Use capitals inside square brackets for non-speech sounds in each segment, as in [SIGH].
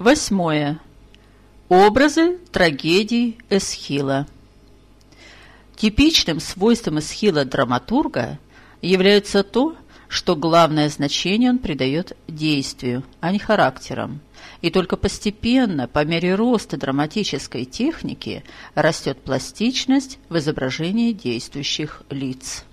Восьмое. Образы трагедий Эсхила. Типичным свойством Эсхила-драматурга является то, что главное значение он придает действию, а не характерам. И только постепенно, по мере роста драматической техники, растет пластичность в изображении действующих лиц.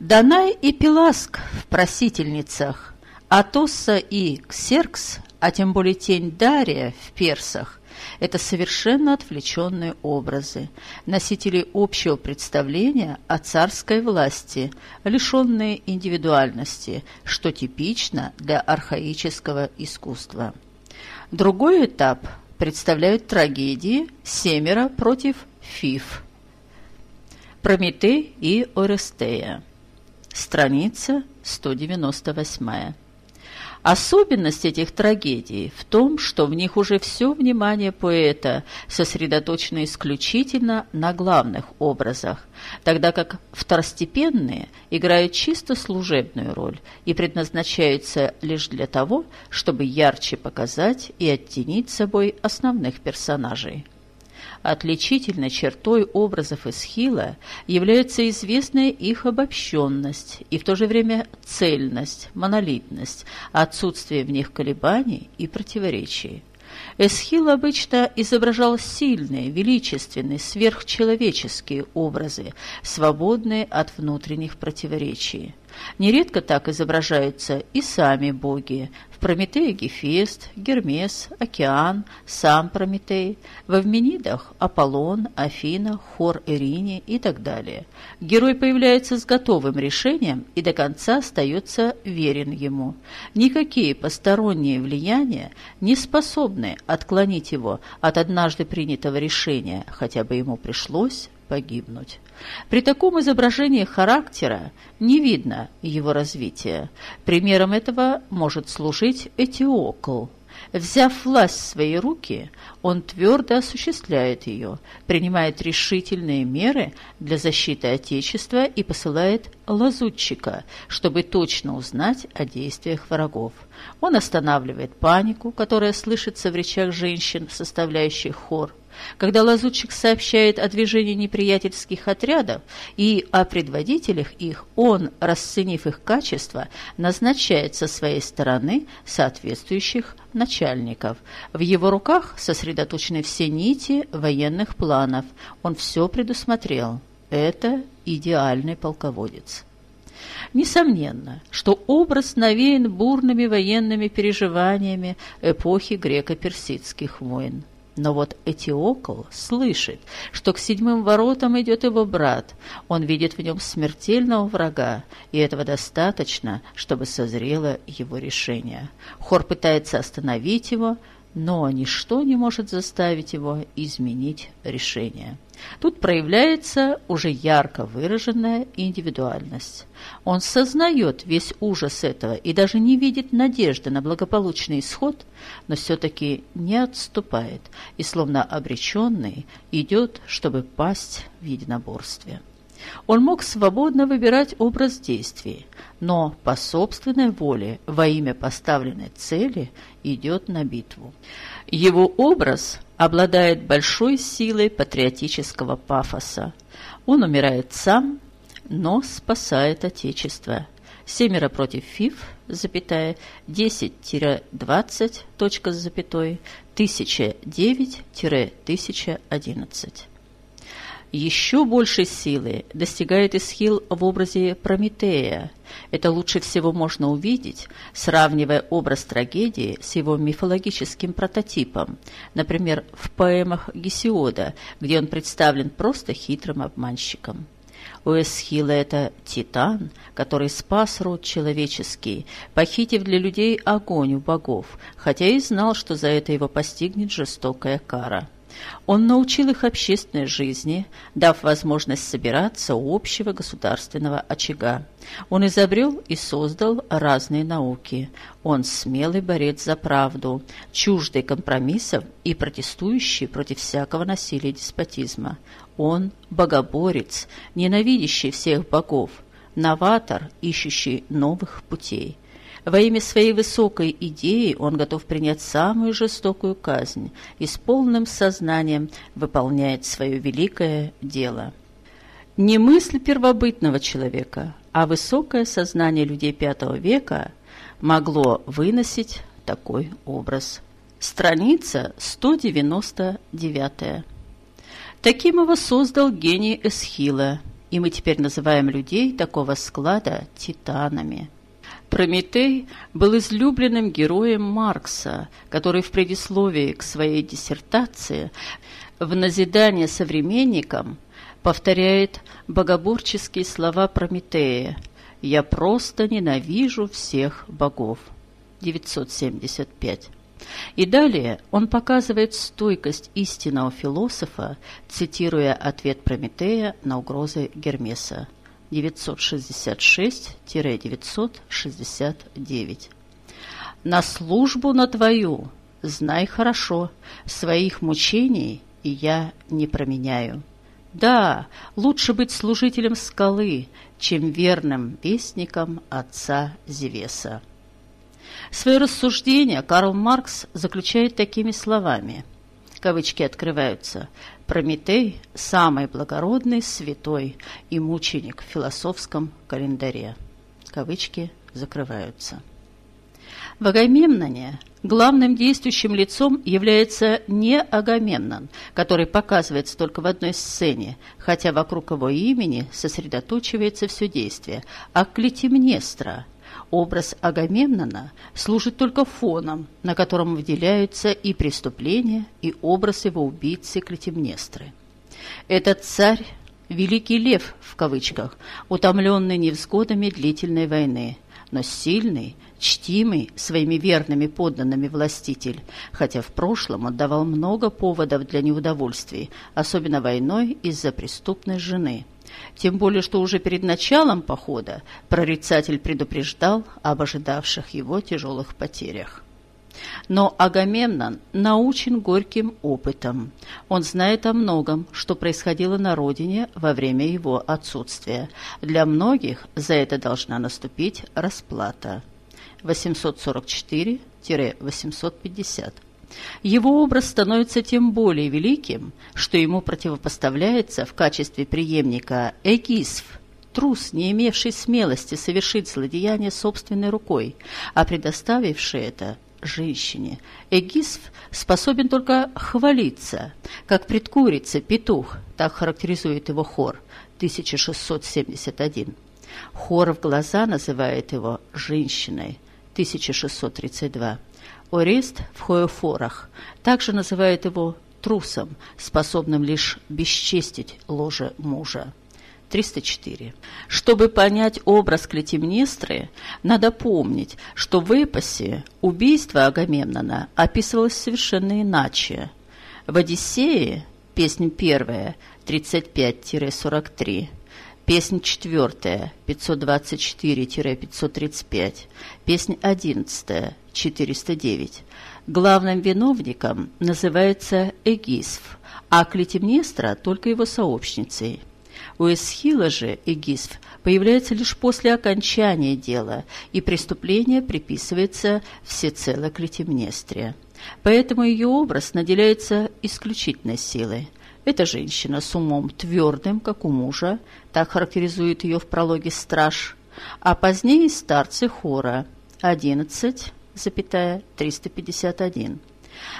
Данай и Пеласк в «Просительницах», Атосса и Ксеркс, а тем более тень Дария в «Персах» – это совершенно отвлеченные образы, носители общего представления о царской власти, лишенные индивидуальности, что типично для архаического искусства. Другой этап представляют трагедии «Семеро против Фиф», «Прометей и Орестея», страница 198. Особенность этих трагедий в том, что в них уже все внимание поэта сосредоточено исключительно на главных образах, тогда как второстепенные играют чисто служебную роль и предназначаются лишь для того, чтобы ярче показать и оттенить собой основных персонажей. Отличительной чертой образов Эсхила является известная их обобщенность и в то же время цельность, монолитность, отсутствие в них колебаний и противоречий. Эсхил обычно изображал сильные, величественные, сверхчеловеческие образы, свободные от внутренних противоречий. Нередко так изображаются и сами боги. В Прометее Гефест, Гермес, Океан, сам Прометей, в Эвменидах Аполлон, Афина, Хор Ирине и так далее. Герой появляется с готовым решением и до конца остается верен ему. Никакие посторонние влияния не способны отклонить его от однажды принятого решения, хотя бы ему пришлось погибнуть. При таком изображении характера не видно его развития. Примером этого может служить Этиокл. Взяв власть в свои руки, он твердо осуществляет ее, принимает решительные меры для защиты Отечества и посылает лазутчика, чтобы точно узнать о действиях врагов. Он останавливает панику, которая слышится в речах женщин, составляющих хор, когда лазутчик сообщает о движении неприятельских отрядов и о предводителях их, он, расценив их качество, назначает со своей стороны соответствующих начальников. В его руках сосредоточены все нити военных планов. Он все предусмотрел. Это идеальный полководец. Несомненно, что образ навеян бурными военными переживаниями эпохи греко-персидских войн. Но вот Этиокл слышит, что к седьмым воротам идет его брат. Он видит в нем смертельного врага, и этого достаточно, чтобы созрело его решение. Хор пытается остановить его, но ничто не может заставить его изменить решение. Тут проявляется уже ярко выраженная индивидуальность. Он сознает весь ужас этого и даже не видит надежды на благополучный исход, но все-таки не отступает и, словно обреченный, идет, чтобы пасть в единоборстве. Он мог свободно выбирать образ действий, но по собственной воле во имя поставленной цели идет на битву. Его образ обладает большой силой патриотического пафоса. Он умирает сам, но спасает Отечество. Семеро против ФИФ, запятая, 10-20, точка с запятой, 1009-1011. Еще большей силы достигает Исхил в образе Прометея. Это лучше всего можно увидеть, сравнивая образ трагедии с его мифологическим прототипом, например, в поэмах Гесиода, где он представлен просто хитрым обманщиком. У Эсхила это титан, который спас род человеческий, похитив для людей огонь у богов, хотя и знал, что за это его постигнет жестокая кара. Он научил их общественной жизни, дав возможность собираться у общего государственного очага. Он изобрел и создал разные науки. Он смелый борец за правду, чуждый компромиссов и протестующий против всякого насилия и деспотизма. Он богоборец, ненавидящий всех богов, новатор, ищущий новых путей. Во имя своей высокой идеи он готов принять самую жестокую казнь и с полным сознанием выполняет свое великое дело. Не мысль первобытного человека, а высокое сознание людей V века могло выносить такой образ. Страница 199. Таким его создал гений Эсхила, и мы теперь называем людей такого склада титанами. Прометей был излюбленным героем Маркса, который в предисловии к своей диссертации в назидание современникам повторяет богоборческие слова Прометея «Я просто ненавижу всех богов». 975. И далее он показывает стойкость истинного философа, цитируя ответ Прометея на угрозы Гермеса 966-969. «На службу на твою, знай хорошо, своих мучений и я не променяю. Да, лучше быть служителем скалы, чем верным вестником отца Зевеса». Свое рассуждение Карл Маркс заключает такими словами. Кавычки открываются. «Прометей – самый благородный, святой и мученик в философском календаре». Кавычки закрываются. В Агамемноне главным действующим лицом является не Агамемнон, который показывается только в одной сцене, хотя вокруг его имени сосредоточивается все действие, а Клетимнестра – Образ Агамемнона служит только фоном, на котором выделяются и преступления, и образ его убийцы Клетимнестры. Этот царь – великий лев, в кавычках, утомленный невзгодами длительной войны, но сильный, чтимый своими верными подданными властитель, хотя в прошлом он давал много поводов для неудовольствий, особенно войной из-за преступной жены – тем более, что уже перед началом похода прорицатель предупреждал об ожидавших его тяжелых потерях. Но Агамемнон научен горьким опытом. Он знает о многом, что происходило на родине во время его отсутствия. Для многих за это должна наступить расплата. 844-850 его образ становится тем более великим, что ему противопоставляется в качестве преемника Эгисф, трус, не имевший смелости совершить злодеяние собственной рукой, а предоставивший это женщине. Эгисф способен только хвалиться, как предкурица, петух, так характеризует его хор, 1671. Хор в глаза называет его женщиной, 1632. Орест в Хоефорах также называет его трусом, способным лишь бесчестить ложе мужа. 304. Чтобы понять образ Клетимнестры, надо помнить, что в эпосе убийство Агамемнона описывалось совершенно иначе. В «Одиссее» песня первая, 35-43, Песнь четвертая, 524-535. Песнь одиннадцатая, 409. Главным виновником называется Эгисф, а Клетимнестра только его сообщницей. У Эсхила же Эгисф появляется лишь после окончания дела, и преступление приписывается всецело Клетимнестре. Поэтому ее образ наделяется исключительной силой. Это женщина с умом твердым, как у мужа, так характеризует ее в прологе «Страж», а позднее старцы хора 11,351.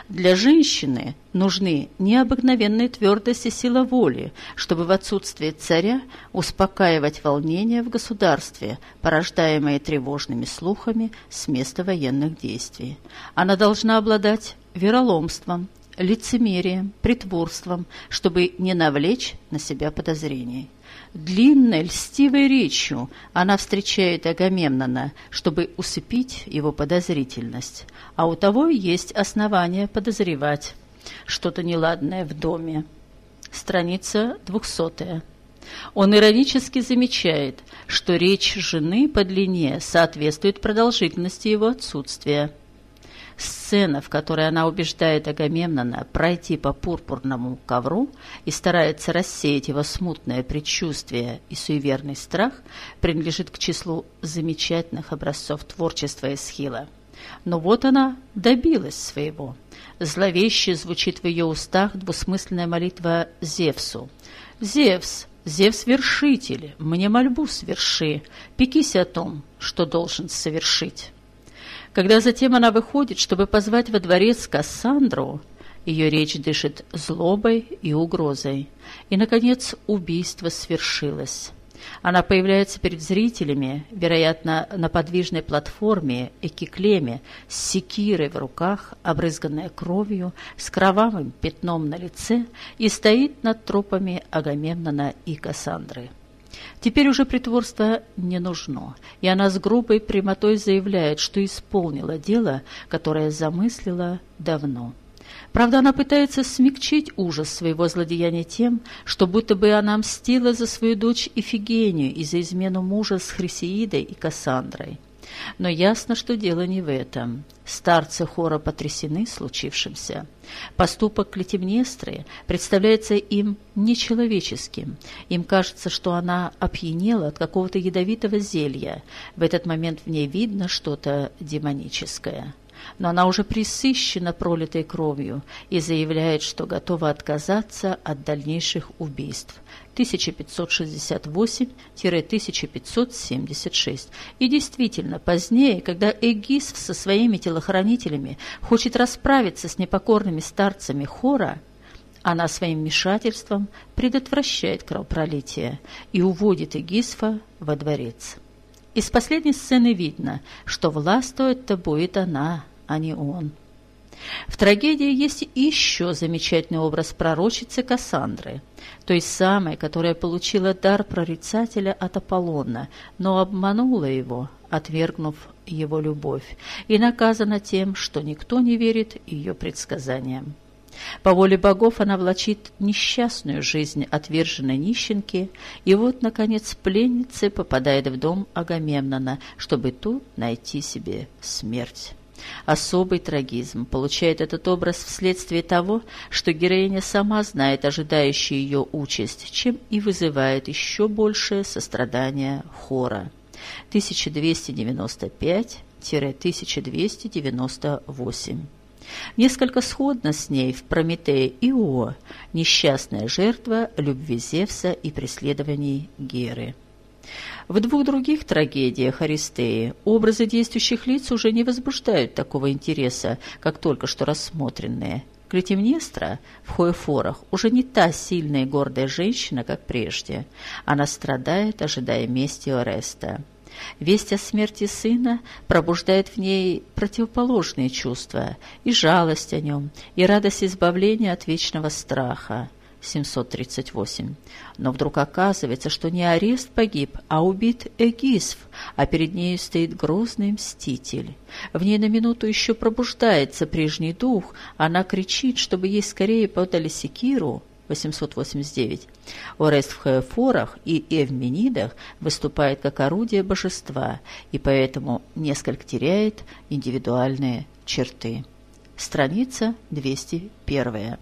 Для женщины нужны необыкновенные твердость и сила воли, чтобы в отсутствие царя успокаивать волнения в государстве, порождаемые тревожными слухами с места военных действий. Она должна обладать вероломством, лицемерием, притворством, чтобы не навлечь на себя подозрений. Длинной, льстивой речью она встречает Агамемнона, чтобы усыпить его подозрительность, а у того есть основания подозревать что-то неладное в доме. Страница двухсотая. Он иронически замечает, что речь жены по длине соответствует продолжительности его отсутствия. Сцена, в которой она убеждает Агамемнона пройти по пурпурному ковру и старается рассеять его смутное предчувствие и суеверный страх, принадлежит к числу замечательных образцов творчества Эсхила. Но вот она добилась своего. Зловеще звучит в ее устах двусмысленная молитва Зевсу. «Зевс, Зевс-вершитель, мне мольбу сверши, пекись о том, что должен совершить». Когда затем она выходит, чтобы позвать во дворец Кассандру, ее речь дышит злобой и угрозой. И, наконец, убийство свершилось. Она появляется перед зрителями, вероятно, на подвижной платформе Экиклеме, с секирой в руках, обрызганная кровью, с кровавым пятном на лице и стоит над тропами Агамемнона и Кассандры. Теперь уже притворство не нужно, и она с грубой прямотой заявляет, что исполнила дело, которое замыслила давно. Правда, она пытается смягчить ужас своего злодеяния тем, что будто бы она мстила за свою дочь Ифигению и за измену мужа с Хрисеидой и Кассандрой. Но ясно, что дело не в этом. Старцы хора потрясены случившимся. Поступок Клетимнестры представляется им нечеловеческим. Им кажется, что она опьянела от какого-то ядовитого зелья. В этот момент в ней видно что-то демоническое но она уже присыщена пролитой кровью и заявляет, что готова отказаться от дальнейших убийств. 1568-1576. И действительно, позднее, когда Эгисф со своими телохранителями хочет расправиться с непокорными старцами хора, она своим вмешательством предотвращает кровопролитие и уводит Эгисфа во дворец. Из последней сцены видно, что властвовать-то будет она, а не он. В трагедии есть еще замечательный образ пророчицы Кассандры, той самой, которая получила дар прорицателя от Аполлона, но обманула его, отвергнув его любовь, и наказана тем, что никто не верит ее предсказаниям. По воле богов она влачит несчастную жизнь отверженной нищенки, и вот, наконец, пленница попадает в дом Агамемнона, чтобы тут найти себе смерть. Особый трагизм получает этот образ вследствие того, что героиня сама знает ожидающую ее участь, чем и вызывает еще большее сострадание хора. 1295-1298 Несколько сходно с ней в Прометее Ио, несчастная жертва любви Зевса и преследований Геры. В двух других трагедиях Аристеи образы действующих лиц уже не возбуждают такого интереса, как только что рассмотренные. Клетимнестра в Хоефорах уже не та сильная и гордая женщина, как прежде. Она страдает, ожидая мести Ореста. Весть о смерти сына пробуждает в ней противоположные чувства, и жалость о нем, и радость избавления от вечного страха. 738. Но вдруг оказывается, что не Арест погиб, а убит Эгисф, а перед ней стоит грозный мститель. В ней на минуту еще пробуждается прежний дух, она кричит, чтобы ей скорее подали секиру, 889. Орест в Хеофорах и Эвменидах выступает как орудие божества и поэтому несколько теряет индивидуальные черты. Страница 201.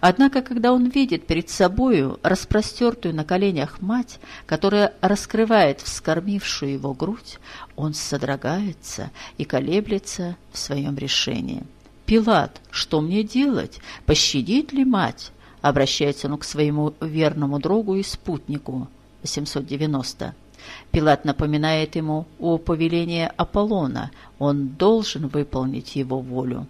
Однако, когда он видит перед собою распростертую на коленях мать, которая раскрывает вскормившую его грудь, он содрогается и колеблется в своем решении. «Пилат, что мне делать? Пощадить ли мать?» Обращается он к своему верному другу и спутнику. 890. Пилат напоминает ему о повелении Аполлона. Он должен выполнить его волю.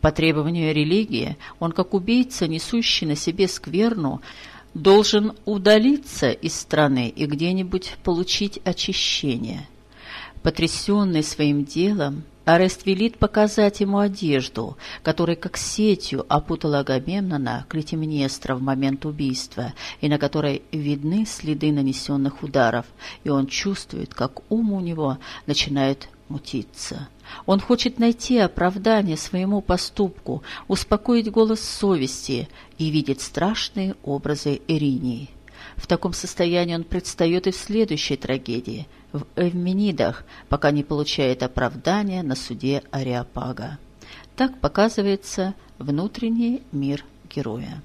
По требованию религии он, как убийца, несущий на себе скверну, должен удалиться из страны и где-нибудь получить очищение. Потрясенный своим делом, Арест велит показать ему одежду, которая как сетью опутала Агамемнона Клетимнестра в момент убийства, и на которой видны следы нанесенных ударов, и он чувствует, как ум у него начинает мутиться. Он хочет найти оправдание своему поступку, успокоить голос совести и видеть страшные образы Иринии. В таком состоянии он предстает и в следующей трагедии, в Эвменидах, пока не получает оправдания на суде Ариапага. Так показывается внутренний мир героя.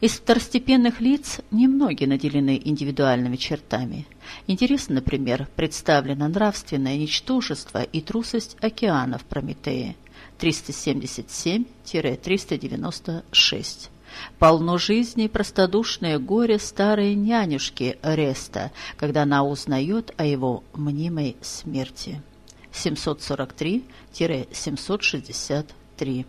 Из второстепенных лиц немногие наделены индивидуальными чертами. Интересно, например, представлено нравственное ничтожество и трусость океанов Прометея 377-396. Полно жизни простодушное горе старой нянюшки Реста, когда она узнает о его мнимой смерти. 743-763.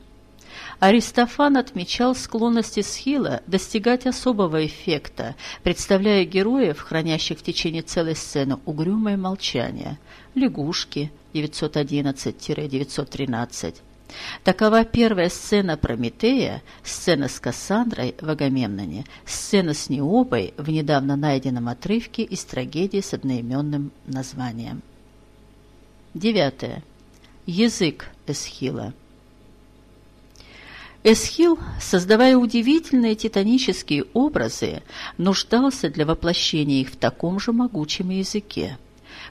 Аристофан отмечал склонности Схила достигать особого эффекта, представляя героев, хранящих в течение целой сцены угрюмое молчание. Лягушки 911-913. Такова первая сцена Прометея, сцена с Кассандрой в Агамемноне, сцена с Необой в недавно найденном отрывке из трагедии с одноименным названием. Девятое. Язык Эсхила. Эсхил, создавая удивительные титанические образы, нуждался для воплощения их в таком же могучем языке.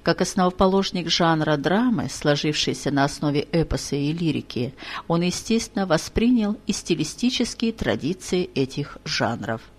Как основоположник жанра драмы, сложившейся на основе эпоса и лирики, он, естественно, воспринял и стилистические традиции этих жанров –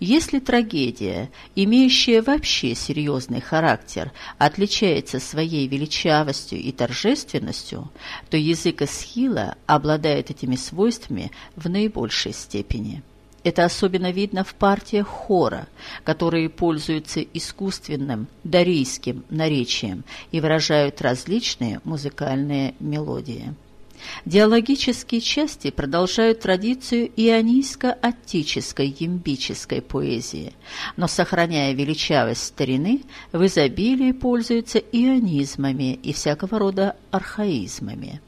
если трагедия, имеющая вообще серьезный характер, отличается своей величавостью и торжественностью, то язык Эсхила обладает этими свойствами в наибольшей степени. Это особенно видно в партиях хора, которые пользуются искусственным дарийским наречием и выражают различные музыкальные мелодии. Диалогические части продолжают традицию ионийско-аттической ямбической поэзии, но, сохраняя величавость старины, в изобилии пользуются ионизмами и всякого рода архаизмами.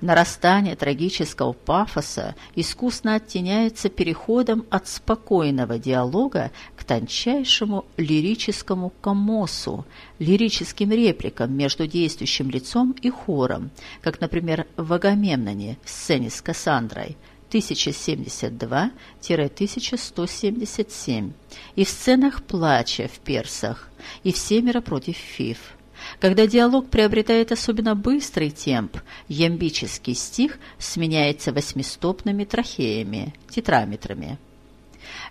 Нарастание трагического пафоса искусно оттеняется переходом от спокойного диалога к тончайшему лирическому коммосу, лирическим репликам между действующим лицом и хором, как, например, в Агамемноне в сцене с Кассандрой 1072-1177 и в сценах плача в Персах и в «Семеро против Фиф». Когда диалог приобретает особенно быстрый темп, ямбический стих сменяется восьмистопными трахеями, тетраметрами.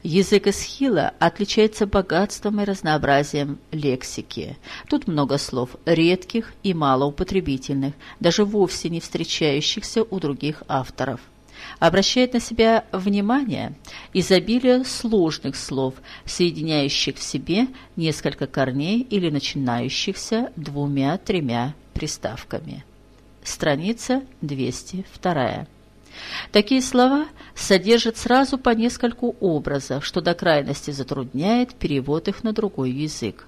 Язык Эсхила отличается богатством и разнообразием лексики. Тут много слов редких и малоупотребительных, даже вовсе не встречающихся у других авторов обращает на себя внимание изобилие сложных слов, соединяющих в себе несколько корней или начинающихся двумя-тремя приставками. Страница 202. Такие слова содержат сразу по нескольку образов, что до крайности затрудняет перевод их на другой язык.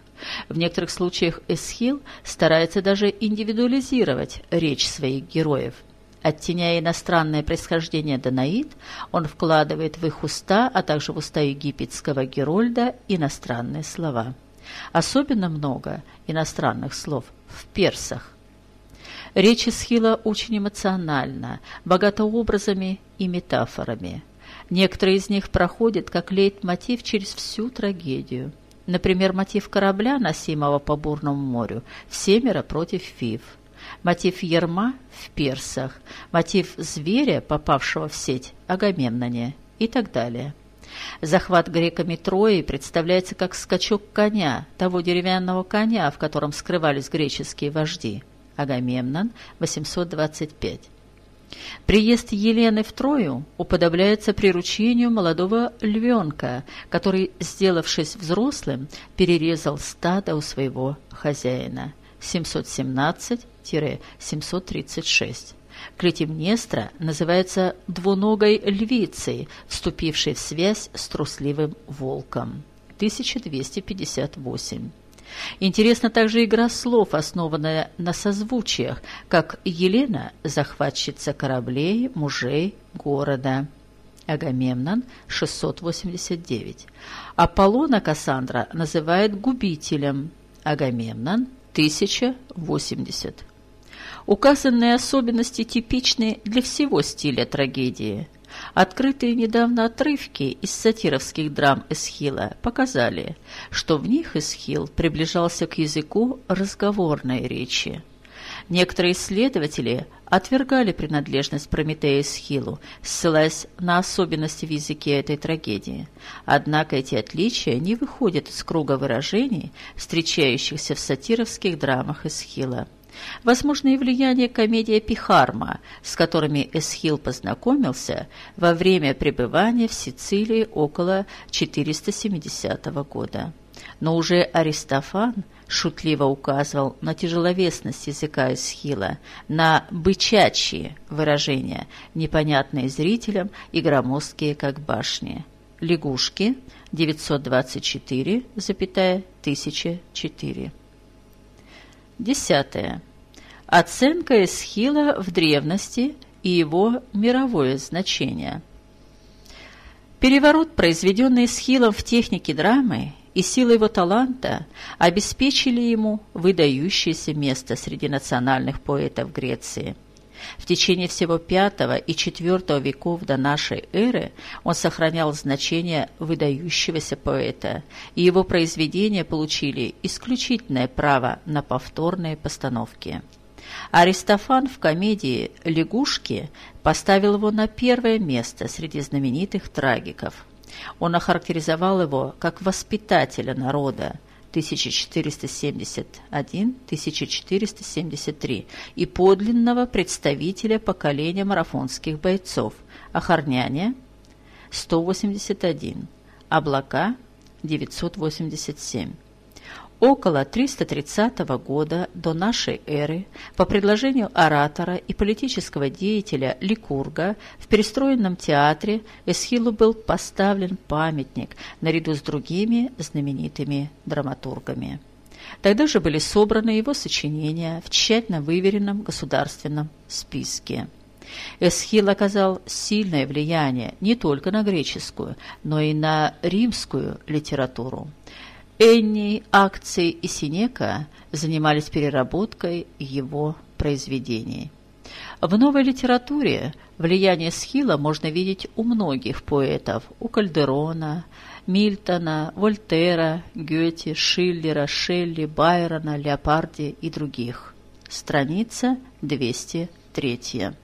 В некоторых случаях Эсхил старается даже индивидуализировать речь своих героев – Оттеняя иностранное происхождение Данаид, он вкладывает в их уста, а также в уста египетского Герольда иностранные слова. Особенно много иностранных слов в персах. Речь Исхила очень эмоциональна, богата образами и метафорами. Некоторые из них проходят как лейтмотив через всю трагедию. Например, мотив корабля, носимого по бурному морю, в «Семеро против Фив», мотив ерма в персах, мотив зверя, попавшего в сеть, Агамемноне и так далее. Захват греками Трои представляется как скачок коня, того деревянного коня, в котором скрывались греческие вожди. Агамемнон, 825. Приезд Елены в Трою уподобляется приручению молодого львенка, который, сделавшись взрослым, перерезал стадо у своего хозяина. 717-736. Клетимнестра называется двуногой львицей, вступившей в связь с трусливым волком. 1258. Интересна также игра слов, основанная на созвучиях, как Елена – захватчица кораблей, мужей, города. Агамемнон, 689. Аполлона Кассандра называет губителем. Агамемнон, 1080. Указанные особенности типичны для всего стиля трагедии. Открытые недавно отрывки из сатировских драм Эсхила показали, что в них Эсхил приближался к языку разговорной речи. Некоторые исследователи отвергали принадлежность Прометея Схилу, ссылаясь на особенности в языке этой трагедии. Однако эти отличия не выходят из круга выражений, встречающихся в сатировских драмах Эсхила. Возможно и влияние комедии Пихарма, с которыми Эсхил познакомился во время пребывания в Сицилии около 470 года. Но уже Аристофан шутливо указывал на тяжеловесность языка Эсхила, на бычачьи выражения, непонятные зрителям и громоздкие, как башни. Лягушки 924, 1004. Десятое. Оценка Эсхила в древности и его мировое значение. Переворот, произведенный Эсхилом в технике драмы, и сила его таланта обеспечили ему выдающееся место среди национальных поэтов Греции. В течение всего V и IV веков до нашей эры он сохранял значение выдающегося поэта, и его произведения получили исключительное право на повторные постановки. Аристофан в комедии «Лягушки» поставил его на первое место среди знаменитых трагиков – он охарактеризовал его как воспитателя народа 1471-1473 и подлинного представителя поколения марафонских бойцов Охорняне 181, Облака 987. Около 330 года до нашей эры по предложению оратора и политического деятеля Ликурга в перестроенном театре Эсхилу был поставлен памятник наряду с другими знаменитыми драматургами. Тогда же были собраны его сочинения в тщательно выверенном государственном списке. Эсхил оказал сильное влияние не только на греческую, но и на римскую литературу. Энни, Акции и Синека занимались переработкой его произведений. В новой литературе влияние Схила можно видеть у многих поэтов, у Кальдерона, Мильтона, Вольтера, Гёте, Шиллера, Шелли, Байрона, Леопарди и других. Страница 203.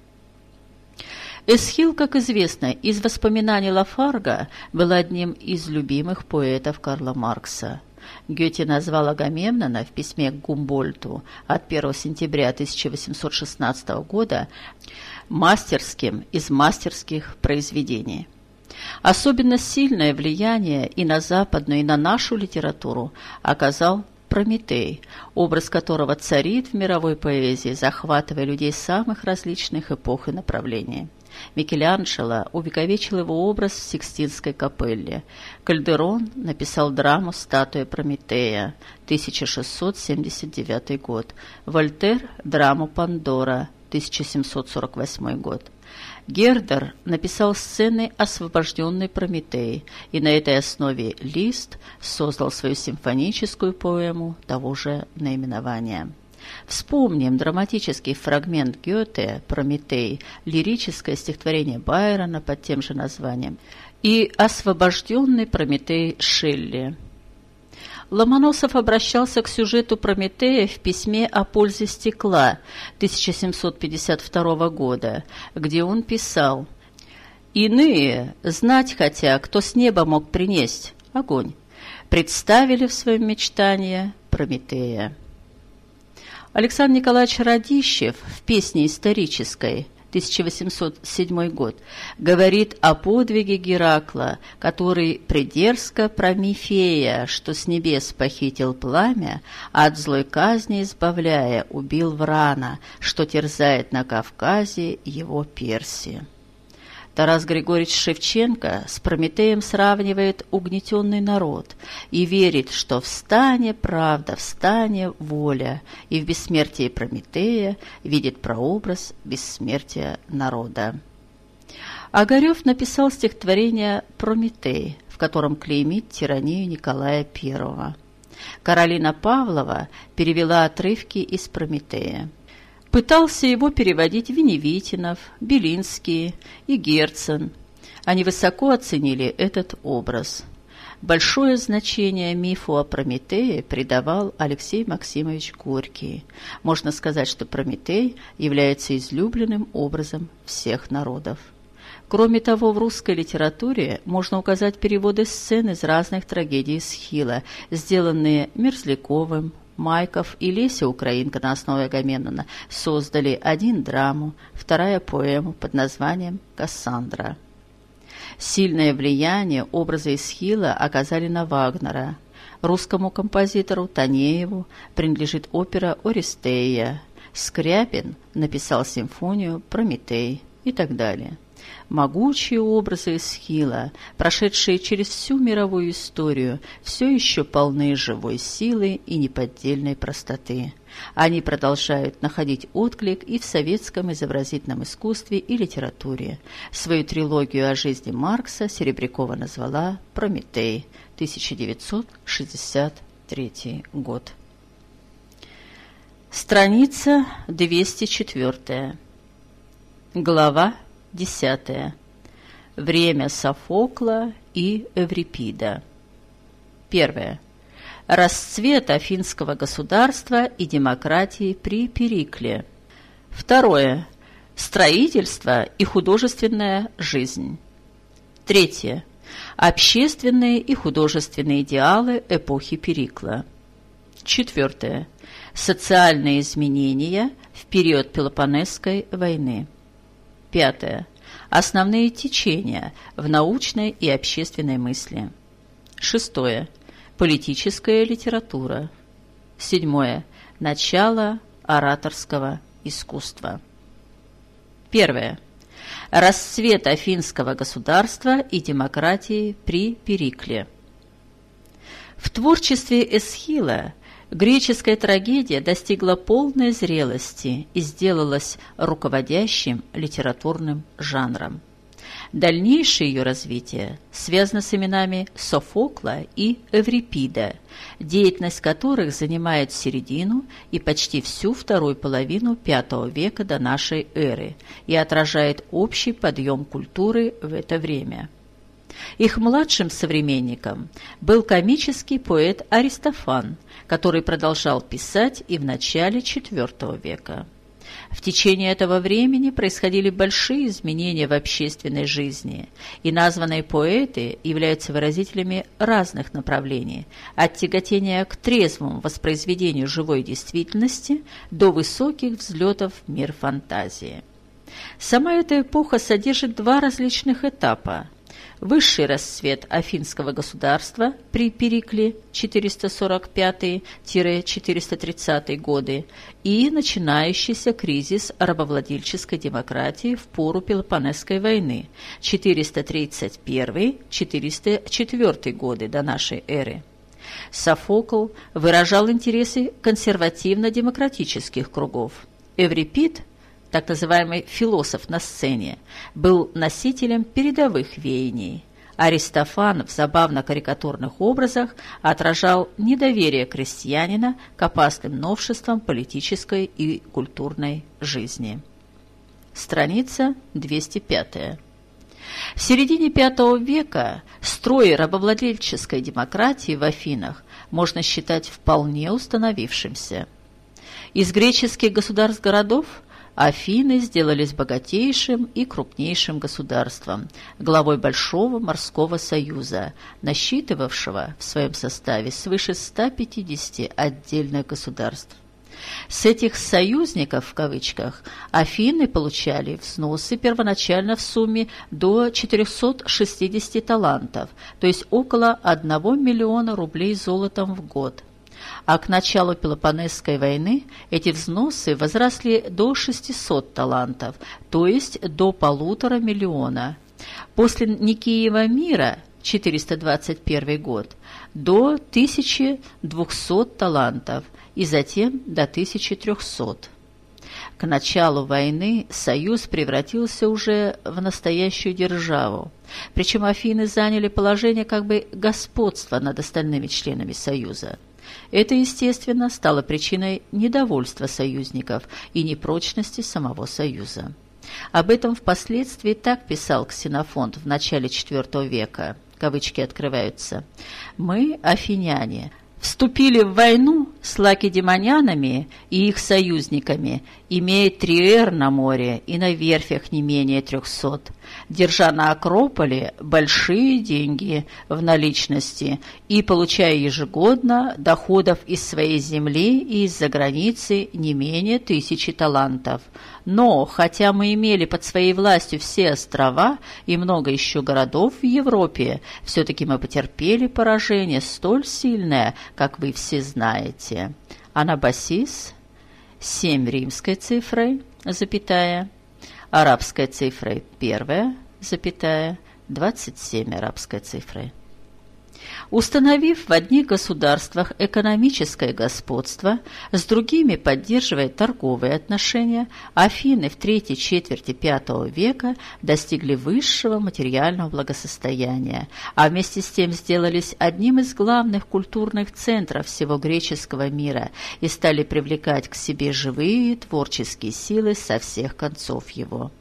Эсхил, как известно, из воспоминаний Лафарга был одним из любимых поэтов Карла Маркса. Гёте назвал Агамемнона в письме к Гумбольту от 1 сентября 1816 года мастерским из мастерских произведений. Особенно сильное влияние и на западную, и на нашу литературу оказал Прометей, образ которого царит в мировой поэзии, захватывая людей самых различных эпох и направлений. Микеланджело увековечил его образ в Сикстинской капелле. Кальдерон написал драму «Статуя Прометея» 1679 год. Вольтер – драму «Пандора» 1748 год. Гердер написал сцены «Освобожденный Прометей», и на этой основе Лист создал свою симфоническую поэму того же наименования. Вспомним драматический фрагмент Гёте «Прометей», лирическое стихотворение Байрона под тем же названием и «Освобожденный Прометей» Шелли. Ломоносов обращался к сюжету Прометея в письме о пользе стекла 1752 года, где он писал «Иные, знать хотя, кто с неба мог принесть огонь, представили в своем мечтании Прометея». Александр Николаевич Радищев в песне исторической 1807 год, говорит о подвиге Геракла, который придерзко Промифея, что с небес похитил пламя, от злой казни избавляя, убил Врана, что терзает на Кавказе его Персии. Тарас Григорьевич Шевченко с Прометеем сравнивает угнетенный народ и верит, что в правда, в воля, и в бессмертии Прометея видит прообраз бессмертия народа. Огарев написал стихотворение «Прометей», в котором клеймит тиранию Николая I. Каролина Павлова перевела отрывки из «Прометея». Пытался его переводить Веневитинов, Белинский и Герцен. Они высоко оценили этот образ. Большое значение мифу о Прометее придавал Алексей Максимович Горький. Можно сказать, что Прометей является излюбленным образом всех народов. Кроме того, в русской литературе можно указать переводы сцен из разных трагедий Схила, сделанные Мерзляковым, Майков и Леся Украинка на основе Агамемнона создали один драму, вторая поэму под названием «Кассандра». Сильное влияние образы Исхила оказали на Вагнера. Русскому композитору Танееву принадлежит опера «Ористея». Скряпин написал симфонию «Прометей» и так далее. Могучие образы Эсхила, прошедшие через всю мировую историю, все еще полны живой силы и неподдельной простоты. Они продолжают находить отклик и в советском изобразительном искусстве и литературе. Свою трилогию о жизни Маркса Серебрякова назвала «Прометей», 1963 год. Страница 204. Глава 10. Время Софокла и Эврипида. Первое. Расцвет афинского государства и демократии при Перикле. Второе. Строительство и художественная жизнь. Третье. Общественные и художественные идеалы эпохи Перикла. Четвертое. Социальные изменения в период Пелопонесской войны. Пятое. Основные течения в научной и общественной мысли. Шестое. Политическая литература. Седьмое. Начало ораторского искусства. Первое. Расцвет афинского государства и демократии при Перикле. В творчестве Эсхила Греческая трагедия достигла полной зрелости и сделалась руководящим литературным жанром. Дальнейшее ее развитие связано с именами Софокла и Эврипида, деятельность которых занимает середину и почти всю вторую половину V века до нашей эры и отражает общий подъем культуры в это время. Их младшим современником был комический поэт Аристофан, который продолжал писать и в начале IV века. В течение этого времени происходили большие изменения в общественной жизни, и названные поэты являются выразителями разных направлений, от тяготения к трезвому воспроизведению живой действительности до высоких взлетов в мир фантазии. Сама эта эпоха содержит два различных этапа – Высший расцвет афинского государства при Перикле 445-430 годы и начинающийся кризис рабовладельческой демократии в пору Пелопонесской войны 431-404 годы до нашей эры. Софокл выражал интересы консервативно-демократических кругов. Эврипид – так называемый философ на сцене, был носителем передовых веяний. Аристофан в забавно-карикатурных образах отражал недоверие крестьянина к опасным новшествам политической и культурной жизни. Страница 205. В середине V века строй рабовладельческой демократии в Афинах можно считать вполне установившимся. Из греческих государств-городов Афины сделались богатейшим и крупнейшим государством, главой Большого морского союза, насчитывавшего в своем составе свыше 150 отдельных государств. С этих «союзников» в кавычках Афины получали взносы первоначально в сумме до 460 талантов, то есть около 1 миллиона рублей золотом в год – а к началу Пелопонесской войны эти взносы возросли до 600 талантов, то есть до полутора миллиона. После Никиева мира 421 год до 1200 талантов и затем до 1300. К началу войны Союз превратился уже в настоящую державу. Причем Афины заняли положение как бы господства над остальными членами Союза. Это, естественно, стало причиной недовольства союзников и непрочности самого Союза. Об этом впоследствии так писал Ксенофонт в начале IV века. кавычки открываются, мы, афиняне, вступили в войну с лакедемонянами и их союзниками, имея Триэр на море и на верфях не менее трехсот, держа на Акрополе большие деньги в наличности и получая ежегодно доходов из своей земли и из-за границы не менее тысячи талантов. Но, хотя мы имели под своей властью все острова и много еще городов в Европе, все-таки мы потерпели поражение столь сильное, как вы все знаете. Анабасис, семь римской цифрой, запятая, арабской цифрой первая, запятая, 27 арабской цифрой. Установив в одних государствах экономическое господство, с другими поддерживая торговые отношения, Афины в третьей четверти V века достигли высшего материального благосостояния, а вместе с тем сделались одним из главных культурных центров всего греческого мира и стали привлекать к себе живые творческие силы со всех концов его.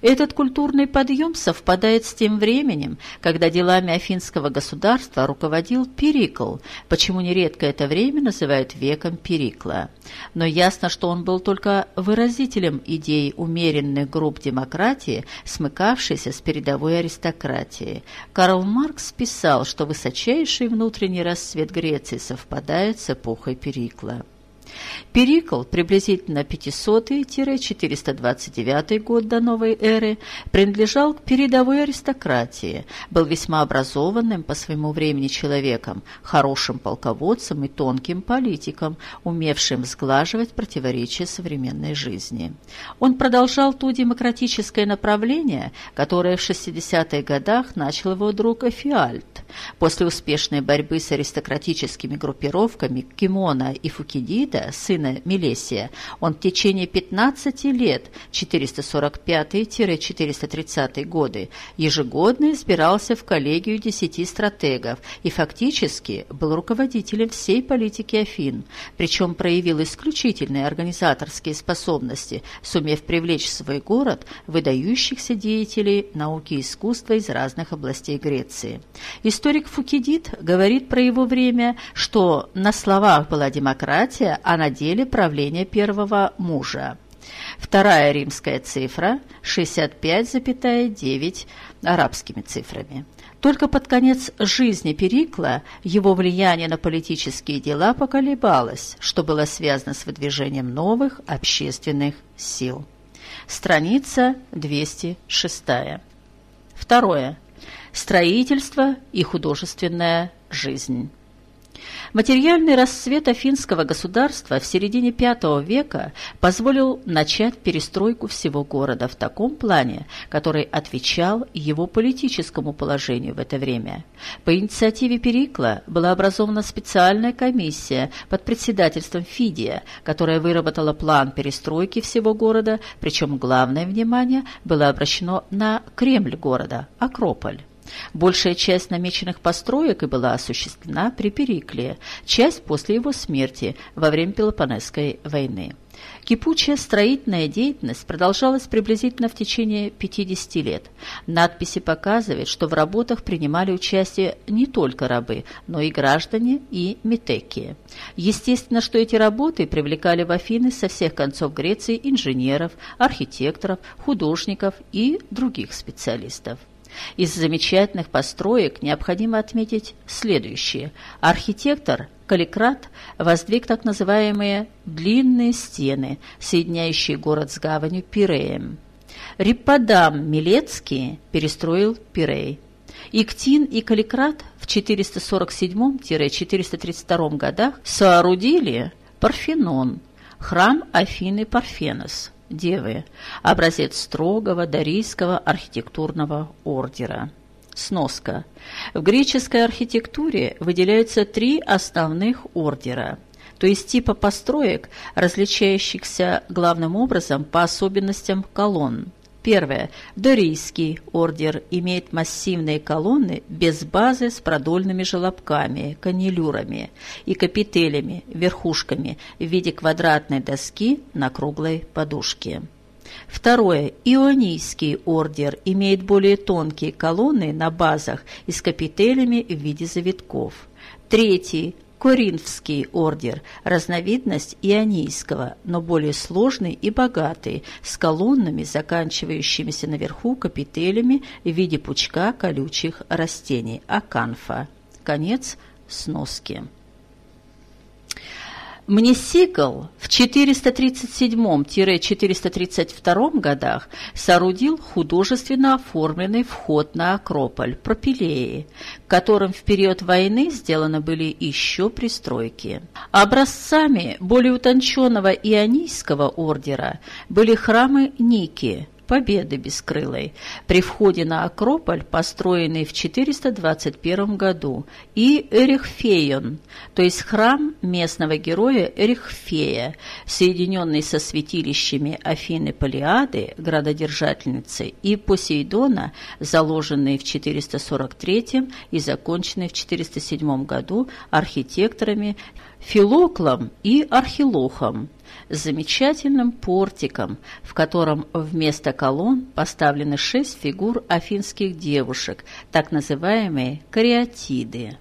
Этот культурный подъем совпадает с тем временем, когда делами афинского государства руководил Перикл, почему нередко это время называют веком Перикла. Но ясно, что он был только выразителем идей умеренных групп демократии, смыкавшейся с передовой аристократией. Карл Маркс писал, что высочайший внутренний расцвет Греции совпадает с эпохой Перикла. Перикл, приблизительно 500-429 год до новой эры, принадлежал к передовой аристократии, был весьма образованным по своему времени человеком, хорошим полководцем и тонким политиком, умевшим сглаживать противоречия современной жизни. Он продолжал то демократическое направление, которое в 60-х годах начал его друг Эфиальт. После успешной борьбы с аристократическими группировками Кимона и Фукидида, сына Мелесия, он в течение 15 лет, 445-430 годы, ежегодно избирался в коллегию десяти стратегов и фактически был руководителем всей политики Афин, причем проявил исключительные организаторские способности, сумев привлечь в свой город выдающихся деятелей науки и искусства из разных областей Греции. Историк Фукидид говорит про его время, что на словах была демократия, а на деле правление первого мужа. Вторая римская цифра – 65,9 арабскими цифрами. Только под конец жизни Перикла его влияние на политические дела поколебалось, что было связано с выдвижением новых общественных сил. Страница 206. Второе строительство и художественная жизнь. Материальный расцвет афинского государства в середине V века позволил начать перестройку всего города в таком плане, который отвечал его политическому положению в это время. По инициативе Перикла была образована специальная комиссия под председательством Фидия, которая выработала план перестройки всего города, причем главное внимание было обращено на Кремль города, Акрополь. Большая часть намеченных построек и была осуществлена при Перикле, часть после его смерти во время Пелопонесской войны. Кипучая строительная деятельность продолжалась приблизительно в течение 50 лет. Надписи показывают, что в работах принимали участие не только рабы, но и граждане и метеки. Естественно, что эти работы привлекали в Афины со всех концов Греции инженеров, архитекторов, художников и других специалистов. Из замечательных построек необходимо отметить следующее. Архитектор Каликрат воздвиг так называемые «длинные стены», соединяющие город с гаванью Пиреем. Риппадам Милецкий перестроил Пирей. Иктин и Каликрат в 447-432 годах соорудили Парфенон, храм Афины Парфенос – Девы, образец строгого дарийского архитектурного ордера. Сноска. В греческой архитектуре выделяются три основных ордера, то есть типа построек, различающихся главным образом по особенностям колонн. Первое. Дорийский ордер имеет массивные колонны без базы с продольными желобками, канилюрами и капителями, верхушками в виде квадратной доски на круглой подушке. Второе. Ионийский ордер имеет более тонкие колонны на базах и с капителями в виде завитков. Третий. Коринфский ордер – разновидность ионийского, но более сложный и богатый, с колоннами, заканчивающимися наверху капителями в виде пучка колючих растений – аканфа. Конец сноски. Мнесикл в 437-432 годах соорудил художественно оформленный вход на Акрополь Пропилеи, которым в период войны сделаны были еще пристройки. Образцами более утонченного ионийского ордера были храмы Ники – Победы Бескрылой при входе на Акрополь, построенный в 421 году, и Эрихфейон, то есть храм местного героя Эрихфея, соединенный со святилищами Афины Палиады, градодержательницы, и Посейдона, заложенный в 443 и законченный в 407 году архитекторами Филоклом и Архилохом, замечательным портиком, в котором вместо колонн поставлены шесть фигур афинских девушек, так называемые кариатиды.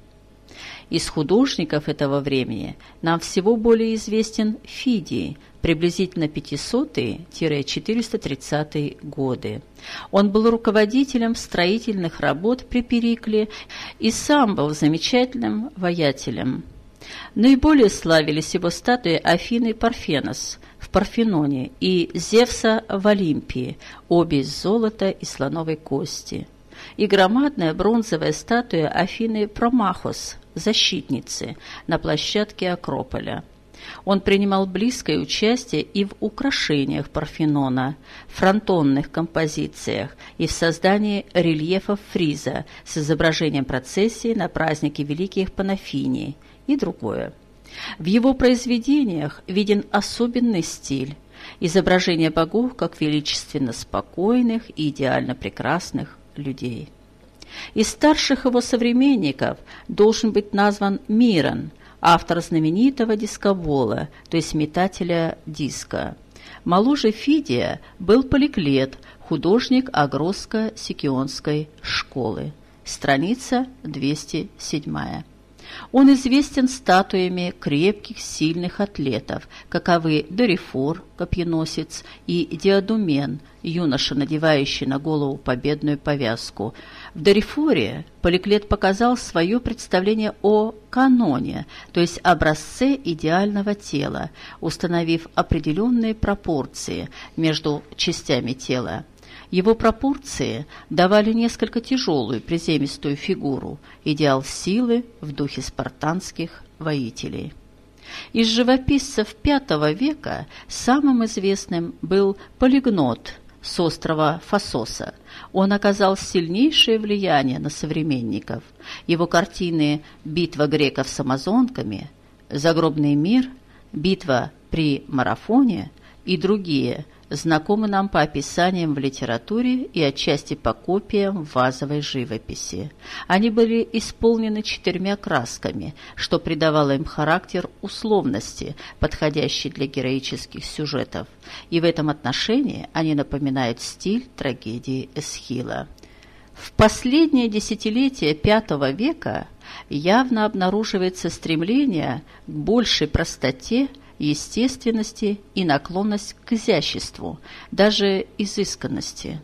Из художников этого времени нам всего более известен Фидий, приблизительно 500-430 годы. Он был руководителем строительных работ при Перикле и сам был замечательным воятелем. Наиболее славились его статуи Афины Парфенос в Парфеноне и Зевса в Олимпии, обе из золота и слоновой кости, и громадная бронзовая статуя Афины Промахос, защитницы, на площадке Акрополя. Он принимал близкое участие и в украшениях Парфенона, фронтонных композициях и в создании рельефов фриза с изображением процессии на празднике Великих Панафиний и другое. В его произведениях виден особенный стиль, изображение богов как величественно спокойных и идеально прекрасных людей. Из старших его современников должен быть назван Мирон, автор знаменитого дискобола, то есть метателя диска. Моложе Фидия был Поликлет, художник Агроско-Сикионской школы. Страница 207. Он известен статуями крепких, сильных атлетов, каковы Дорифор, копьеносец, и Диадумен, юноша, надевающий на голову победную повязку. В Дорифоре Поликлет показал свое представление о каноне, то есть образце идеального тела, установив определенные пропорции между частями тела. Его пропорции давали несколько тяжелую приземистую фигуру, идеал силы в духе спартанских воителей. Из живописцев V века самым известным был Полигнот с острова Фасоса. Он оказал сильнейшее влияние на современников. Его картины «Битва греков с амазонками», «Загробный мир», «Битва при марафоне» и другие знакомы нам по описаниям в литературе и отчасти по копиям в вазовой живописи. Они были исполнены четырьмя красками, что придавало им характер условности, подходящий для героических сюжетов, и в этом отношении они напоминают стиль трагедии Эсхила. В последнее десятилетие V века явно обнаруживается стремление к большей простоте естественности и наклонность к изяществу, даже изысканности.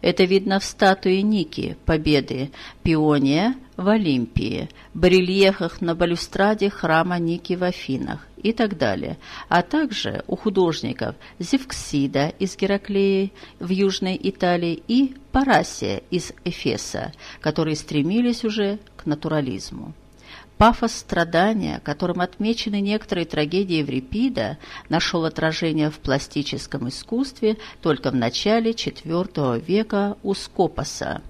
Это видно в статуе Ники, Победы, Пиония в Олимпии, барельефах на балюстраде храма Ники в Афинах и так далее, а также у художников Зевксида из Гераклеи в Южной Италии и Парасия из Эфеса, которые стремились уже к натурализму. Пафос страдания, которым отмечены некоторые трагедии Еврипида, нашел отражение в пластическом искусстве только в начале IV века у Скопоса.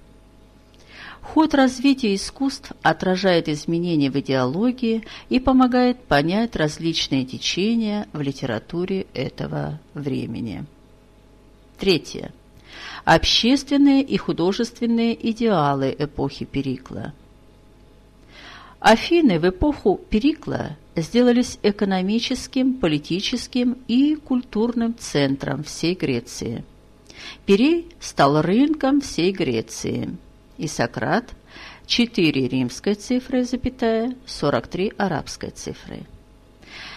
Ход развития искусств отражает изменения в идеологии и помогает понять различные течения в литературе этого времени. Третье. Общественные и художественные идеалы эпохи Перикла – Афины в эпоху Перикла сделались экономическим, политическим и культурным центром всей Греции – Пирей стал рынком всей Греции. И Сократ – 4 римской цифры, запятая, 43 арабской цифры.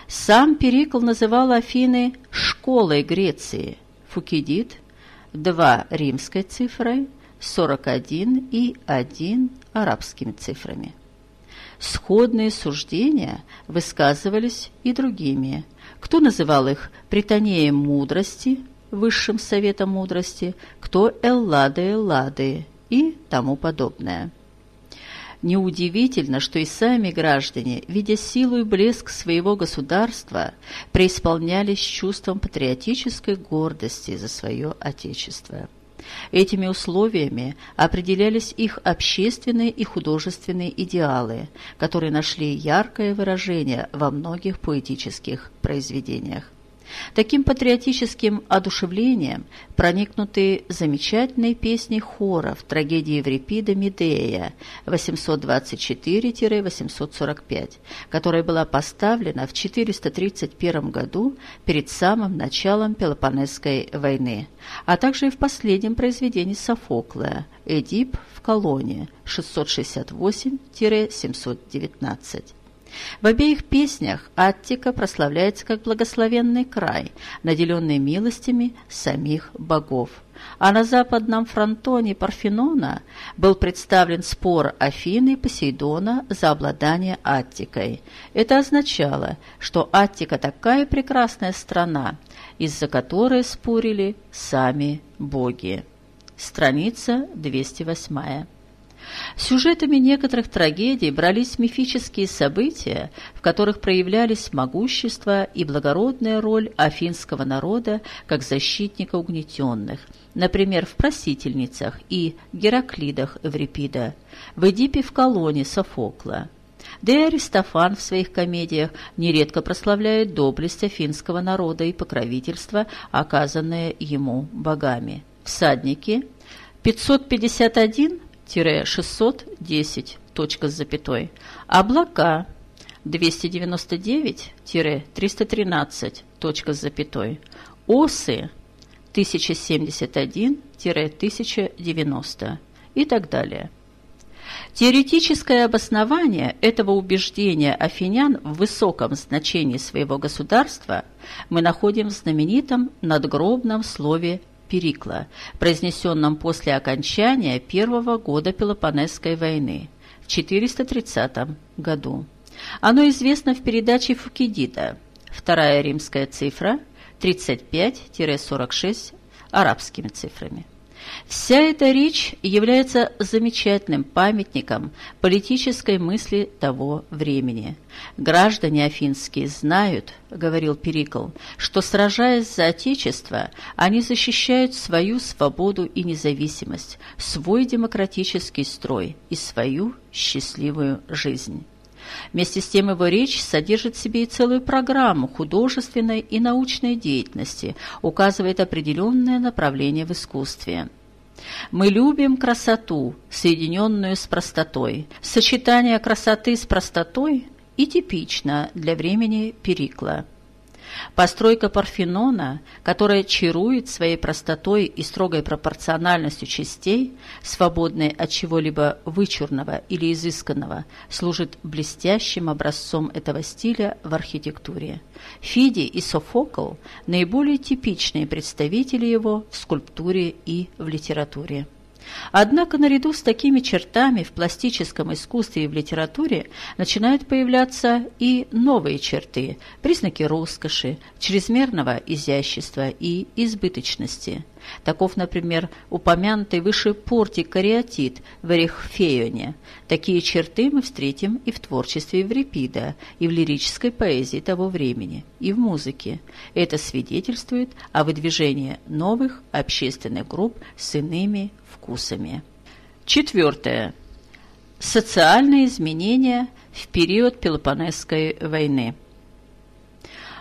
Сам Перикл называл Афины «школой Греции», Фукидид – 2 римской цифрой, 41 и 1 арабскими цифрами. Сходные суждения высказывались и другими. Кто называл их «притонеем мудрости», «высшим советом мудрости», кто «эллады эллады» и тому подобное. Неудивительно, что и сами граждане, видя силу и блеск своего государства, преисполнялись чувством патриотической гордости за свое Отечество. Этими условиями определялись их общественные и художественные идеалы, которые нашли яркое выражение во многих поэтических произведениях. Таким патриотическим одушевлением проникнуты замечательные песни хоров трагедии Еврипида Медея 824-845, которая была поставлена в 431 году перед самым началом Пелопонесской войны, а также и в последнем произведении Софокла «Эдип в колонии» 668-719. В обеих песнях Аттика прославляется как благословенный край, наделенный милостями самих богов. А на западном фронтоне Парфенона был представлен спор Афины и Посейдона за обладание Аттикой. Это означало, что Аттика такая прекрасная страна, из-за которой спорили сами боги. Страница 208. Сюжетами некоторых трагедий брались мифические события, в которых проявлялись могущество и благородная роль афинского народа как защитника угнетенных, например, в «Просительницах» и «Гераклидах» Эврипида, в «Эдипе в колонии» Софокла. Да и Аристофан в своих комедиях нередко прославляет доблесть афинского народа и покровительство, оказанное ему богами. Всадники 551 610, точка. Облака 299-313, точка с запятой. Осы 1071-1090 и так далее. Теоретическое обоснование этого убеждения афинян в высоком значении своего государства мы находим в знаменитом надгробном слове Перикла, произнесенном после окончания первого года Пелопонесской войны в 430 году. Оно известно в передаче Фукидида, вторая римская цифра 35-46 арабскими цифрами. Вся эта речь является замечательным памятником политической мысли того времени. «Граждане афинские знают, — говорил Перикл, — что, сражаясь за Отечество, они защищают свою свободу и независимость, свой демократический строй и свою счастливую жизнь». Вместе с тем его речь содержит в себе и целую программу художественной и научной деятельности, указывает определенное направление в искусстве. Мы любим красоту, соединенную с простотой. Сочетание красоты с простотой и типично для времени Перикла. Постройка Парфенона, которая чарует своей простотой и строгой пропорциональностью частей, свободной от чего-либо вычурного или изысканного, служит блестящим образцом этого стиля в архитектуре. Фиди и Софокл – наиболее типичные представители его в скульптуре и в литературе. Однако наряду с такими чертами в пластическом искусстве и в литературе начинают появляться и новые черты, признаки роскоши, чрезмерного изящества и избыточности. Таков, например, упомянутый выше портик кариатид в Эрихфеоне. Такие черты мы встретим и в творчестве Еврипида, и в лирической поэзии того времени, и в музыке. Это свидетельствует о выдвижении новых общественных групп с иными вкусами. Четвертое. Социальные изменения в период Пелопонесской войны.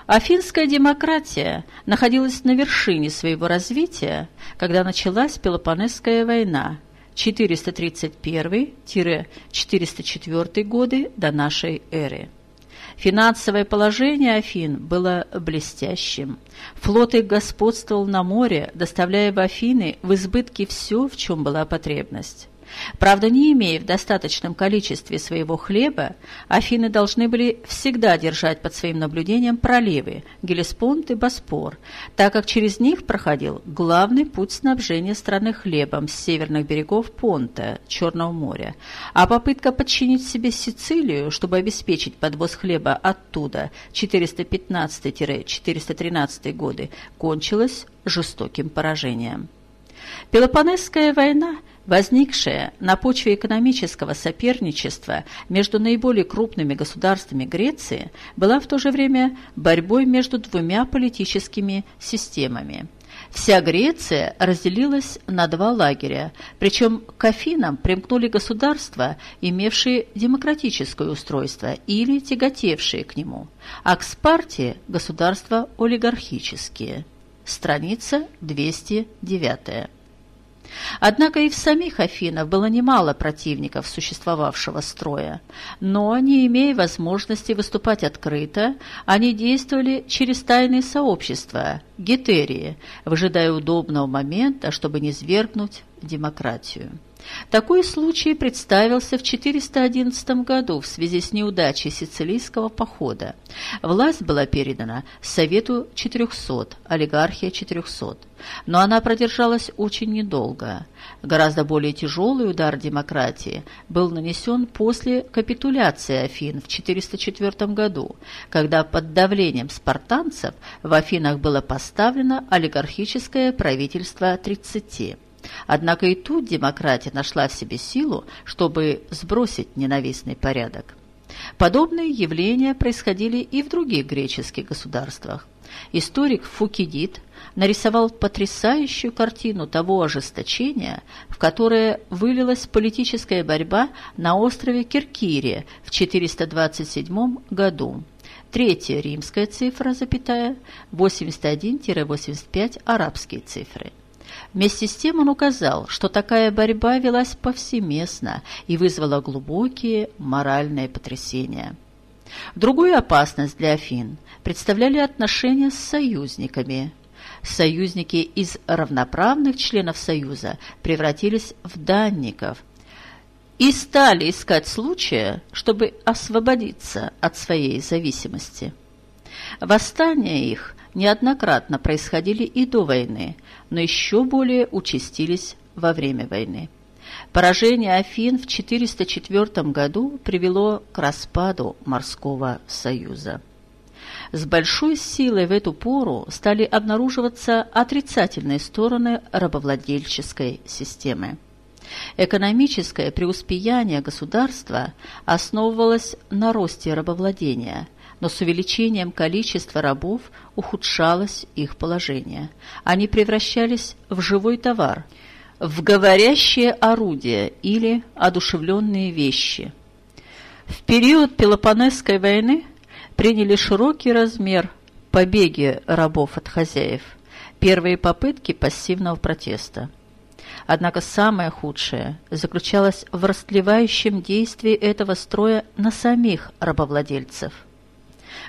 Афинская демократия находилась на вершине своего развития, когда началась Пелопонесская война 431-404 годы до нашей эры. Финансовое положение Афин было блестящим. Флот их господствовал на море, доставляя в Афины в избытке все, в чем была потребность. Правда, не имея в достаточном количестве своего хлеба, Афины должны были всегда держать под своим наблюдением проливы – Гелеспонд и Боспор, так как через них проходил главный путь снабжения страны хлебом с северных берегов Понта, Черного моря. А попытка подчинить себе Сицилию, чтобы обеспечить подвоз хлеба оттуда 415-413 годы, кончилась жестоким поражением. Пелопонесская война – возникшая на почве экономического соперничества между наиболее крупными государствами Греции, была в то же время борьбой между двумя политическими системами. Вся Греция разделилась на два лагеря, причем к Афинам примкнули государства, имевшие демократическое устройство или тяготевшие к нему, а к Спарте – государства олигархические. Страница 209. Однако и в самих Афинах было немало противников существовавшего строя, но, не имея возможности выступать открыто, они действовали через тайные сообщества, гетерии, выжидая удобного момента, чтобы не свергнуть демократию. Такой случай представился в 411 году в связи с неудачей сицилийского похода. Власть была передана Совету 400, олигархия 400. Но она продержалась очень недолго. Гораздо более тяжелый удар демократии был нанесен после капитуляции Афин в 404 году, когда под давлением спартанцев в Афинах было поставлено олигархическое правительство 30. Однако и тут демократия нашла в себе силу, чтобы сбросить ненавистный порядок. Подобные явления происходили и в других греческих государствах. Историк Фукидид нарисовал потрясающую картину того ожесточения, в которое вылилась политическая борьба на острове Киркирия в 427 году. Третья римская цифра, запятая, 81-85 арабские цифры. Вместе с тем он указал, что такая борьба велась повсеместно и вызвала глубокие моральные потрясения. Другую опасность для Афин представляли отношения с союзниками. Союзники из равноправных членов Союза превратились в данников и стали искать случая, чтобы освободиться от своей зависимости. Восстания их неоднократно происходили и до войны, но еще более участились во время войны. Поражение Афин в 404 году привело к распаду морского союза. С большой силой в эту пору стали обнаруживаться отрицательные стороны рабовладельческой системы. Экономическое преуспеяние государства основывалось на росте рабовладения – но с увеличением количества рабов ухудшалось их положение. Они превращались в живой товар, в говорящее орудие или одушевленные вещи. В период Пелопонесской войны приняли широкий размер побеги рабов от хозяев, первые попытки пассивного протеста. Однако самое худшее заключалось в растлевающем действии этого строя на самих рабовладельцев –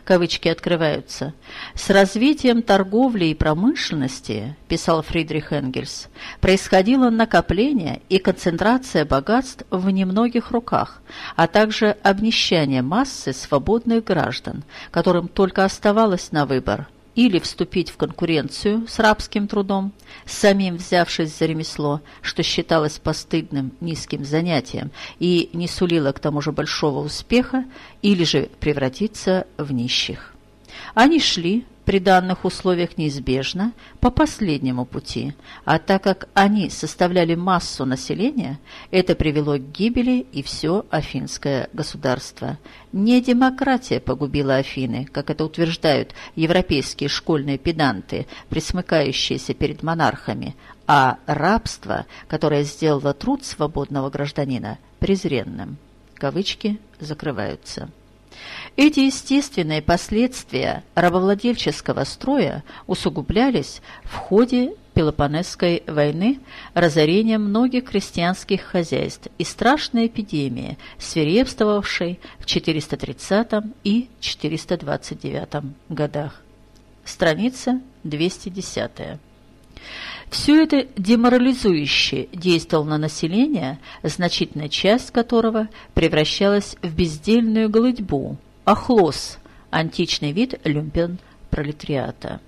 кавычки открываются, с развитием торговли и промышленности, писал Фридрих Энгельс, происходило накопление и концентрация богатств в немногих руках, а также обнищание массы свободных граждан, которым только оставалось на выбор – или вступить в конкуренцию с рабским трудом, самим взявшись за ремесло, что считалось постыдным низким занятием и не сулило к тому же большого успеха, или же превратиться в нищих. Они шли при данных условиях неизбежно по последнему пути, а так как они составляли массу населения, это привело к гибели и все афинское государство. Не демократия погубила Афины, как это утверждают европейские школьные педанты, присмыкающиеся перед монархами, а рабство, которое сделало труд свободного гражданина презренным. Кавычки закрываются. Эти естественные последствия рабовладельческого строя усугублялись в ходе Пелопонесской войны, разорение многих крестьянских хозяйств и страшной эпидемии, свирепствовавшей в 430 и 429 годах. Страница 210. Все это деморализующе действовало на население, значительная часть которого превращалась в бездельную голытьбу, охлос, античный вид люмпен пролетариата.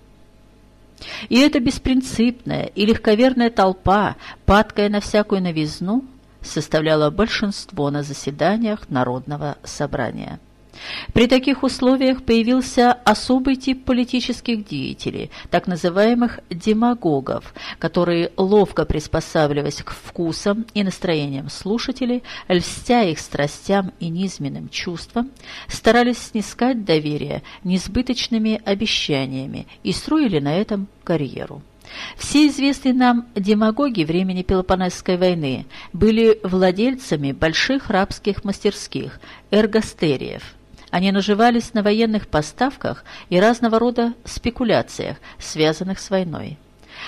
И эта беспринципная и легковерная толпа, падкая на всякую новизну, составляла большинство на заседаниях Народного собрания. При таких условиях появился особый тип политических деятелей, так называемых демагогов, которые, ловко приспосабливаясь к вкусам и настроениям слушателей, льстя их страстям и низменным чувствам, старались снискать доверие несбыточными обещаниями и строили на этом карьеру. Все известные нам демагоги времени Пелопонесской войны были владельцами больших рабских мастерских, эргостериев – они наживались на военных поставках и разного рода спекуляциях, связанных с войной.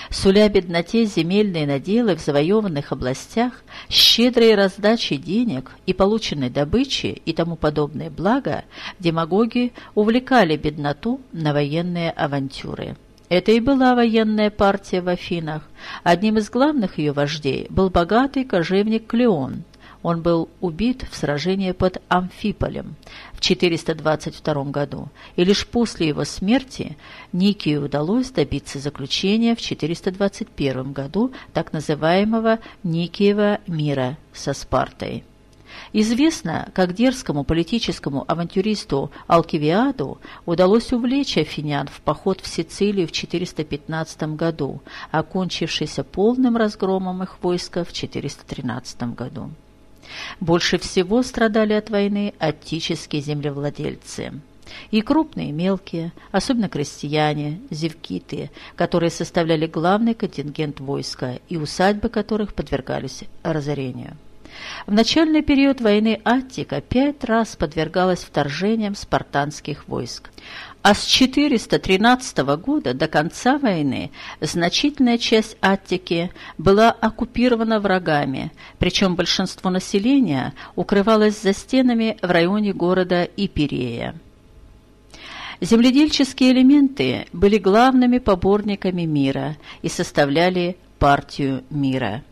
Суля бедноте земельные наделы в завоеванных областях, щедрые раздачи денег и полученной добычи и тому подобные блага, демагоги увлекали бедноту на военные авантюры. Это и была военная партия в Афинах. Одним из главных ее вождей был богатый кожевник Клеон – он был убит в сражении под Амфиполем в 422 году, и лишь после его смерти Никию удалось добиться заключения в 421 году так называемого Никиева мира со Спартой. Известно, как дерзкому политическому авантюристу Алкивиаду удалось увлечь афинян в поход в Сицилию в 415 году, окончившийся полным разгромом их войска в 413 году. Больше всего страдали от войны аттические землевладельцы. И крупные, и мелкие, особенно крестьяне, зевкиты, которые составляли главный контингент войска и усадьбы которых подвергались разорению. В начальный период войны Аттика пять раз подвергалась вторжениям спартанских войск а с 413 года до конца войны значительная часть Аттики была оккупирована врагами, причем большинство населения укрывалось за стенами в районе города Иперея. Земледельческие элементы были главными поборниками мира и составляли партию мира.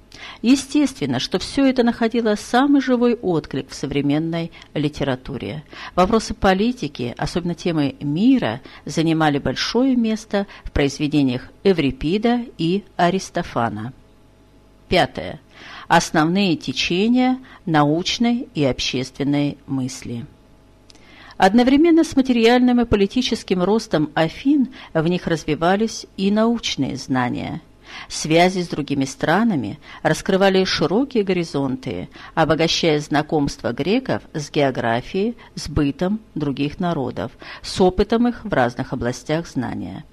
Естественно, что все это находило самый живой отклик в современной литературе. Вопросы политики, особенно темы мира, занимали большое место в произведениях Эврипида и Аристофана. Пятое. Основные течения научной и общественной мысли. Одновременно с материальным и политическим ростом Афин в них развивались и научные знания – Связи с другими странами раскрывали широкие горизонты, обогащая знакомство греков с географией, с бытом других народов, с опытом их в разных областях знания.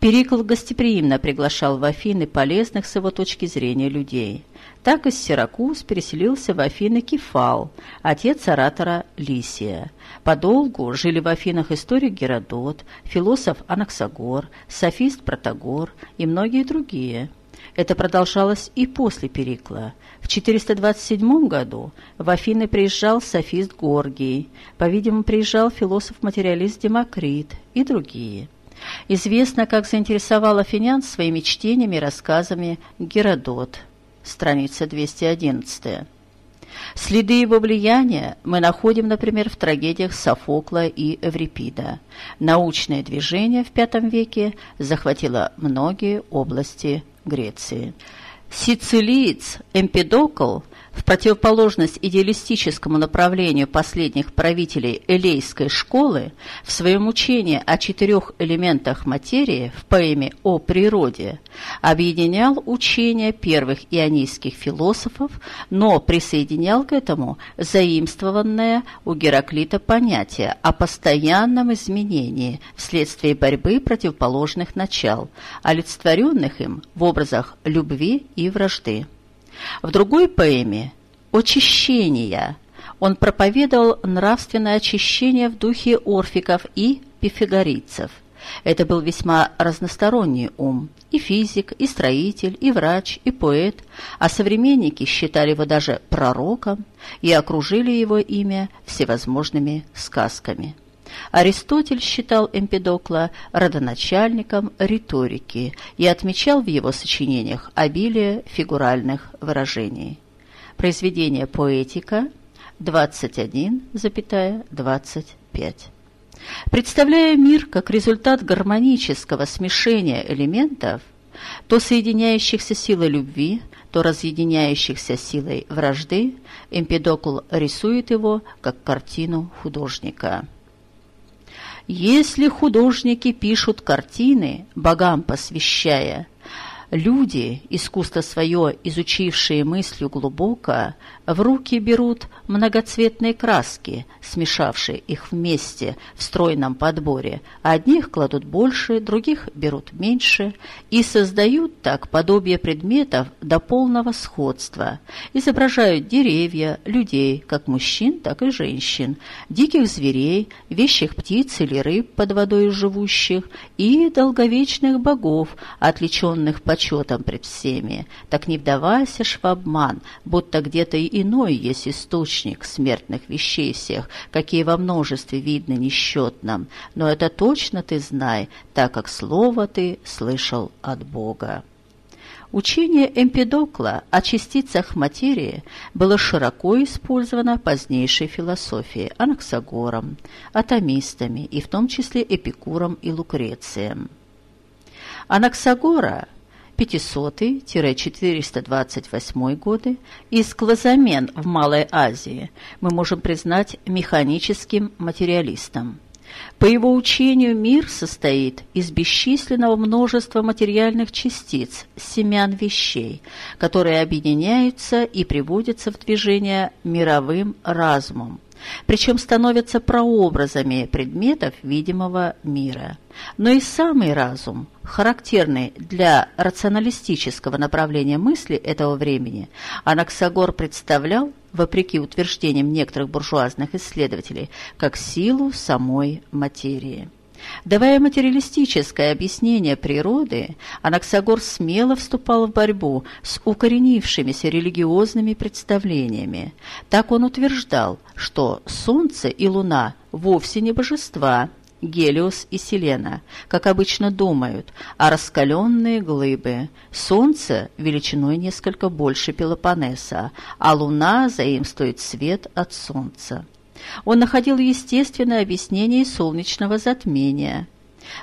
Перикл гостеприимно приглашал в Афины полезных с его точки зрения людей. Так из Сиракуз переселился в Афины Кефал, отец оратора Лисия. Подолгу жили в Афинах историк Геродот, философ Анаксагор, софист Протагор и многие другие. Это продолжалось и после Перикла. В 427 году в Афины приезжал софист Горгий, по-видимому, приезжал философ-материалист Демокрит и другие. Известно, как заинтересовал афинян своими чтениями и рассказами Геродот, страница 211. Следы его влияния мы находим, например, в трагедиях Софокла и Эврипида. Научное движение в V веке захватило многие области Греции. Сицилиец Эмпидокл в противоположность идеалистическому направлению последних правителей элейской школы, в своем учении о четырех элементах материи в поэме «О природе» объединял учения первых ионийских философов, но присоединял к этому заимствованное у Гераклита понятие о постоянном изменении вследствие борьбы противоположных начал, олицетворенных им в образах любви и вражды. В другой поэме «Очищение» он проповедовал нравственное очищение в духе орфиков и пифагорийцев. Это был весьма разносторонний ум, и физик, и строитель, и врач, и поэт, а современники считали его даже пророком и окружили его имя всевозможными сказками. Аристотель считал Эмпидокла родоначальником риторики и отмечал в его сочинениях обилие фигуральных выражений. Произведение «Поэтика» 21,25. Представляя мир как результат гармонического смешения элементов, то соединяющихся силой любви, то разъединяющихся силой вражды, Эмпидокл рисует его как картину художника. Если художники пишут картины, богам посвящая, Люди, искусство свое изучившие мыслью глубоко, в руки берут многоцветные краски, смешавшие их вместе в стройном подборе. Одних кладут больше, других берут меньше и создают так подобие предметов до полного сходства. Изображают деревья, людей, как мужчин, так и женщин, диких зверей, вещих птиц или рыб под водой живущих и долговечных богов, отличенных по почетом пред всеми, так не вдавайся ж в обман, будто где-то и иной есть источник смертных вещей всех, какие во множестве видны несчетном, но это точно ты знай, так как слово ты слышал от Бога. Учение Эмпидокла о частицах материи было широко использовано позднейшей философией Анаксагором, атомистами и в том числе Эпикуром и Лукрецием. Анаксагора 500-428 годы и склозамен в Малой Азии мы можем признать механическим материалистом. По его учению мир состоит из бесчисленного множества материальных частиц, семян вещей, которые объединяются и приводятся в движение мировым разумом, причем становятся прообразами предметов видимого мира. Но и самый разум, характерный для рационалистического направления мысли этого времени, Анаксагор представлял, вопреки утверждениям некоторых буржуазных исследователей, как силу самой материи. Давая материалистическое объяснение природы, Анаксагор смело вступал в борьбу с укоренившимися религиозными представлениями. Так он утверждал, что Солнце и Луна вовсе не божества, Гелиос и Селена, как обычно думают, а раскаленные глыбы. Солнце величиной несколько больше Пелопоннеса, а Луна заимствует свет от Солнца. Он находил естественное объяснение солнечного затмения.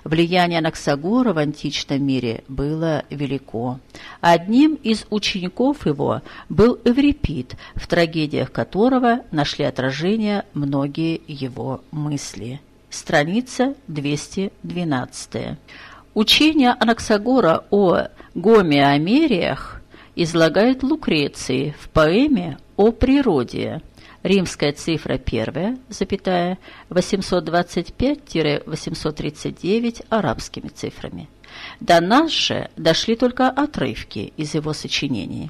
Влияние Анаксагора в античном мире было велико. Одним из учеников его был Эврипид, в трагедиях которого нашли отражение многие его мысли. Страница 212. Учение Анаксагора о гомеомериях излагает Лукреции в поэме о природе – римская цифра первая, запятая, 825-839 арабскими цифрами. До нас же дошли только отрывки из его сочинений.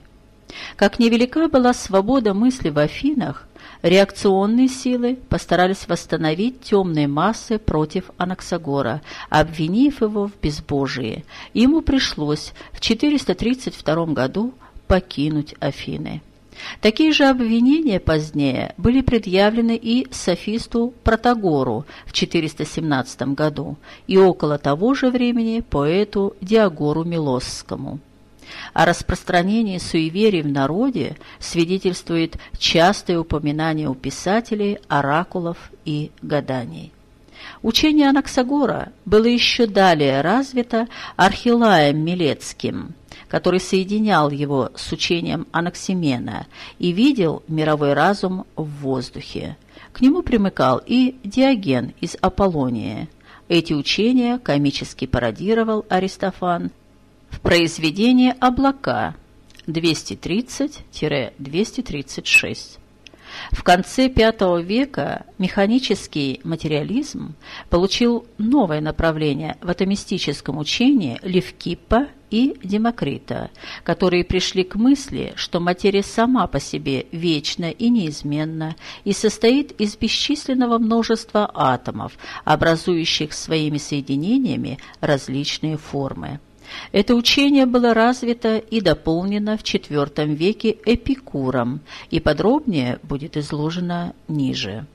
Как невелика была свобода мысли в Афинах, реакционные силы постарались восстановить темные массы против Анаксагора, обвинив его в безбожии. Ему пришлось в 432 году покинуть Афины. Такие же обвинения позднее были предъявлены и софисту Протагору в 417 году и около того же времени поэту Диагору Милосскому. О распространении суеверий в народе свидетельствует частое упоминание у писателей оракулов и гаданий. Учение Анаксагора было еще далее развито Архилаем Милецким, который соединял его с учением Анаксимена и видел мировой разум в воздухе. К нему примыкал и Диоген из Аполлонии. Эти учения комически пародировал Аристофан в произведении «Облака» 230-236. В конце V века механический материализм получил новое направление в атомистическом учении Левкиппа и Демокрита, которые пришли к мысли, что материя сама по себе вечна и неизменна и состоит из бесчисленного множества атомов, образующих своими соединениями различные формы. Это учение было развито и дополнено в IV веке Эпикуром и подробнее будет изложено ниже.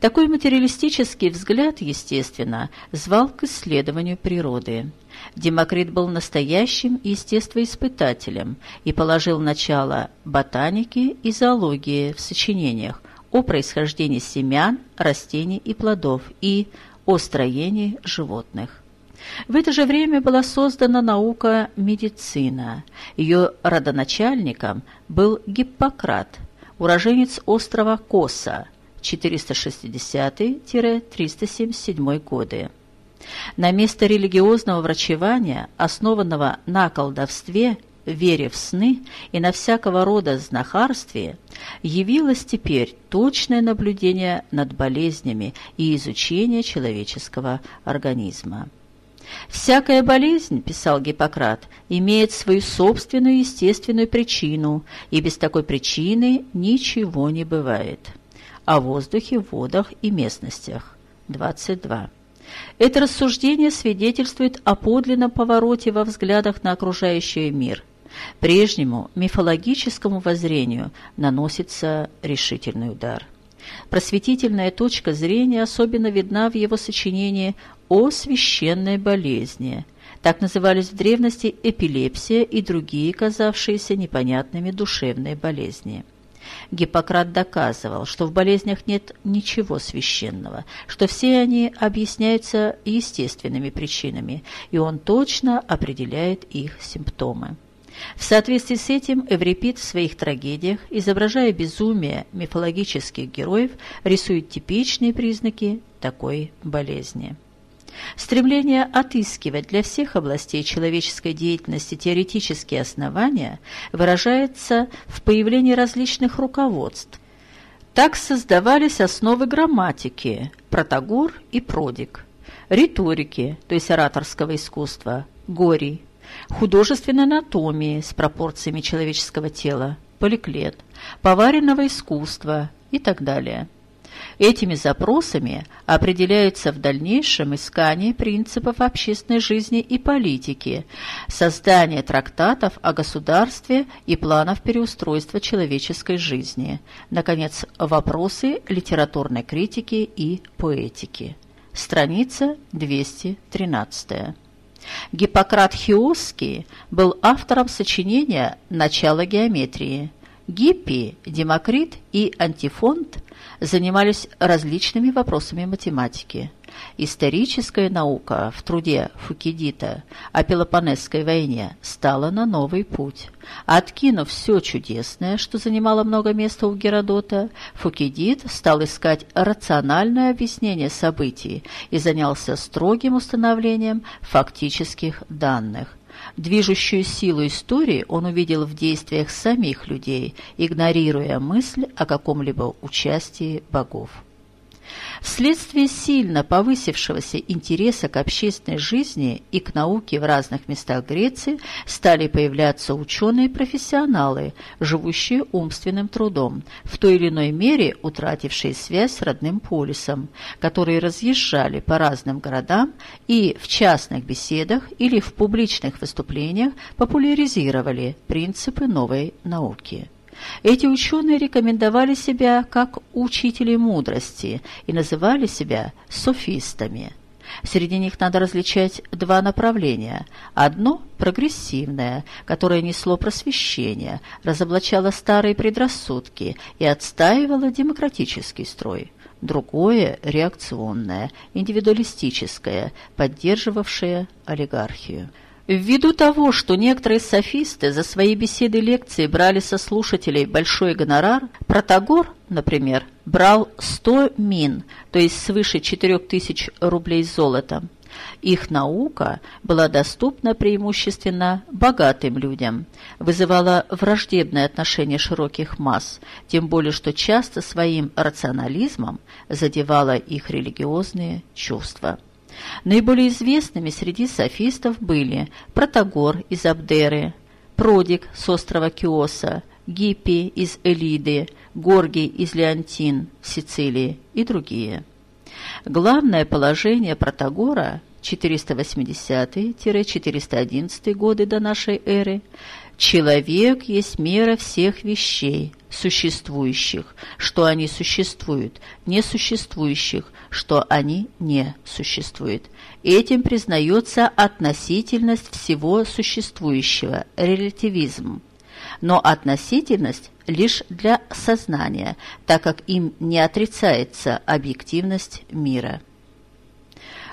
Такой материалистический взгляд, естественно, звал к исследованию природы. Демокрит был настоящим естествоиспытателем и положил начало ботанике и зоологии в сочинениях о происхождении семян, растений и плодов и о строении животных. В это же время была создана наука медицина. Ее родоначальником был Гиппократ, уроженец острова Коса, 460-377 годы. На место религиозного врачевания, основанного на колдовстве, вере в сны и на всякого рода знахарстве, явилось теперь точное наблюдение над болезнями и изучение человеческого организма. «Всякая болезнь, — писал Гиппократ, — имеет свою собственную естественную причину, и без такой причины ничего не бывает» о воздухе, водах и местностях. 22. Это рассуждение свидетельствует о подлинном повороте во взглядах на окружающий мир. Прежнему мифологическому воззрению наносится решительный удар. Просветительная точка зрения особенно видна в его сочинении о священной болезни. Так назывались в древности эпилепсия и другие казавшиеся непонятными душевные болезни. Гиппократ доказывал, что в болезнях нет ничего священного, что все они объясняются естественными причинами, и он точно определяет их симптомы. В соответствии с этим Эврипид в своих трагедиях, изображая безумие мифологических героев, рисует типичные признаки такой болезни. Стремление отыскивать для всех областей человеческой деятельности теоретические основания выражается в появлении различных руководств. Так создавались основы грамматики – Протагор и Продик, риторики, то есть ораторского искусства – Горий, художественной анатомии с пропорциями человеческого тела – Поликлет, поваренного искусства и так далее – Этими запросами определяется в дальнейшем искание принципов общественной жизни и политики, создание трактатов о государстве и планов переустройства человеческой жизни, наконец, вопросы литературной критики и поэтики. Страница 213. Гиппократ Хиосский был автором сочинения «Начало геометрии». Гиппи, Демокрит и Антифонт занимались различными вопросами математики. Историческая наука в труде Фукидита о Пелопонесской войне стала на новый путь. Откинув все чудесное, что занимало много места у Геродота, Фукидид стал искать рациональное объяснение событий и занялся строгим установлением фактических данных. Движущую силу истории он увидел в действиях самих людей, игнорируя мысль о каком-либо участии богов. Вследствие сильно повысившегося интереса к общественной жизни и к науке в разных местах Греции стали появляться ученые-профессионалы, живущие умственным трудом, в той или иной мере утратившие связь с родным полисом, которые разъезжали по разным городам и в частных беседах или в публичных выступлениях популяризировали принципы новой науки. Эти ученые рекомендовали себя как учители мудрости и называли себя софистами. Среди них надо различать два направления. Одно – прогрессивное, которое несло просвещение, разоблачало старые предрассудки и отстаивало демократический строй. Другое – реакционное, индивидуалистическое, поддерживавшее олигархию. Ввиду того, что некоторые софисты за свои беседы и лекции брали со слушателей большой гонорар, Протагор, например, брал 100 мин, то есть свыше 4000 рублей золота. Их наука была доступна преимущественно богатым людям, вызывала враждебное отношение широких масс, тем более что часто своим рационализмом задевала их религиозные чувства. Наиболее известными среди софистов были Протагор из Абдеры, Продик с острова Киоса, Гиппи из Элиды, Горгий из Леонтин, Сицилии и другие. Главное положение Протагора 480-411 годы до нашей эры «Человек есть мера всех вещей, существующих, что они существуют, несуществующих, что они не существуют». Этим признается относительность всего существующего, релятивизм. Но относительность лишь для сознания, так как им не отрицается объективность мира.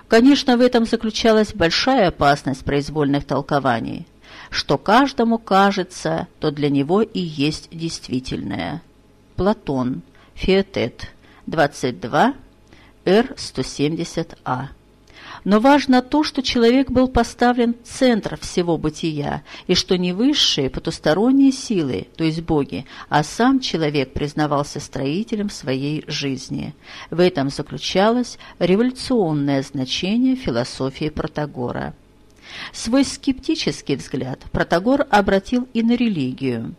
Конечно, в этом заключалась большая опасность произвольных толкований. Что каждому кажется, то для него и есть действительное. Платон, Феотет, 22, Р-170А. Но важно то, что человек был поставлен в центр всего бытия, и что не высшие потусторонние силы, то есть боги, а сам человек признавался строителем своей жизни. В этом заключалось революционное значение философии Протагора. Свой скептический взгляд Протагор обратил и на религию.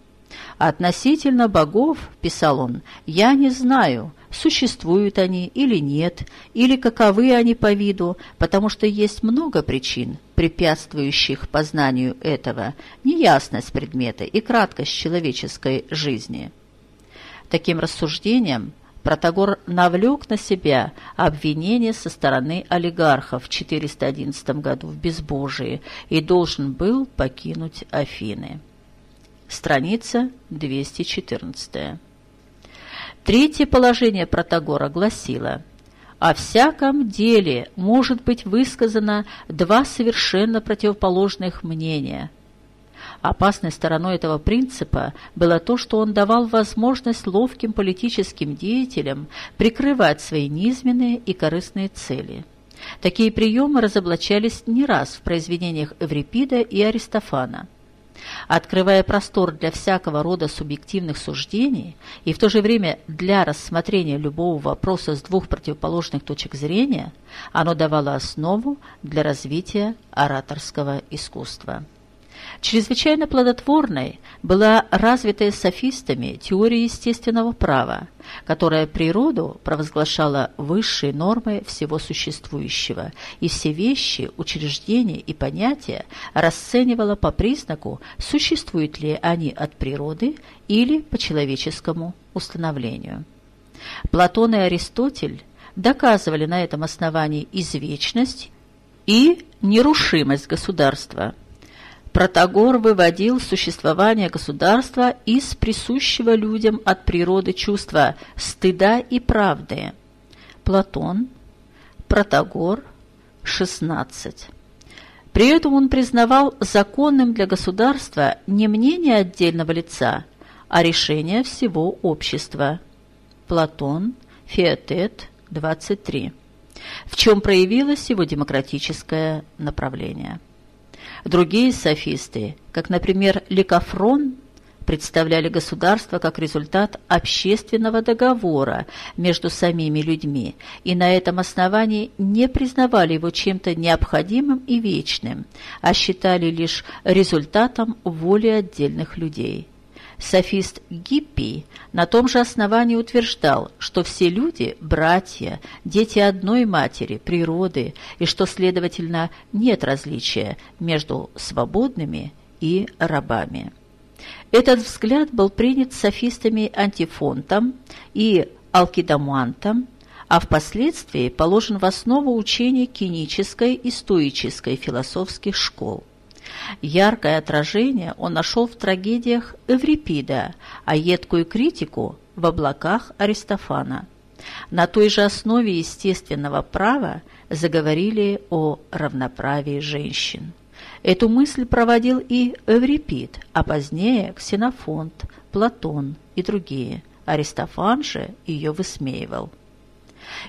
«Относительно богов, — писал он, — я не знаю, существуют они или нет, или каковы они по виду, потому что есть много причин, препятствующих познанию этого, неясность предмета и краткость человеческой жизни. Таким рассуждением Протагор навлек на себя обвинение со стороны олигархов в 411 году в безбожии и должен был покинуть Афины. Страница 214. Третье положение Протагора гласило «О всяком деле может быть высказано два совершенно противоположных мнения». Опасной стороной этого принципа было то, что он давал возможность ловким политическим деятелям прикрывать свои низменные и корыстные цели. Такие приемы разоблачались не раз в произведениях Эврипида и Аристофана – открывая простор для всякого рода субъективных суждений и в то же время для рассмотрения любого вопроса с двух противоположных точек зрения, оно давало основу для развития ораторского искусства. Чрезвычайно плодотворной была развитая софистами теория естественного права, которая природу провозглашала высшей нормой всего существующего, и все вещи, учреждения и понятия расценивала по признаку, существуют ли они от природы или по человеческому установлению. Платон и Аристотель доказывали на этом основании извечность и нерушимость государства – Протагор выводил существование государства из присущего людям от природы чувства стыда и правды. Платон, Протагор, 16. При этом он признавал законным для государства не мнение отдельного лица, а решение всего общества. Платон, Феотет, 23. В чем проявилось его демократическое направление. Другие софисты, как, например, Ликофрон, представляли государство как результат общественного договора между самими людьми и на этом основании не признавали его чем-то необходимым и вечным, а считали лишь результатом воли отдельных людей. Софист Гиппий на том же основании утверждал, что все люди – братья, дети одной матери, природы, и что, следовательно, нет различия между свободными и рабами. Этот взгляд был принят софистами Антифонтом и Алкидамантом, а впоследствии положен в основу учения кинической и стоической философских школ. Яркое отражение он нашел в трагедиях Эврипида, а едкую критику – в облаках Аристофана. На той же основе естественного права заговорили о равноправии женщин. Эту мысль проводил и Эврипид, а позднее Ксенофонт, Платон и другие. Аристофан же ее высмеивал.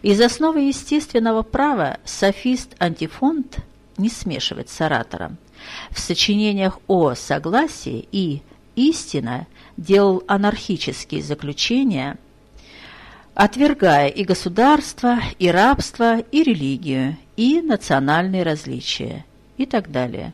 Из основы естественного права софист Антифонт не смешивать с оратором – в сочинениях о согласии и «Истина» делал анархические заключения, отвергая и государство, и рабство, и религию, и национальные различия, и так далее.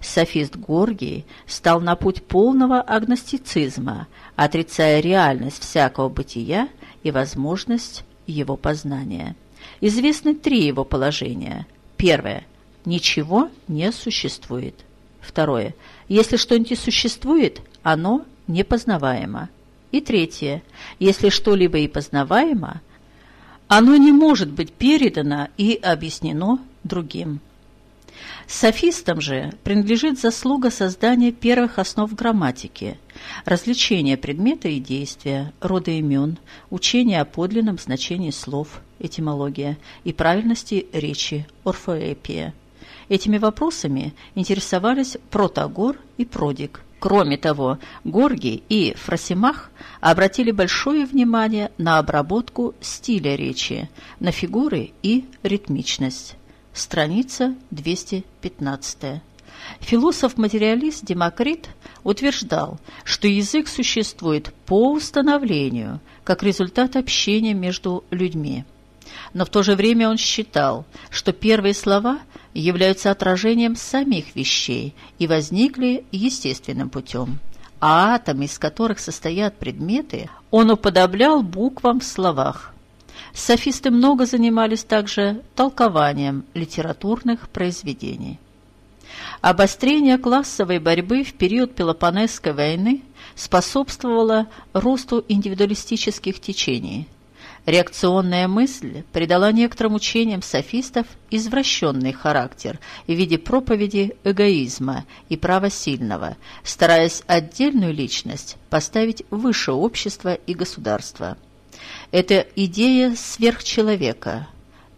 Софист Горгий стал на путь полного агностицизма, отрицая реальность всякого бытия и возможность его познания. Известны три его положения. Первое. Ничего не существует. Второе. Если что-нибудь существует, оно непознаваемо. И третье. Если что-либо и познаваемо, оно не может быть передано и объяснено другим. Софистам же принадлежит заслуга создания первых основ грамматики, развлечения предмета и действия, рода имен, учения о подлинном значении слов, этимология и правильности речи, орфоэпия. Этими вопросами интересовались Протагор и Продик. Кроме того, Горгий и Фросимах обратили большое внимание на обработку стиля речи, на фигуры и ритмичность. Страница 215. Философ-материалист Демокрит утверждал, что язык существует по установлению, как результат общения между людьми. Но в то же время он считал, что первые слова являются отражением самих вещей и возникли естественным путем. А атомы, из которых состоят предметы, он уподоблял буквам в словах. Софисты много занимались также толкованием литературных произведений. Обострение классовой борьбы в период Пелопонесской войны способствовало росту индивидуалистических течений. Реакционная мысль придала некоторым учениям софистов извращенный характер в виде проповеди эгоизма и права сильного, стараясь отдельную личность поставить выше общества и государства. Это идея сверхчеловека.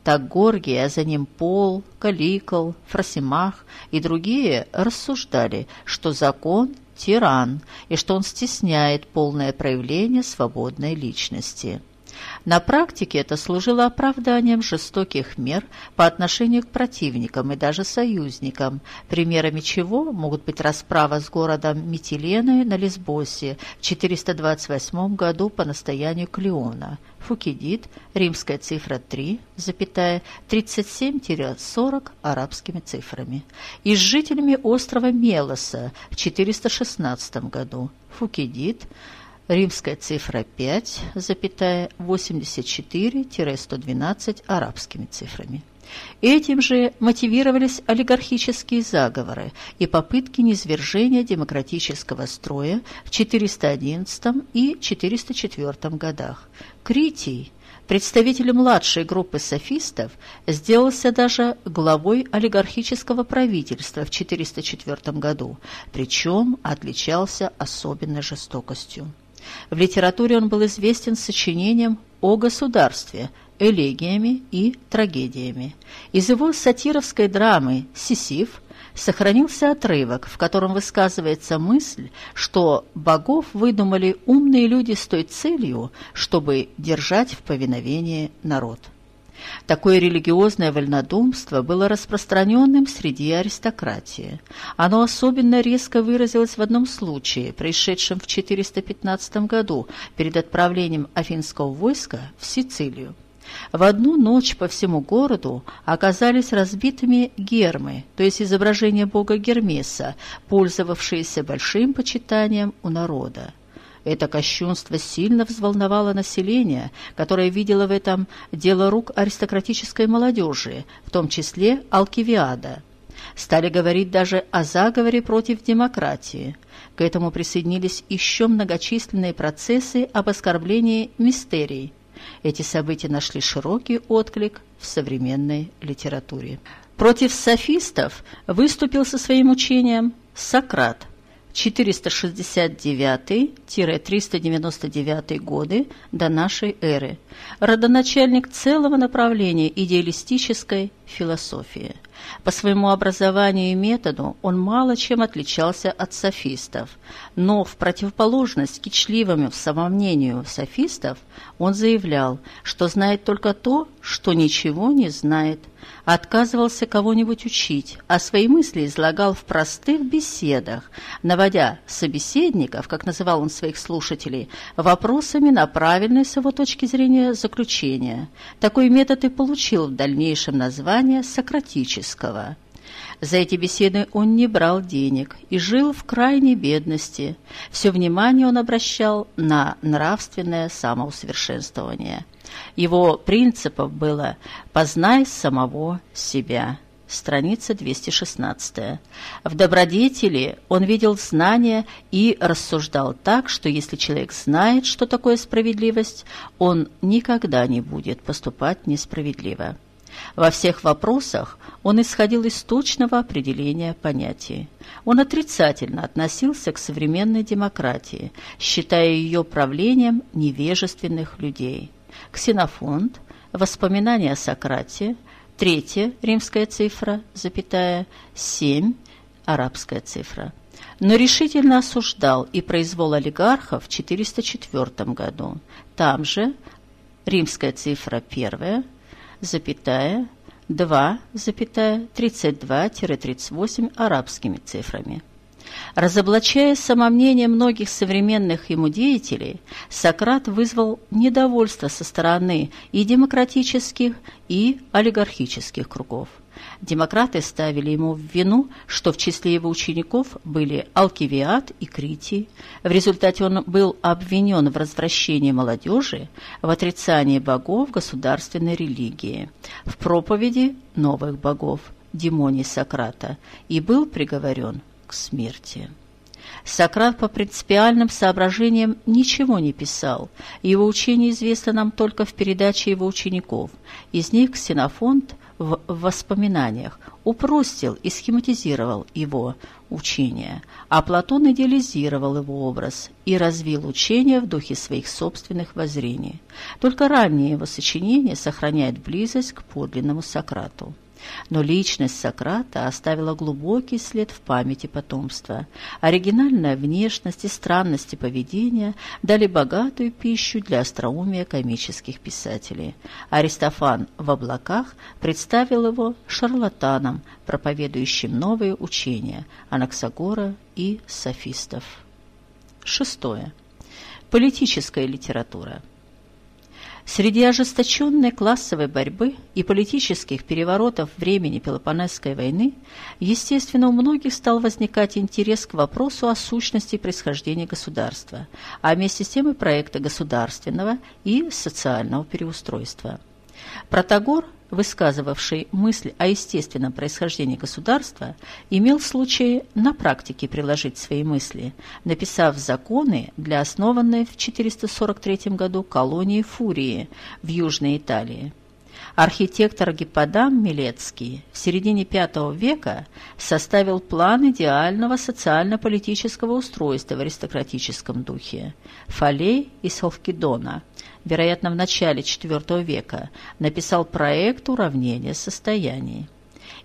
Так Горгий, а за ним Пол, Каликол, Фросимах и другие рассуждали, что закон – тиран, и что он стесняет полное проявление свободной личности. На практике это служило оправданием жестоких мер по отношению к противникам и даже союзникам, примерами чего могут быть расправа с городом Митиленой на Лесбосе в 428 году по настоянию Клеона, Фукидид, римская цифра 3, запятая, 37-40 арабскими цифрами, и с жителями острова Мелоса в 416 году, Фукидид, римская цифра 5, запятая 84-112 арабскими цифрами. Этим же мотивировались олигархические заговоры и попытки низвержения демократического строя в 411 и 404 годах. Критий, представитель младшей группы софистов, сделался даже главой олигархического правительства в 404 году, причем отличался особенной жестокостью. В литературе он был известен сочинением о государстве, элегиями и трагедиями. Из его сатировской драмы «Сисиф» сохранился отрывок, в котором высказывается мысль, что богов выдумали умные люди с той целью, чтобы держать в повиновении народ. Такое религиозное вольнодумство было распространенным среди аристократии. Оно особенно резко выразилось в одном случае, происшедшем в 415 году перед отправлением афинского войска в Сицилию. В одну ночь по всему городу оказались разбитыми гермы, то есть изображения бога Гермеса, пользовавшиеся большим почитанием у народа. Это кощунство сильно взволновало население, которое видело в этом дело рук аристократической молодежи, в том числе Алкивиада. Стали говорить даже о заговоре против демократии. К этому присоединились еще многочисленные процессы об оскорблении мистерий. Эти события нашли широкий отклик в современной литературе. Против софистов выступил со своим учением Сократ – 469-399 годы до нашей эры, родоначальник целого направления идеалистической философии. По своему образованию и методу он мало чем отличался от софистов, но в противоположность кичливому самомнению софистов он заявлял, что знает только то, что ничего не знает, отказывался кого-нибудь учить, а свои мысли излагал в простых беседах, наводя собеседников, как называл он своих слушателей, вопросами на правильное с его точки зрения заключение. Такой метод и получил в дальнейшем название сократического. За эти беседы он не брал денег и жил в крайней бедности. Все внимание он обращал на нравственное самоусовершенствование. Его принципов было «познай самого себя». Страница 216. В добродетели он видел знания и рассуждал так, что если человек знает, что такое справедливость, он никогда не будет поступать несправедливо. Во всех вопросах он исходил из точного определения понятий. Он отрицательно относился к современной демократии, считая ее правлением невежественных людей. Ксенофонт, воспоминания о Сократе, третья римская цифра, запятая, семь арабская цифра. Но решительно осуждал и произвол олигархов в 404 году. Там же римская цифра первая, запятая, 2, запятая, 32-38 арабскими цифрами. Разоблачая самомнение многих современных ему деятелей, Сократ вызвал недовольство со стороны и демократических, и олигархических кругов. Демократы ставили ему в вину, что в числе его учеников были Алкивиад и Критий. В результате он был обвинен в развращении молодежи, в отрицании богов государственной религии, в проповеди новых богов, демоний Сократа, и был приговорен к смерти. Сократ по принципиальным соображениям ничего не писал. Его учение известно нам только в передаче его учеников. Из них Ксенофонт в воспоминаниях упростил и схематизировал его учение, а Платон идеализировал его образ и развил учение в духе своих собственных воззрений. Только ранние его сочинения сохраняют близость к подлинному Сократу. Но личность Сократа оставила глубокий след в памяти потомства. Оригинальная внешность и странности поведения дали богатую пищу для остроумия комических писателей. Аристофан в «Облаках» представил его шарлатаном, проповедующим новые учения Анаксагора и софистов. Шестое. Политическая литература – Среди ожесточенной классовой борьбы и политических переворотов времени Пелопонесской войны, естественно, у многих стал возникать интерес к вопросу о сущности происхождения государства, а вместе с тем и проекта государственного и социального переустройства. Протагор высказывавший мысль о естественном происхождении государства, имел случай на практике приложить свои мысли, написав законы для основанной в 443 году колонии Фурии в Южной Италии. Архитектор Гипподам Милецкий в середине V века составил план идеального социально-политического устройства в аристократическом духе. Фалей из Халкидона – вероятно, в начале IV века, написал проект уравнения состояний.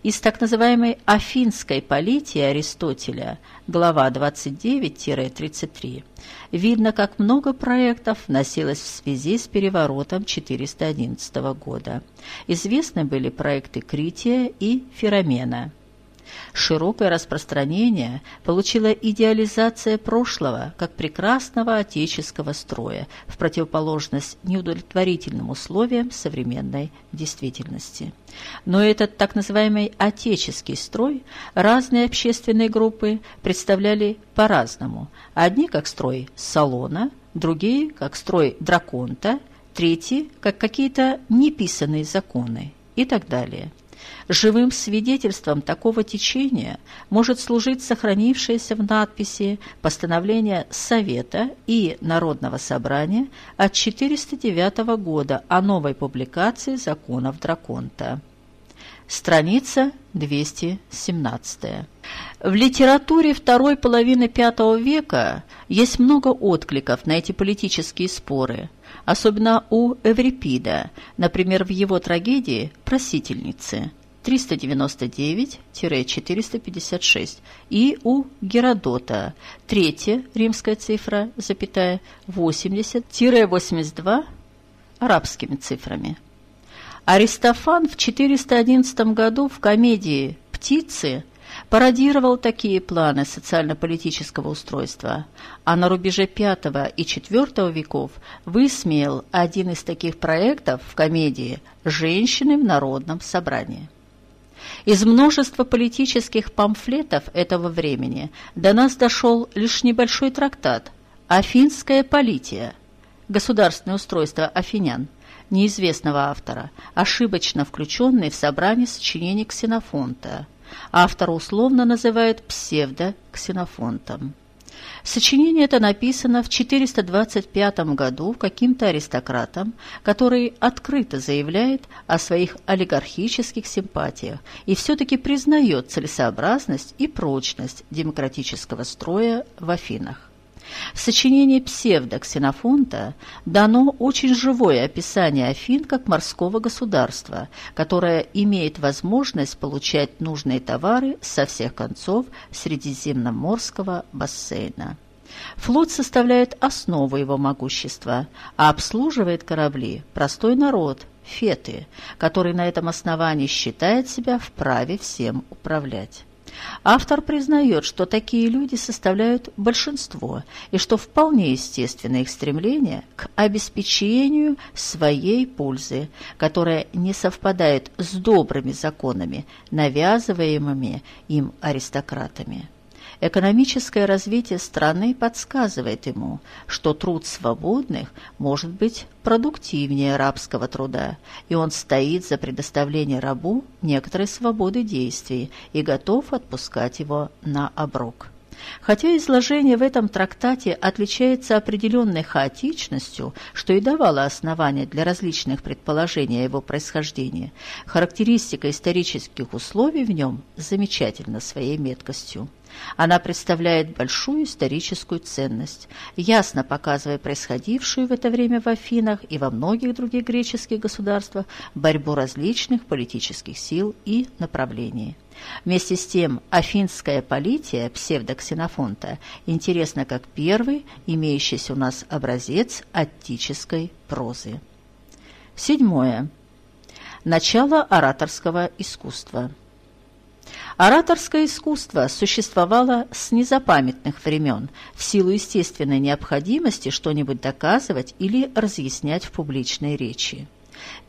Из так называемой «Афинской политии» Аристотеля, глава 29-33, видно, как много проектов носилось в связи с переворотом 411 года. Известны были проекты Крития и Феромена – Широкое распространение получила идеализация прошлого как прекрасного отеческого строя в противоположность неудовлетворительным условиям современной действительности. Но этот так называемый «отеческий строй» разные общественные группы представляли по-разному. Одни как строй салона, другие как строй драконта, третьи как какие-то неписанные законы и так далее. Живым свидетельством такого течения может служить сохранившееся в надписи постановление Совета и Народного собрания от 409 года о новой публикации законов Драконта. Страница 217. В литературе второй половины V века есть много откликов на эти политические споры, особенно у Эврипида, например, в его трагедии «Просительницы», 399-456 и у Геродота третья римская цифра, запятая 80-82 арабскими цифрами. Аристофан в 411 году в комедии «Птицы» пародировал такие планы социально-политического устройства, а на рубеже V и IV веков высмеял один из таких проектов в комедии «Женщины в народном собрании». Из множества политических памфлетов этого времени до нас дошел лишь небольшой трактат «Афинская полития» «Государственное устройство афинян» неизвестного автора, ошибочно включенный в собрание сочинений Ксенофонта – Автор условно называют псевдоксенофонтом. Сочинение это написано в 425 году каким-то аристократом, который открыто заявляет о своих олигархических симпатиях и все-таки признает целесообразность и прочность демократического строя в Афинах. В сочинении псевдоксенофонта дано очень живое описание Афин как морского государства, которое имеет возможность получать нужные товары со всех концов Средиземноморского бассейна. Флот составляет основу его могущества, а обслуживает корабли простой народ, феты, который на этом основании считает себя вправе всем управлять. Автор признает, что такие люди составляют большинство и что вполне естественно их стремление к обеспечению своей пользы, которая не совпадает с добрыми законами, навязываемыми им аристократами. Экономическое развитие страны подсказывает ему, что труд свободных может быть продуктивнее рабского труда, и он стоит за предоставление рабу некоторой свободы действий и готов отпускать его на оброк. Хотя изложение в этом трактате отличается определенной хаотичностью, что и давало основания для различных предположений о его происхождении, характеристика исторических условий в нем замечательна своей меткостью. Она представляет большую историческую ценность, ясно показывая происходившую в это время в Афинах и во многих других греческих государствах борьбу различных политических сил и направлений. Вместе с тем, афинская полития псевдоксенофонта интересна как первый, имеющийся у нас образец аттической прозы. Седьмое. Начало ораторского искусства. Ораторское искусство существовало с незапамятных времен в силу естественной необходимости что-нибудь доказывать или разъяснять в публичной речи.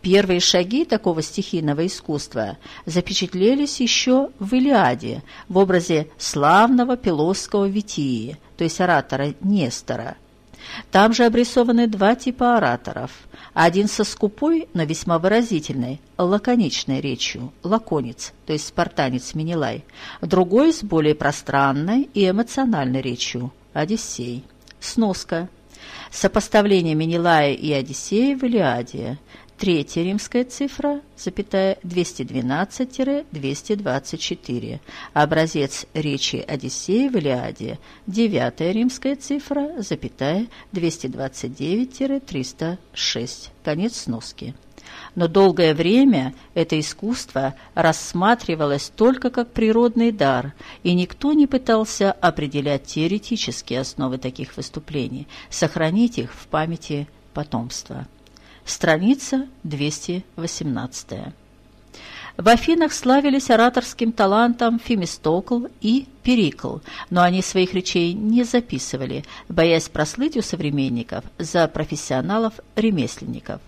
Первые шаги такого стихийного искусства запечатлелись еще в Илиаде в образе славного пилосского Витии, то есть оратора Нестора. Там же обрисованы два типа ораторов. Один со скупой, но весьма выразительной, лаконичной речью, лаконец, то есть спартанец Менелай. Другой с более пространной и эмоциональной речью, Одиссей. Сноска. Сопоставление Менелая и Одиссея в Илиаде. Третья римская цифра, запятая 212-224. Образец речи Одиссея в Илиаде. Девятая римская цифра, запятая 229-306. Конец сноски. Но долгое время это искусство рассматривалось только как природный дар, и никто не пытался определять теоретические основы таких выступлений, сохранить их в памяти потомства. Страница 218. В Афинах славились ораторским талантом Фемистокл и Перикл, но они своих речей не записывали, боясь прослыть у современников за профессионалов-ремесленников.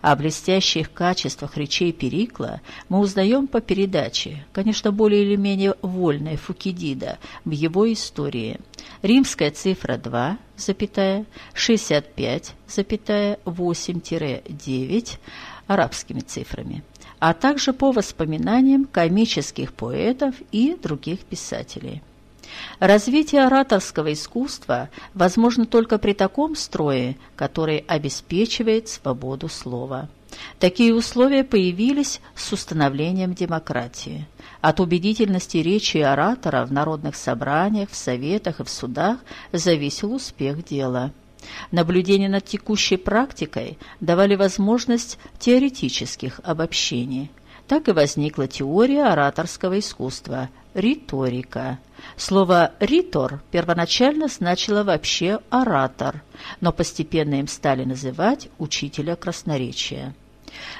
О блестящих качествах речей Перикла мы узнаем по передаче, конечно, более или менее вольной Фукидида в его истории. Римская цифра 2, запятая, 65, запятая, 8-9 арабскими цифрами, а также по воспоминаниям комических поэтов и других писателей. Развитие ораторского искусства возможно только при таком строе, который обеспечивает свободу слова. Такие условия появились с установлением демократии. От убедительности речи оратора в народных собраниях, в советах и в судах зависел успех дела. Наблюдения над текущей практикой давали возможность теоретических обобщений. так и возникла теория ораторского искусства – риторика. Слово «ритор» первоначально значило вообще «оратор», но постепенно им стали называть учителя красноречия.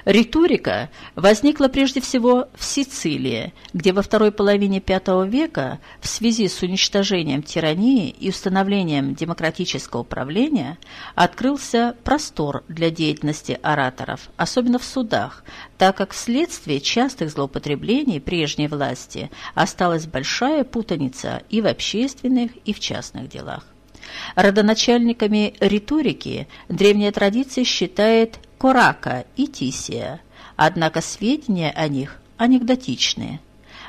Риторика возникла прежде всего в Сицилии, где во второй половине V века в связи с уничтожением тирании и установлением демократического правления открылся простор для деятельности ораторов, особенно в судах, так как вследствие частых злоупотреблений прежней власти осталась большая путаница и в общественных, и в частных делах. Родоначальниками риторики древняя традиция считает Корака и Тисия, однако сведения о них анекдотичные.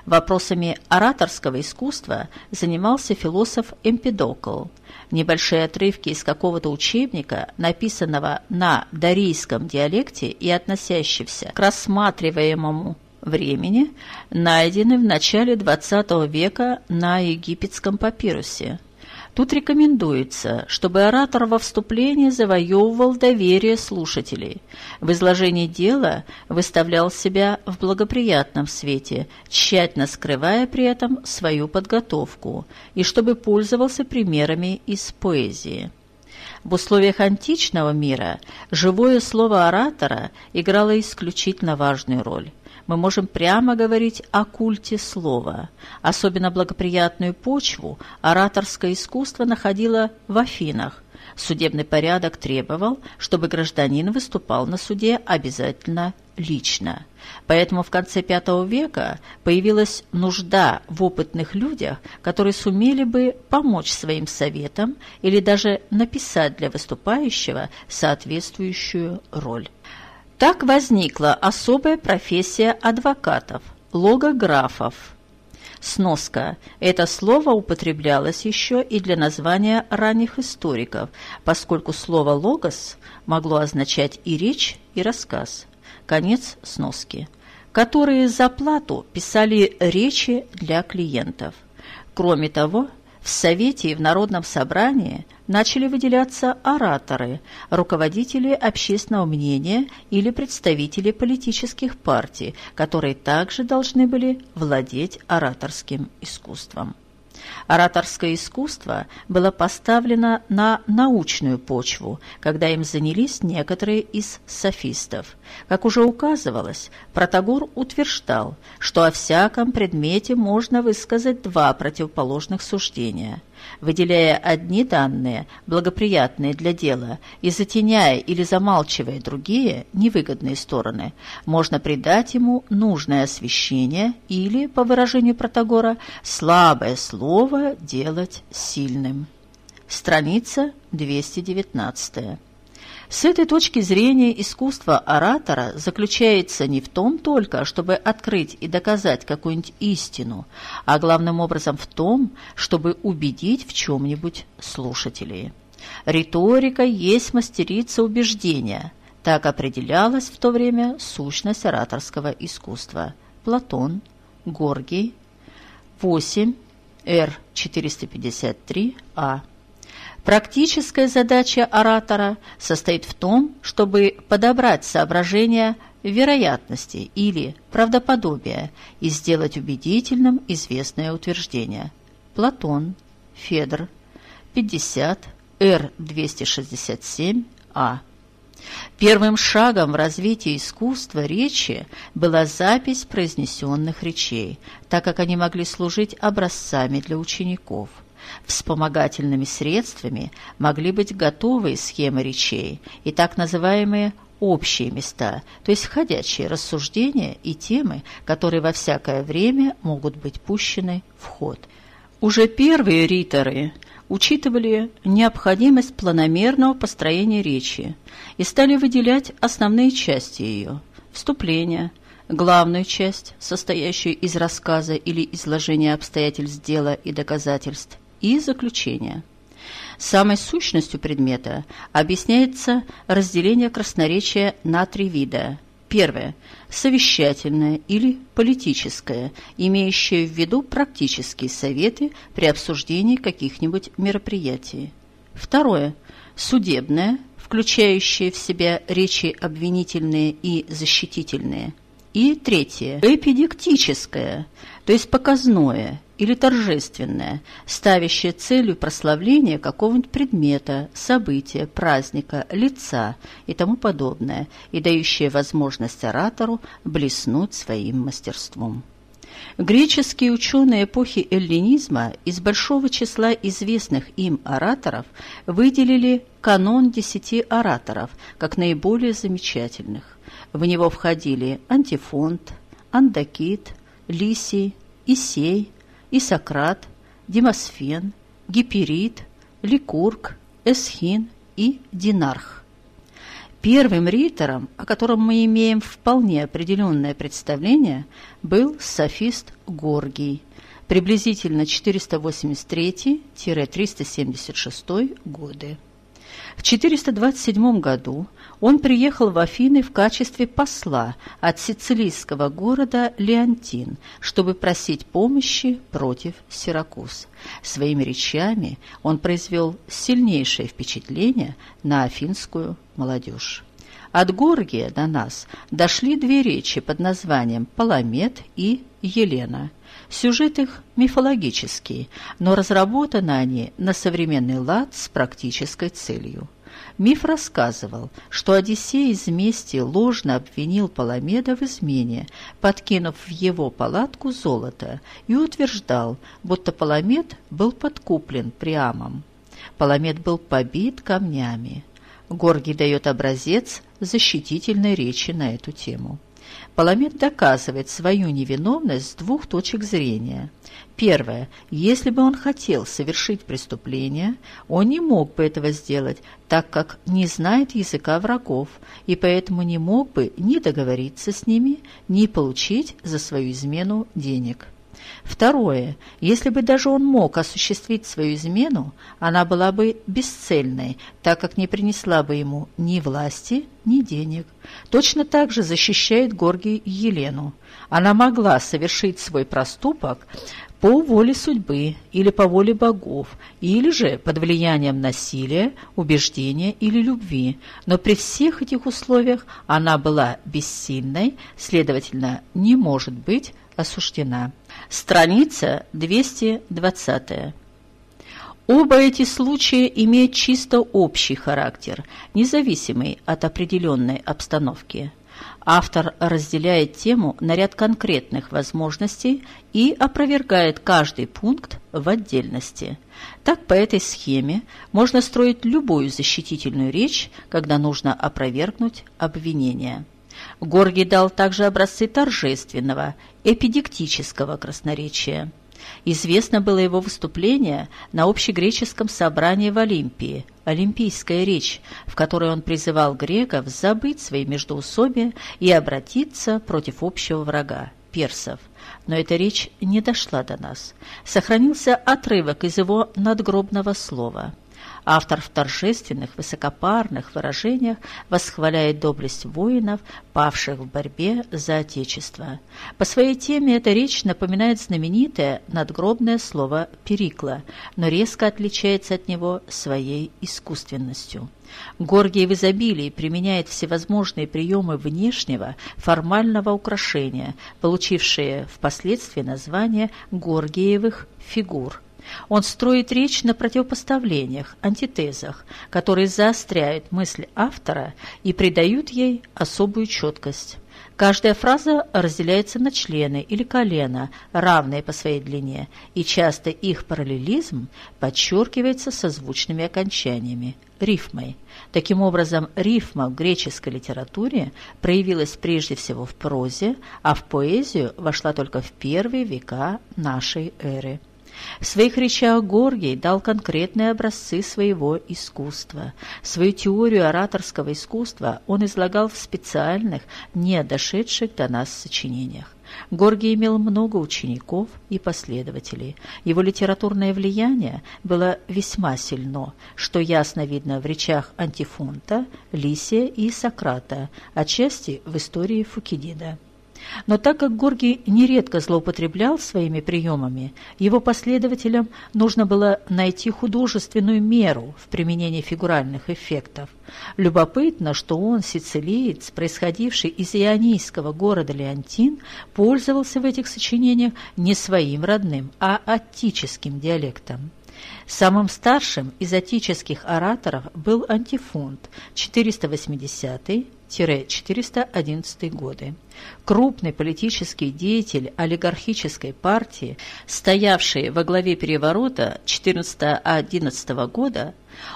Вопросами ораторского искусства занимался философ Эмпидокл. Небольшие отрывки из какого-то учебника, написанного на дарийском диалекте и относящихся к рассматриваемому времени, найдены в начале XX века на египетском папирусе. Тут рекомендуется, чтобы оратор во вступлении завоевывал доверие слушателей. В изложении дела выставлял себя в благоприятном свете, тщательно скрывая при этом свою подготовку, и чтобы пользовался примерами из поэзии. В условиях античного мира живое слово оратора играло исключительно важную роль мы можем прямо говорить о культе слова. Особенно благоприятную почву ораторское искусство находило в Афинах. Судебный порядок требовал, чтобы гражданин выступал на суде обязательно лично. Поэтому в конце V века появилась нужда в опытных людях, которые сумели бы помочь своим советам или даже написать для выступающего соответствующую роль. Так возникла особая профессия адвокатов – логографов. Сноска. Это слово употреблялось еще и для названия ранних историков, поскольку слово «логос» могло означать и речь, и рассказ. Конец сноски. Которые за плату писали речи для клиентов. Кроме того, в Совете и в Народном собрании начали выделяться ораторы, руководители общественного мнения или представители политических партий, которые также должны были владеть ораторским искусством. Ораторское искусство было поставлено на научную почву, когда им занялись некоторые из софистов. Как уже указывалось, Протагор утверждал, что о всяком предмете можно высказать два противоположных суждения – выделяя одни данные, благоприятные для дела, и затеняя или замалчивая другие, невыгодные стороны, можно придать ему нужное освещение или, по выражению Протагора, слабое слово делать сильным. Страница 219. С этой точки зрения искусство оратора заключается не в том только, чтобы открыть и доказать какую-нибудь истину, а главным образом в том, чтобы убедить в чем-нибудь слушателей. Риторика есть мастерица убеждения. Так определялась в то время сущность ораторского искусства. Платон, Горгий, 8, Р. 453А. Практическая задача оратора состоит в том, чтобы подобрать соображения вероятности или правдоподобия и сделать убедительным известное утверждение. Платон, Федор, 50, Р-267А. Первым шагом в развитии искусства речи была запись произнесенных речей, так как они могли служить образцами для учеников – Вспомогательными средствами могли быть готовые схемы речей и так называемые общие места, то есть входящие рассуждения и темы, которые во всякое время могут быть пущены в ход. Уже первые риторы учитывали необходимость планомерного построения речи и стали выделять основные части ее – вступление, главную часть, состоящую из рассказа или изложения обстоятельств дела и доказательств, и заключение. Самой сущностью предмета объясняется разделение красноречия на три вида. Первое – совещательное или политическое, имеющее в виду практические советы при обсуждении каких-нибудь мероприятий. Второе – судебное, включающее в себя речи обвинительные и защитительные. И третье – эпидектическое, то есть показное или торжественное, ставящее целью прославление какого-нибудь предмета, события, праздника, лица и тому подобное, и дающее возможность оратору блеснуть своим мастерством. Греческие ученые эпохи эллинизма из большого числа известных им ораторов выделили канон десяти ораторов как наиболее замечательных. В него входили Антифонт, Андакит, Лисий, Исей, Исократ, Демосфен, Гиперид, Ликург, Эсхин и Динарх. Первым ритором, о котором мы имеем вполне определенное представление, был софист Горгий, приблизительно 483-376 годы. В 427 году он приехал в Афины в качестве посла от сицилийского города Леонтин, чтобы просить помощи против Сиракуз. Своими речами он произвел сильнейшее впечатление на афинскую молодежь. От Горгия до нас дошли две речи под названием «Паламет» и «Елена». Сюжет их мифологический, но разработаны они на современный лад с практической целью. Миф рассказывал, что Одиссей из мести ложно обвинил Паламеда в измене, подкинув в его палатку золото, и утверждал, будто Паламед был подкуплен Приамом. Паламед был побит камнями. Горгий дает образец защитительной речи на эту тему. Паламет доказывает свою невиновность с двух точек зрения. Первое. Если бы он хотел совершить преступление, он не мог бы этого сделать, так как не знает языка врагов, и поэтому не мог бы ни договориться с ними, ни получить за свою измену денег. Второе. Если бы даже он мог осуществить свою измену, она была бы бесцельной, так как не принесла бы ему ни власти, ни денег. Точно так же защищает Горгий Елену. Она могла совершить свой проступок по воле судьбы или по воле богов, или же под влиянием насилия, убеждения или любви. Но при всех этих условиях она была бессильной, следовательно, не может быть осуждена. Страница 220. Оба эти случая имеют чисто общий характер, независимый от определенной обстановки. Автор разделяет тему на ряд конкретных возможностей и опровергает каждый пункт в отдельности. Так по этой схеме можно строить любую защитительную речь, когда нужно опровергнуть обвинение. Горгий дал также образцы торжественного, эпидектического красноречия. Известно было его выступление на общегреческом собрании в Олимпии, Олимпийская речь, в которой он призывал греков забыть свои междоусобия и обратиться против общего врага – персов. Но эта речь не дошла до нас. Сохранился отрывок из его надгробного слова – Автор в торжественных, высокопарных выражениях восхваляет доблесть воинов, павших в борьбе за Отечество. По своей теме эта речь напоминает знаменитое надгробное слово «перикла», но резко отличается от него своей искусственностью. Горгий в изобилии применяет всевозможные приемы внешнего формального украшения, получившие впоследствии название Горгиевых фигур – он строит речь на противопоставлениях, антитезах, которые заостряют мысль автора и придают ей особую четкость. Каждая фраза разделяется на члены или колена, равные по своей длине, и часто их параллелизм подчеркивается созвучными окончаниями, рифмой. Таким образом, рифма в греческой литературе проявилась прежде всего в прозе, а в поэзию вошла только в первые века нашей эры. В своих речах Горгий дал конкретные образцы своего искусства. Свою теорию ораторского искусства он излагал в специальных, не дошедших до нас сочинениях. Горгий имел много учеников и последователей. Его литературное влияние было весьма сильно, что ясно видно в речах Антифонта, Лисия и Сократа, отчасти в истории Фукидида. Но так как Горгий нередко злоупотреблял своими приемами, его последователям нужно было найти художественную меру в применении фигуральных эффектов. Любопытно, что он, сицилиец, происходивший из ионийского города Леонтин, пользовался в этих сочинениях не своим родным, а аттическим диалектом. Самым старшим из атических ораторов был антифонт 480-411 годы. Крупный политический деятель олигархической партии, стоявший во главе переворота 14-11 года,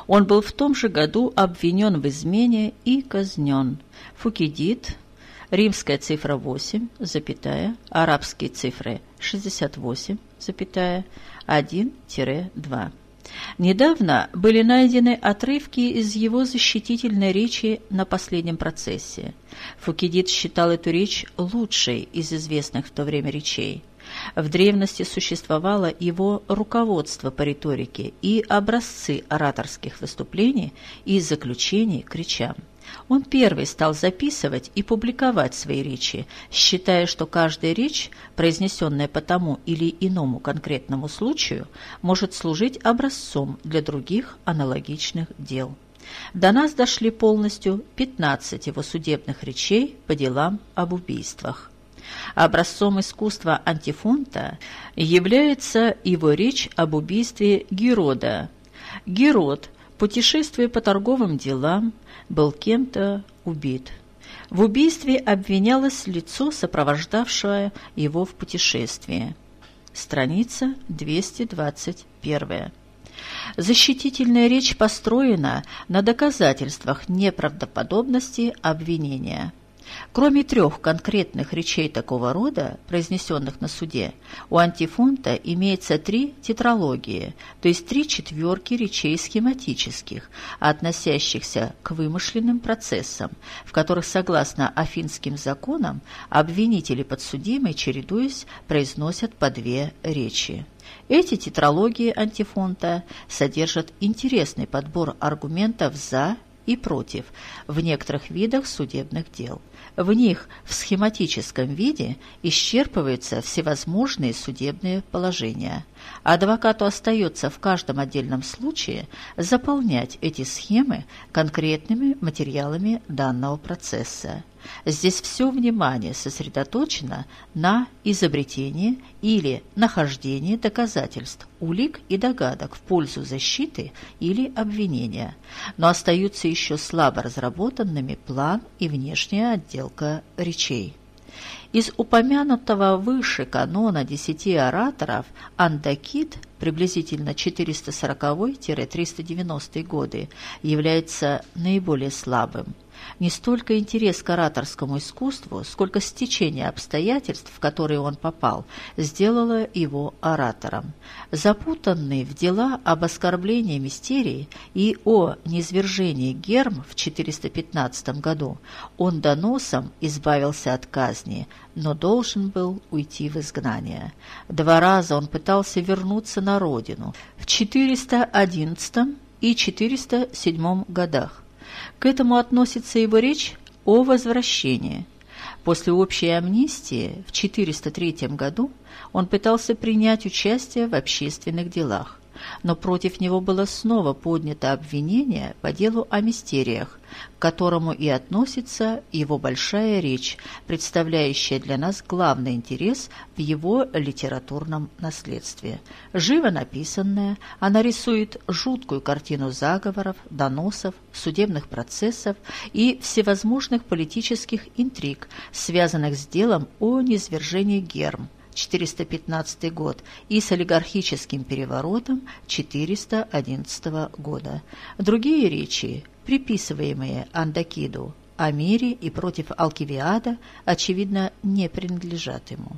он был в том же году обвинен в измене и казнен. Фукидид, римская цифра 8, запятая, арабские цифры 68, запятая, 1-2. Недавно были найдены отрывки из его защитительной речи на последнем процессе. Фукидид считал эту речь лучшей из известных в то время речей. В древности существовало его руководство по риторике и образцы ораторских выступлений и заключений к речам. Он первый стал записывать и публиковать свои речи, считая, что каждая речь, произнесенная по тому или иному конкретному случаю, может служить образцом для других аналогичных дел. До нас дошли полностью 15 его судебных речей по делам об убийствах. Образцом искусства антифонта является его речь об убийстве Герода. Герод, путешествуя по торговым делам, был кем-то убит. В убийстве обвинялось лицо, сопровождавшее его в путешествии. Страница 221. Защитительная речь построена на доказательствах неправдоподобности обвинения. Кроме трех конкретных речей такого рода, произнесенных на суде, у антифонта имеется три тетралогии, то есть три четверки речей схематических, относящихся к вымышленным процессам, в которых, согласно афинским законам, обвинители подсудимые, чередуясь, произносят по две речи. Эти тетралогии антифонта содержат интересный подбор аргументов «за» и «против» в некоторых видах судебных дел – в них в схематическом виде исчерпываются всевозможные судебные положения. Адвокату остается в каждом отдельном случае заполнять эти схемы конкретными материалами данного процесса. Здесь все внимание сосредоточено на изобретении или нахождении доказательств, улик и догадок в пользу защиты или обвинения, но остаются еще слабо разработанными план и внешняя отделка речей. Из упомянутого выше канона десяти ораторов Андакит, приблизительно 440-390 годы, является наиболее слабым – не столько интерес к ораторскому искусству, сколько стечение обстоятельств, в которые он попал, сделало его оратором. Запутанный в дела об оскорблении мистерии и о низвержении Герм в 415 году, он доносом избавился от казни, но должен был уйти в изгнание. Два раза он пытался вернуться на родину в 411 и 407 годах. К этому относится его речь о возвращении. После общей амнистии в 403 году он пытался принять участие в общественных делах но против него было снова поднято обвинение по делу о мистериях, к которому и относится его большая речь, представляющая для нас главный интерес в его литературном наследстве. Живо написанная, она рисует жуткую картину заговоров, доносов, судебных процессов и всевозможных политических интриг, связанных с делом о низвержении Герм, 415 год и с олигархическим переворотом 411 года. Другие речи, приписываемые Андакиду о мире и против Алкивиада, очевидно, не принадлежат ему.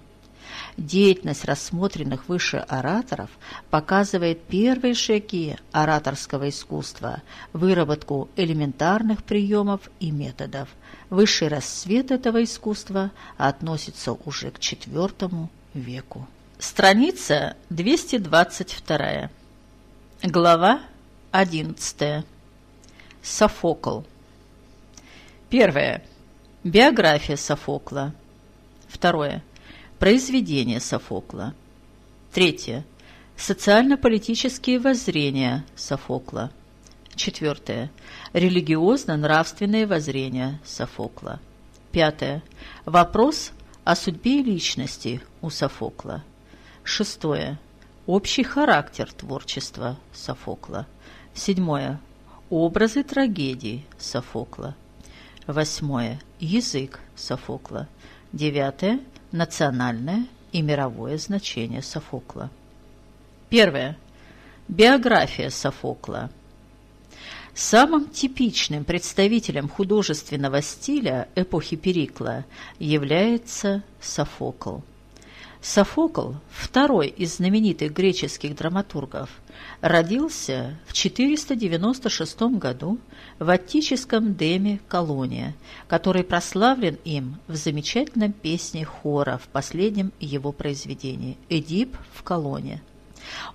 Деятельность рассмотренных выше ораторов показывает первые шаги ораторского искусства, выработку элементарных приемов и методов. Высший рассвет этого искусства относится уже к IV веку. Страница 222. Глава 11. Софокл. Первое. Биография Софокла. Второе. Произведение Софокла. Третье. Социально-политические воззрения Софокла. Четвертое. Религиозно-нравственные воззрения Софокла. Пятое. Вопрос о судьбе и личности у Софокла. Шестое. Общий характер творчества Софокла. Седьмое. Образы трагедий Софокла. Восьмое. Язык Софокла. Девятое. Национальное и мировое значение Софокла. Первое. Биография Софокла. Самым типичным представителем художественного стиля эпохи Перикла является Софокл. Софокл, второй из знаменитых греческих драматургов, родился в 496 году в аттическом деме Колония, который прославлен им в замечательном песне хора в последнем его произведении «Эдип в Колоне».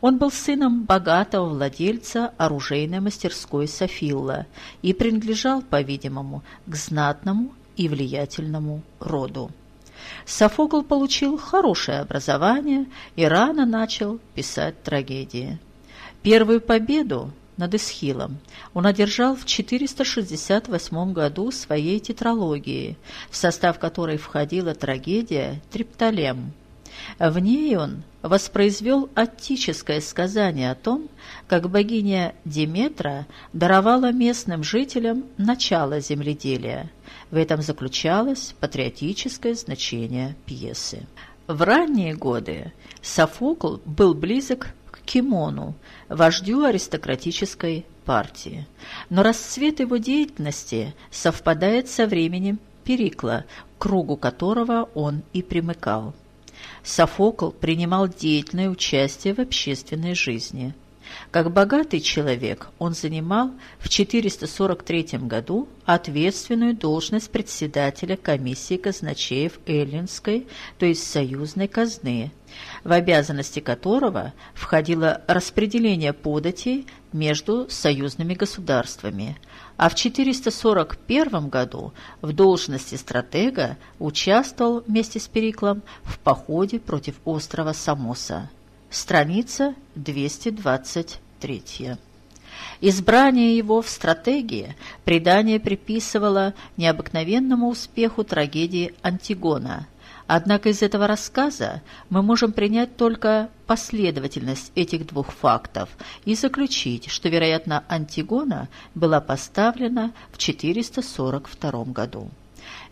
Он был сыном богатого владельца оружейной мастерской Софилла и принадлежал, по-видимому, к знатному и влиятельному роду. Софокл получил хорошее образование и рано начал писать трагедии. Первую победу над Исхилом он одержал в 468 году своей тетралогии, в состав которой входила трагедия «Триптолем». В ней он воспроизвел аттическое сказание о том, как богиня Диметра даровала местным жителям начало земледелия. В этом заключалось патриотическое значение пьесы. В ранние годы Софокл был близок к Кимону, вождю аристократической партии. Но расцвет его деятельности совпадает со временем Перикла, кругу которого он и примыкал. Софокл принимал деятельное участие в общественной жизни. Как богатый человек он занимал в 443 году ответственную должность председателя комиссии казначеев Эллинской, то есть союзной казны, в обязанности которого входило распределение податей между союзными государствами, а в 441 году в должности стратега участвовал вместе с Периклом в походе против острова Самоса. Страница 223. Избрание его в стратегии предание приписывало необыкновенному успеху трагедии «Антигона», Однако из этого рассказа мы можем принять только последовательность этих двух фактов и заключить, что, вероятно, Антигона была поставлена в 442 году.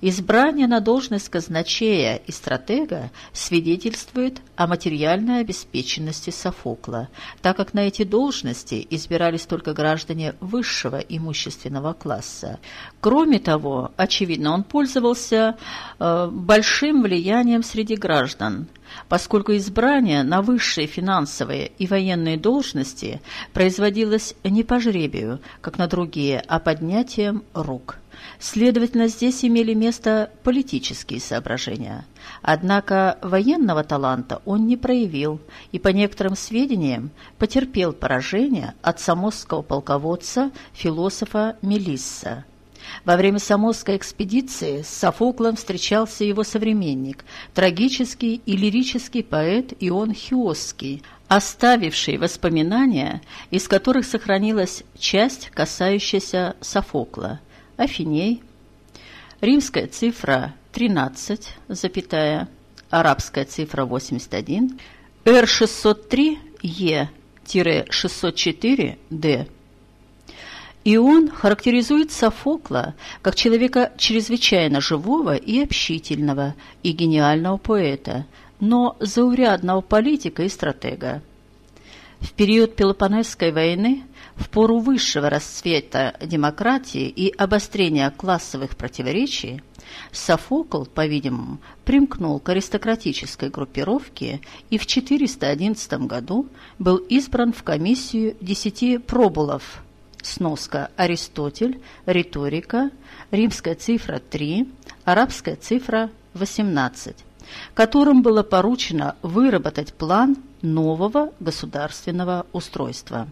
Избрание на должность казначея и стратега свидетельствует о материальной обеспеченности Софокла, так как на эти должности избирались только граждане высшего имущественного класса. Кроме того, очевидно, он пользовался э, большим влиянием среди граждан, поскольку избрание на высшие финансовые и военные должности производилось не по жребию, как на другие, а поднятием рук. Следовательно, здесь имели место политические соображения. Однако военного таланта он не проявил и, по некоторым сведениям, потерпел поражение от самосского полководца, философа Мелисса. Во время Самосской экспедиции с Софоклом встречался его современник, трагический и лирический поэт Ион Хиосский, оставивший воспоминания, из которых сохранилась часть, касающаяся Софокла – Афиней, римская цифра 13, запятая, арабская цифра 81, R603E-604D. И он характеризует Софокла как человека чрезвычайно живого и общительного, и гениального поэта, но заурядного политика и стратега. В период Пелопонесской войны в пору высшего расцвета демократии и обострения классовых противоречий Софокл, по-видимому, примкнул к аристократической группировке и в 411 году был избран в комиссию десяти пробулов. Сноска Аристотель, риторика, римская цифра 3, арабская цифра 18, которым было поручено выработать план нового государственного устройства.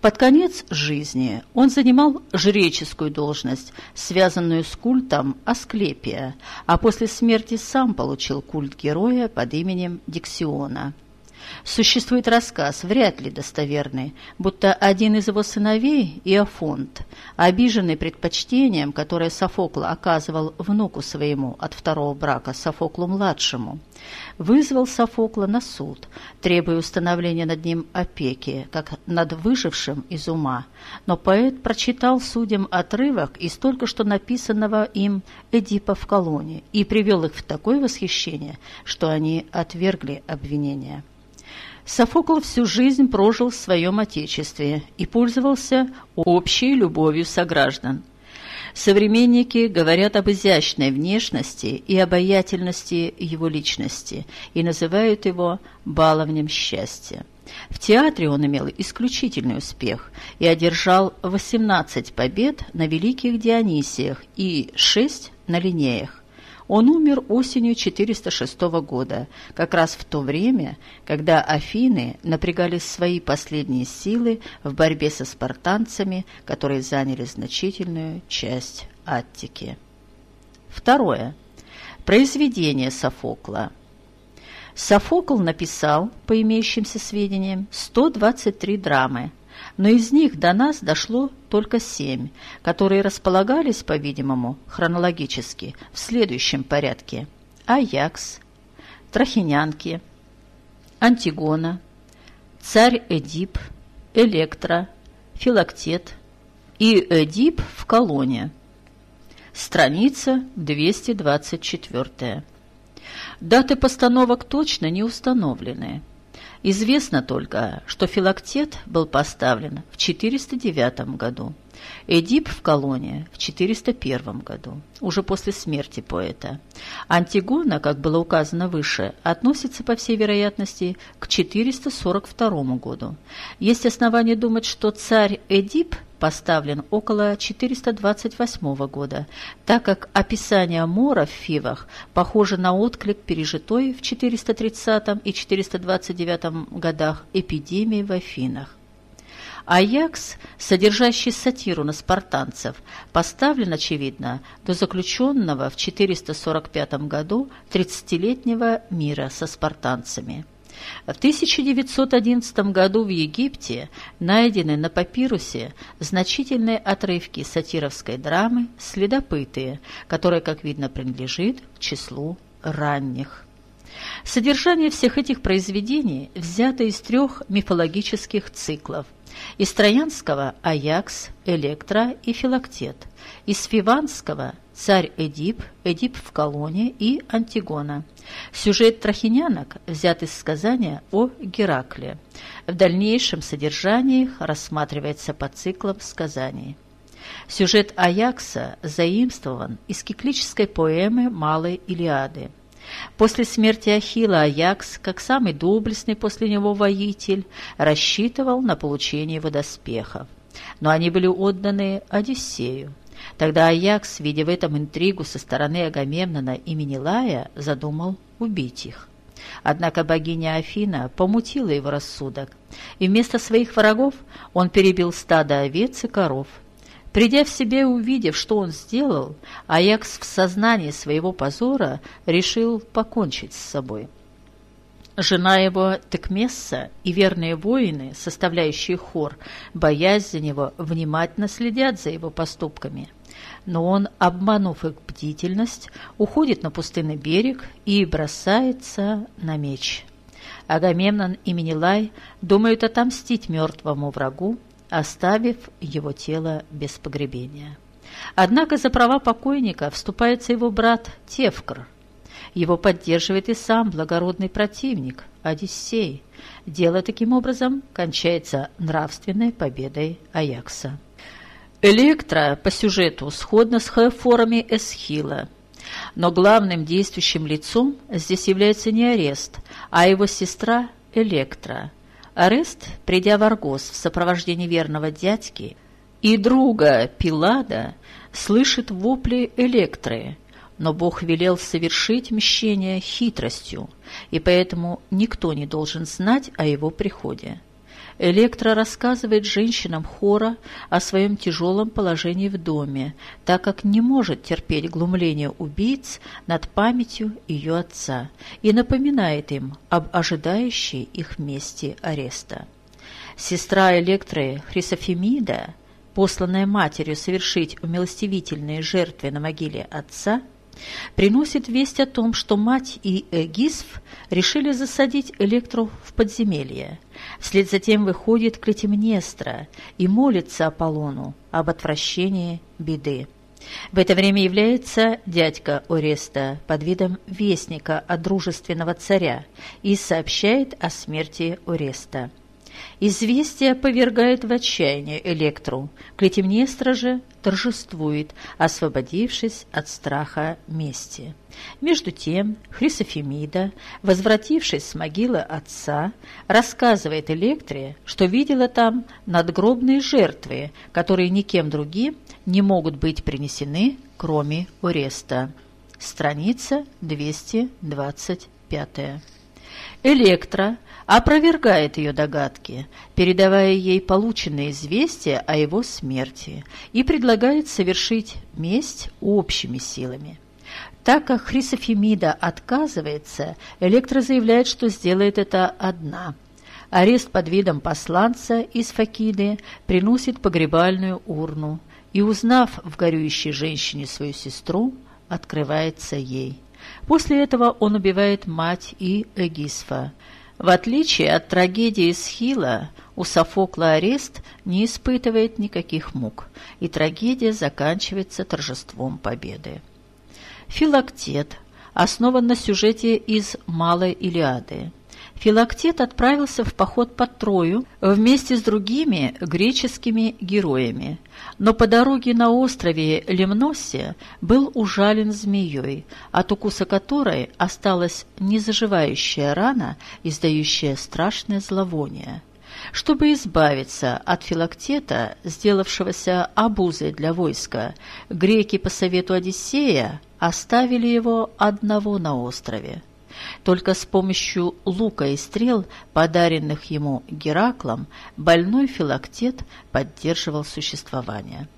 Под конец жизни он занимал жреческую должность, связанную с культом Асклепия, а после смерти сам получил культ героя под именем Диксиона – Существует рассказ, вряд ли достоверный, будто один из его сыновей, Иофонт, обиженный предпочтением, которое Софокл оказывал внуку своему от второго брака Софоклу-младшему, вызвал Софокла на суд, требуя установления над ним опеки, как над выжившим из ума. Но поэт прочитал судьям отрывок из только что написанного им Эдипа в колонии и привел их в такое восхищение, что они отвергли обвинения. Софокл всю жизнь прожил в своем отечестве и пользовался общей любовью сограждан. Современники говорят об изящной внешности и обаятельности его личности и называют его баловнем счастья. В театре он имел исключительный успех и одержал 18 побед на Великих Дионисиях и 6 на Линеях. Он умер осенью 406 года, как раз в то время, когда Афины напрягали свои последние силы в борьбе со спартанцами, которые заняли значительную часть Аттики. Второе. Произведение Софокла. Софокл написал, по имеющимся сведениям, 123 драмы, но из них до нас дошло только семь, которые располагались, по-видимому, хронологически в следующем порядке. Аякс, Трахинянки, Антигона, Царь Эдип, Электра, Филактет и Эдип в колонне. Страница 224. Даты постановок точно не установлены. Известно только, что филактет был поставлен в 409 году, Эдип в колонии в 401 году, уже после смерти поэта. Антигона, как было указано выше, относится, по всей вероятности, к 442 году. Есть основания думать, что царь Эдип поставлен около 428 года, так как описание мора в Фивах похоже на отклик пережитой в 430 и 429 годах эпидемии в Афинах. Аякс, содержащий сатиру на спартанцев, поставлен, очевидно, до заключенного в 445 году 30-летнего мира со спартанцами. В 1911 году в Египте найдены на папирусе значительные отрывки сатировской драмы «Следопытые», которая, как видно, принадлежит к числу ранних. Содержание всех этих произведений взято из трех мифологических циклов из Троянского – Аякс, Электра и Филактет. Из Фиванского – царь Эдип, Эдип в колонии и Антигона. Сюжет трахинянок взят из сказания о Геракле. В дальнейшем содержании рассматривается по циклам сказаний. Сюжет Аякса заимствован из киклической поэмы «Малой Илиады». После смерти Ахилла Аякс, как самый доблестный после него воитель, рассчитывал на получение его доспехов. Но они были отданы Одиссею. Тогда Аякс, видя в этом интригу со стороны Агамемнона и Менелая, задумал убить их. Однако богиня Афина помутила его рассудок, и вместо своих врагов он перебил стадо овец и коров – Придя в себе и увидев, что он сделал, Аякс в сознании своего позора решил покончить с собой. Жена его Текмесса и верные воины, составляющие хор, боясь за него, внимательно следят за его поступками. Но он, обманув их бдительность, уходит на пустынный берег и бросается на меч. Агамемнон и Менелай думают отомстить мертвому врагу, оставив его тело без погребения. Однако за права покойника вступается его брат Тевкр. Его поддерживает и сам благородный противник Одиссей. Дело таким образом кончается нравственной победой Аякса. Электра по сюжету сходна с Хеофорами Эсхила, но главным действующим лицом здесь является не Арест, а его сестра Электра, Арест, придя в Аргос в сопровождении верного дядьки и друга Пилада, слышит вопли Электры, но Бог велел совершить мщение хитростью, и поэтому никто не должен знать о его приходе. Электра рассказывает женщинам хора о своем тяжелом положении в доме, так как не может терпеть глумление убийц над памятью ее отца и напоминает им об ожидающей их мести ареста. Сестра Электры Хрисофемида, посланная матерью совершить умилостивительные жертвы на могиле отца – приносит весть о том, что мать и Эгисф решили засадить Электру в подземелье. Вслед за тем выходит Клетимнестра и молится Аполлону об отвращении беды. В это время является дядька Ореста под видом вестника от дружественного царя и сообщает о смерти Ореста. Известие повергает в отчаяние Электру. Клетимнестра же торжествует, освободившись от страха мести. Между тем Хрисофемида, возвратившись с могилы отца, рассказывает Электре, что видела там надгробные жертвы, которые никем другим не могут быть принесены, кроме Ореста. Страница 225. Электра опровергает ее догадки, передавая ей полученные известия о его смерти и предлагает совершить месть общими силами. Так как Хрисофемида отказывается, Электра заявляет, что сделает это одна. Арест под видом посланца из Факиды приносит погребальную урну и, узнав в горюющей женщине свою сестру, открывается ей. После этого он убивает мать и Эгисфа. В отличие от трагедии Схила, у Софокла арест не испытывает никаких мук, и трагедия заканчивается торжеством победы. Филактет основан на сюжете из Малой Илиады. Филактет отправился в поход под Трою вместе с другими греческими героями, но по дороге на острове Лемносе был ужален змеей, от укуса которой осталась незаживающая рана, издающая страшное зловоние. Чтобы избавиться от филактета, сделавшегося обузой для войска, греки по совету Одиссея оставили его одного на острове. Только с помощью лука и стрел, подаренных ему Гераклом, больной филактет поддерживал существование.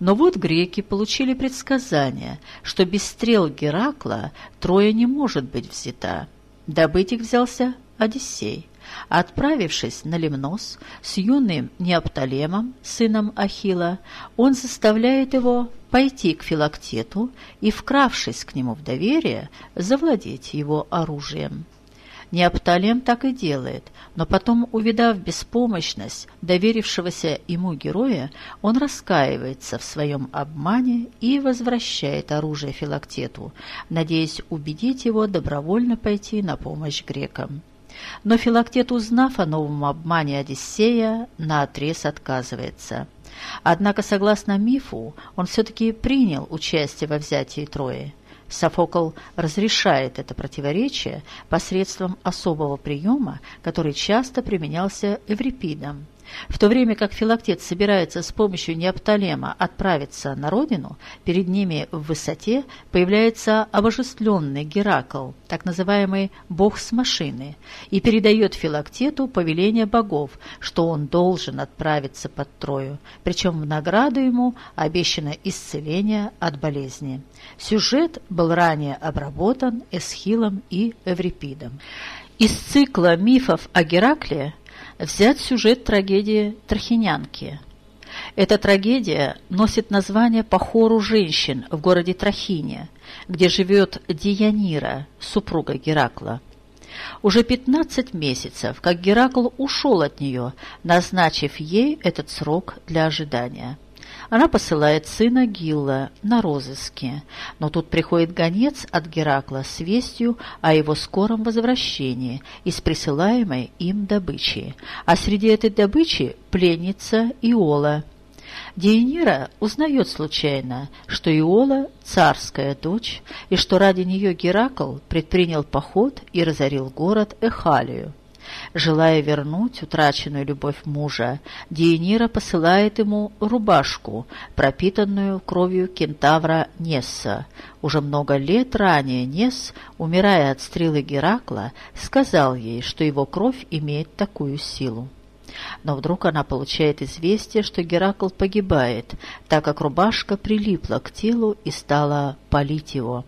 Но вот греки получили предсказание, что без стрел Геракла Троя не может быть взята. Добыть их взялся Одиссей. Отправившись на Лемнос с юным Неоптолемом, сыном Ахила, он заставляет его пойти к Филактету и, вкравшись к нему в доверие, завладеть его оружием. Неопталем так и делает, но потом, увидав беспомощность доверившегося ему героя, он раскаивается в своем обмане и возвращает оружие Филактету, надеясь убедить его добровольно пойти на помощь грекам. Но Филактет, узнав о новом обмане Одиссея, наотрез отказывается. Однако, согласно мифу, он все-таки принял участие во взятии Трои. Софокл разрешает это противоречие посредством особого приема, который часто применялся Эврипидом. В то время как Филактет собирается с помощью Неоптолема отправиться на родину, перед ними в высоте появляется обожествленный Геракл, так называемый «бог с машины», и передает Филактету повеление богов, что он должен отправиться под Трою, причем в награду ему обещано исцеление от болезни. Сюжет был ранее обработан Эсхилом и Эврипидом. Из цикла мифов о Геракле – взять сюжет трагедии «Трахинянки». Эта трагедия носит название по хору женщин в городе Трахине, где живет Дианира, супруга Геракла. Уже 15 месяцев, как Геракл ушел от нее, назначив ей этот срок для ожидания. Она посылает сына Гилла на розыски, но тут приходит гонец от Геракла с вестью о его скором возвращении и с присылаемой им добычей. А среди этой добычи пленница Иола. Дейнира узнает случайно, что Иола – царская дочь, и что ради нее Геракл предпринял поход и разорил город Эхалию. Желая вернуть утраченную любовь мужа, Диенира посылает ему рубашку, пропитанную кровью кентавра Несса. Уже много лет ранее Несс, умирая от стрелы Геракла, сказал ей, что его кровь имеет такую силу. Но вдруг она получает известие, что Геракл погибает, так как рубашка прилипла к телу и стала палить его.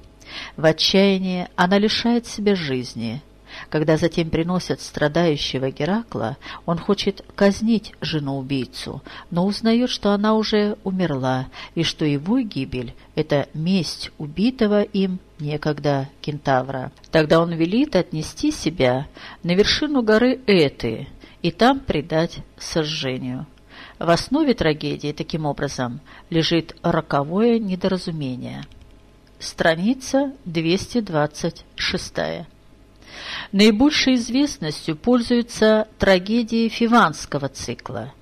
В отчаянии она лишает себя жизни. Когда затем приносят страдающего Геракла, он хочет казнить жену-убийцу, но узнает, что она уже умерла, и что его гибель – это месть убитого им некогда кентавра. Тогда он велит отнести себя на вершину горы Эты и там предать сожжению. В основе трагедии, таким образом, лежит роковое недоразумение. Страница 226. Наибольшей известностью пользуются трагедии фиванского цикла.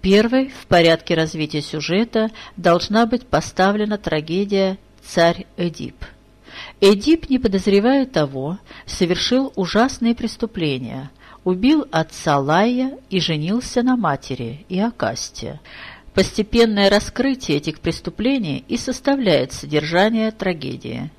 Первой в порядке развития сюжета должна быть поставлена трагедия «Царь Эдип». Эдип, не подозревая того, совершил ужасные преступления, убил отца Лая и женился на матери Иокасте. Постепенное раскрытие этих преступлений и составляет содержание трагедии.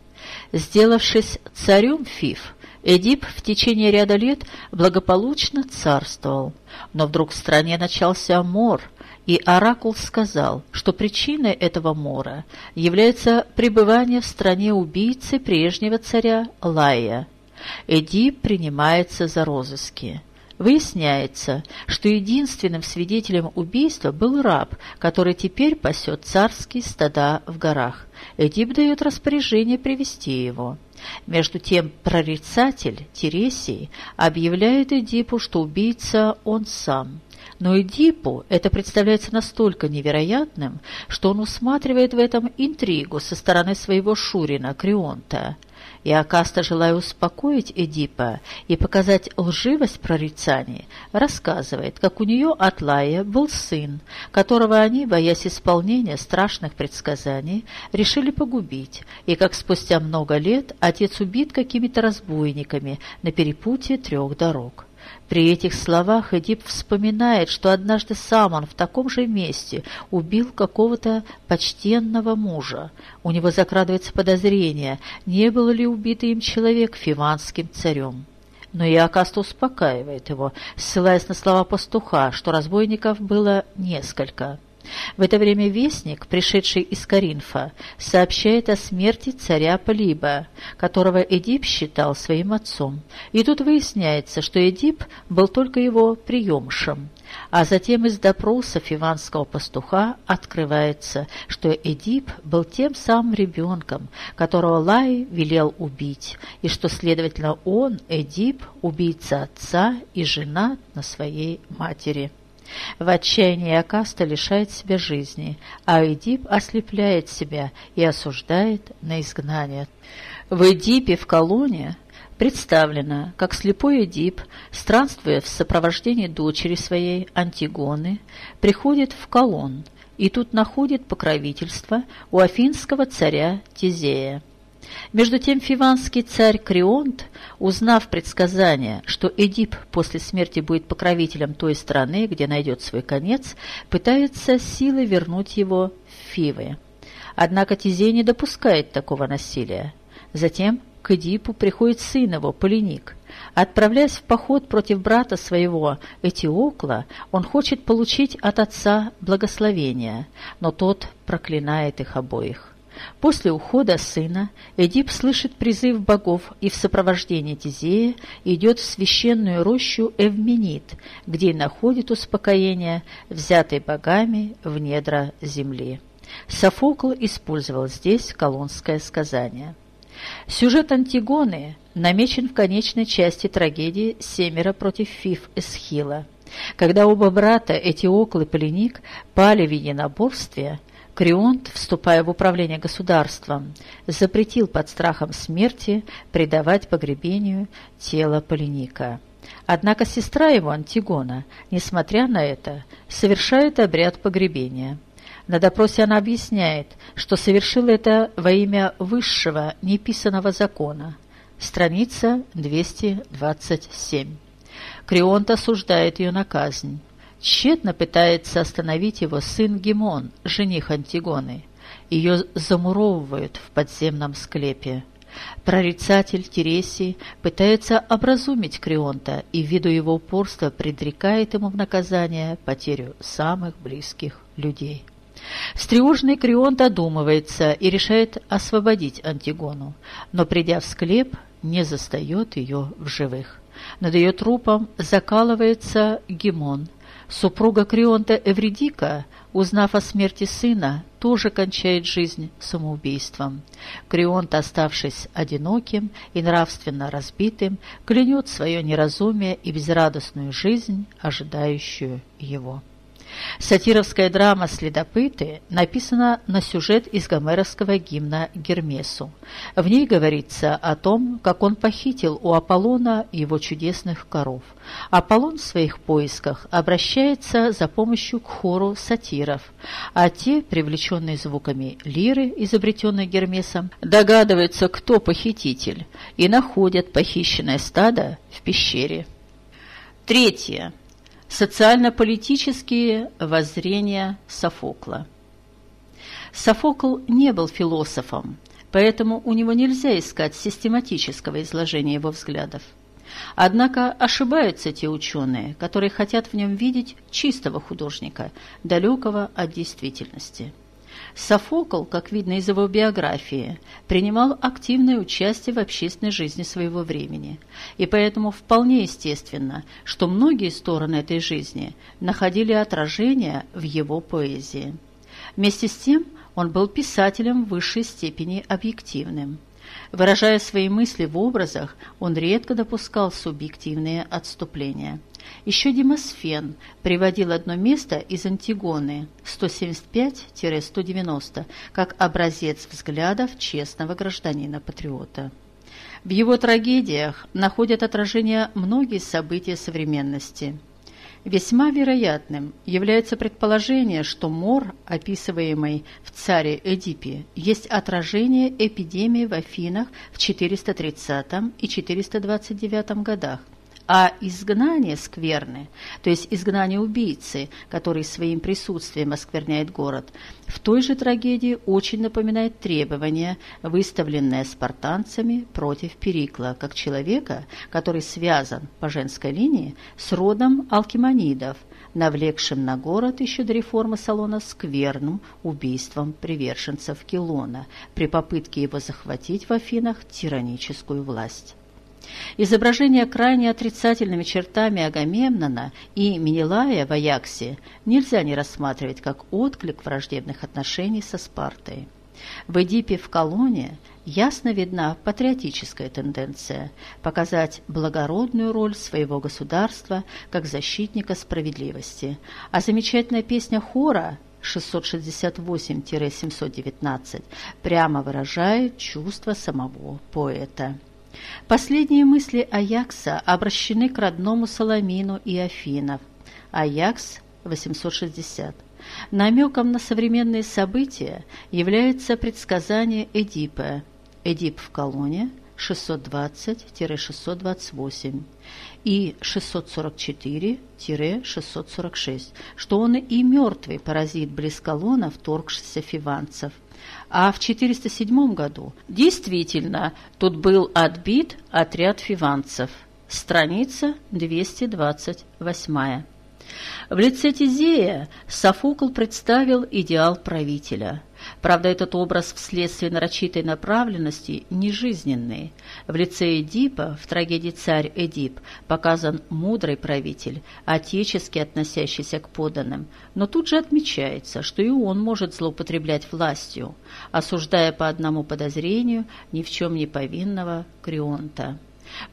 Сделавшись царем Фиф, Эдип в течение ряда лет благополучно царствовал, но вдруг в стране начался мор, и Оракул сказал, что причиной этого мора является пребывание в стране убийцы прежнего царя Лая. Эдип принимается за розыски. Выясняется, что единственным свидетелем убийства был раб, который теперь пасет царские стада в горах. Эдип дает распоряжение привести его. Между тем прорицатель Тересий объявляет Эдипу, что убийца он сам. Но Эдипу это представляется настолько невероятным, что он усматривает в этом интригу со стороны своего шурина Крионта – и Акаста, желая успокоить Эдипа и показать лживость прорицаний, рассказывает, как у нее от Лая был сын, которого они, боясь исполнения страшных предсказаний, решили погубить, и как спустя много лет отец убит какими-то разбойниками на перепутье трех дорог. При этих словах Эдип вспоминает, что однажды сам он в таком же месте убил какого-то почтенного мужа. У него закрадывается подозрение, не был ли убитый им человек фиванским царем. Но Иокаста успокаивает его, ссылаясь на слова пастуха, что разбойников было несколько. В это время вестник, пришедший из Каринфа, сообщает о смерти царя Полиба, которого Эдип считал своим отцом. И тут выясняется, что Эдип был только его приемшем. А затем из допросов иванского пастуха открывается, что Эдип был тем самым ребенком, которого Лай велел убить, и что, следовательно, он, Эдип, убийца отца и жена на своей матери. В отчаянии Акаста лишает себя жизни, а Эдип ослепляет себя и осуждает на изгнание. В Эдипе в колонии представлено, как слепой Эдип, странствуя в сопровождении дочери своей Антигоны, приходит в колон и тут находит покровительство у афинского царя Тизея. Между тем фиванский царь Крионт, узнав предсказание, что Эдип после смерти будет покровителем той страны, где найдет свой конец, пытается силой вернуть его в Фивы. Однако Тизей не допускает такого насилия. Затем к Эдипу приходит сын его, Полиник. Отправляясь в поход против брата своего Этиокла, он хочет получить от отца благословение, но тот проклинает их обоих. После ухода сына Эдип слышит призыв богов и в сопровождении Тизея идет в священную рощу Эвменит, где находит успокоение, взятый богами в недра земли. Софокл использовал здесь колонское сказание. Сюжет Антигоны намечен в конечной части трагедии «Семеро против Фиф Эсхила». Когда оба брата, Этиокл и Полиник, пали в единоборстве – Крионт, вступая в управление государством, запретил под страхом смерти предавать погребению тело Полиника. Однако сестра его, Антигона, несмотря на это, совершает обряд погребения. На допросе она объясняет, что совершила это во имя высшего неписанного закона. Страница 227. Крионт осуждает ее на казнь. Тщетно пытается остановить его сын Гимон, жених Антигоны. Ее замуровывают в подземном склепе. Прорицатель Тересий пытается образумить Крионта и ввиду его упорства предрекает ему в наказание потерю самых близких людей. Встревоженный Крион додумывается и решает освободить Антигону, но, придя в склеп, не застает ее в живых. Над ее трупом закалывается Гимон. Супруга Крионта Эвредика, узнав о смерти сына, тоже кончает жизнь самоубийством. Крионт, оставшись одиноким и нравственно разбитым, клянет свое неразумие и безрадостную жизнь, ожидающую его. Сатировская драма «Следопыты» написана на сюжет из гомеровского гимна Гермесу. В ней говорится о том, как он похитил у Аполлона его чудесных коров. Аполлон в своих поисках обращается за помощью к хору сатиров, а те, привлеченные звуками лиры, изобретенной Гермесом, догадываются, кто похититель, и находят похищенное стадо в пещере. Третье социально-политические воззрения Софокла. Софокл не был философом, поэтому у него нельзя искать систематического изложения его взглядов. Однако ошибаются те ученые, которые хотят в нем видеть чистого художника, далекого от действительности. Софокл, как видно из его биографии, принимал активное участие в общественной жизни своего времени, и поэтому вполне естественно, что многие стороны этой жизни находили отражение в его поэзии. Вместе с тем он был писателем в высшей степени объективным. Выражая свои мысли в образах, он редко допускал субъективные отступления – еще Демосфен приводил одно место из Антигоны 175-190 как образец взглядов честного гражданина-патриота. В его трагедиях находят отражение многие события современности. Весьма вероятным является предположение, что мор, описываемый в царе Эдипе, есть отражение эпидемии в Афинах в 430 и 429 годах, а изгнание скверны, то есть изгнание убийцы, который своим присутствием оскверняет город, в той же трагедии очень напоминает требования, выставленные спартанцами против Перикла, как человека, который связан по женской линии с родом алкиманидов, навлекшим на город еще до реформы Салона скверным убийством приверженцев Килона при попытке его захватить в Афинах тираническую власть. Изображение крайне отрицательными чертами Агамемнона и Менелая в Аяксе нельзя не рассматривать как отклик враждебных отношений со Спартой. В Эдипе в колонии ясно видна патриотическая тенденция показать благородную роль своего государства как защитника справедливости, а замечательная песня хора 668-719 прямо выражает чувство самого поэта. Последние мысли Аякса обращены к родному Соломину и Афинов. Аякс 860. Намеком на современные события является предсказание Эдипа. Эдип в колонне 620-628 и 644-646, что он и мертвый паразит близ колонна, вторгшийся фиванцев а в 407 году действительно тут был отбит отряд фиванцев. Страница 228. В лице Тизея Софокл представил идеал правителя – Правда, этот образ вследствие нарочитой направленности не жизненный. В лице Эдипа в трагедии «Царь Эдип» показан мудрый правитель, отечески относящийся к поданным, но тут же отмечается, что и он может злоупотреблять властью, осуждая по одному подозрению ни в чем не повинного Крионта.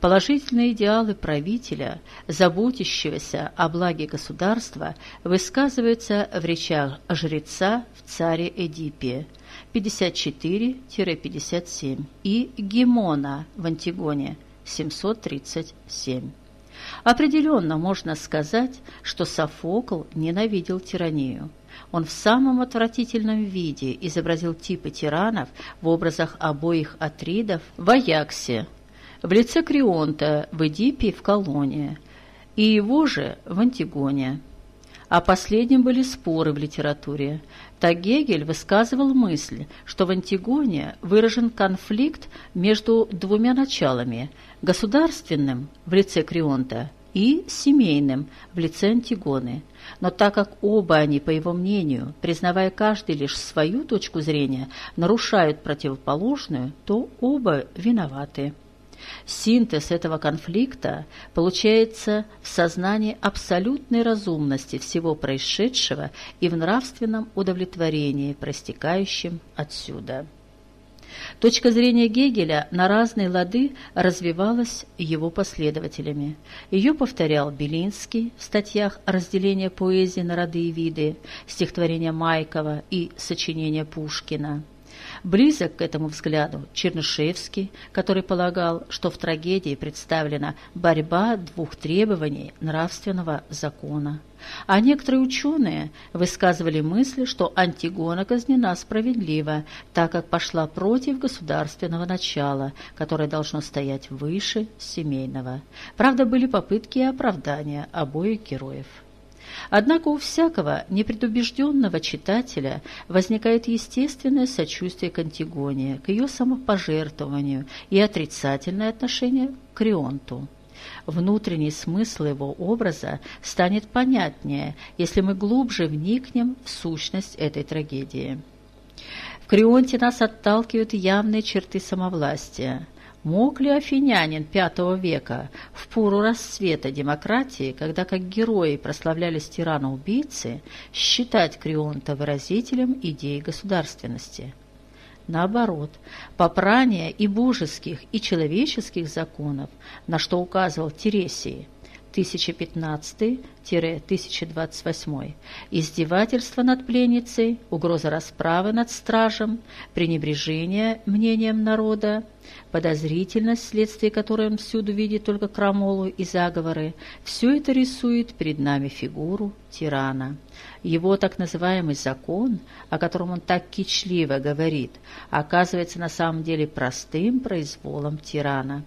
Положительные идеалы правителя, заботящегося о благе государства, высказываются в речах жреца в царе Эдипе 54-57 и Гемона в Антигоне 737. Определенно можно сказать, что Софокл ненавидел тиранию. Он в самом отвратительном виде изобразил типы тиранов в образах обоих Атридов в Аяксе, в лице Крионта в Эдипе в Колоне, и его же в Антигоне. О последнем были споры в литературе. Так Гегель высказывал мысль, что в Антигоне выражен конфликт между двумя началами – государственным в лице Крионта и семейным в лице Антигоны. Но так как оба они, по его мнению, признавая каждый лишь свою точку зрения, нарушают противоположную, то оба виноваты. Синтез этого конфликта получается в сознании абсолютной разумности всего происшедшего и в нравственном удовлетворении, проистекающем отсюда. Точка зрения Гегеля на разные лады развивалась его последователями. Ее повторял Белинский в статьях «Разделение поэзии на роды и виды», стихотворения Майкова и сочинения Пушкина. Близок к этому взгляду Чернышевский, который полагал, что в трагедии представлена борьба двух требований нравственного закона. А некоторые ученые высказывали мысли, что Антигона казнена справедливо, так как пошла против государственного начала, которое должно стоять выше семейного. Правда, были попытки и оправдания обоих героев. Однако у всякого непредубежденного читателя возникает естественное сочувствие к Антигоне, к ее самопожертвованию и отрицательное отношение к Крионту. Внутренний смысл его образа станет понятнее, если мы глубже вникнем в сущность этой трагедии. В Крионте нас отталкивают явные черты самовластия – Мог ли афинянин V века в пору расцвета демократии, когда как герои прославлялись тираны-убийцы, считать Крионта выразителем идеи государственности? Наоборот, попрание и божеских, и человеческих законов, на что указывал Тересий – 1015-1028, издевательство над пленницей, угроза расправы над стражем, пренебрежение мнением народа, подозрительность, вследствие которой он всюду видит только крамолу и заговоры, все это рисует перед нами фигуру тирана. Его так называемый закон, о котором он так кичливо говорит, оказывается на самом деле простым произволом тирана.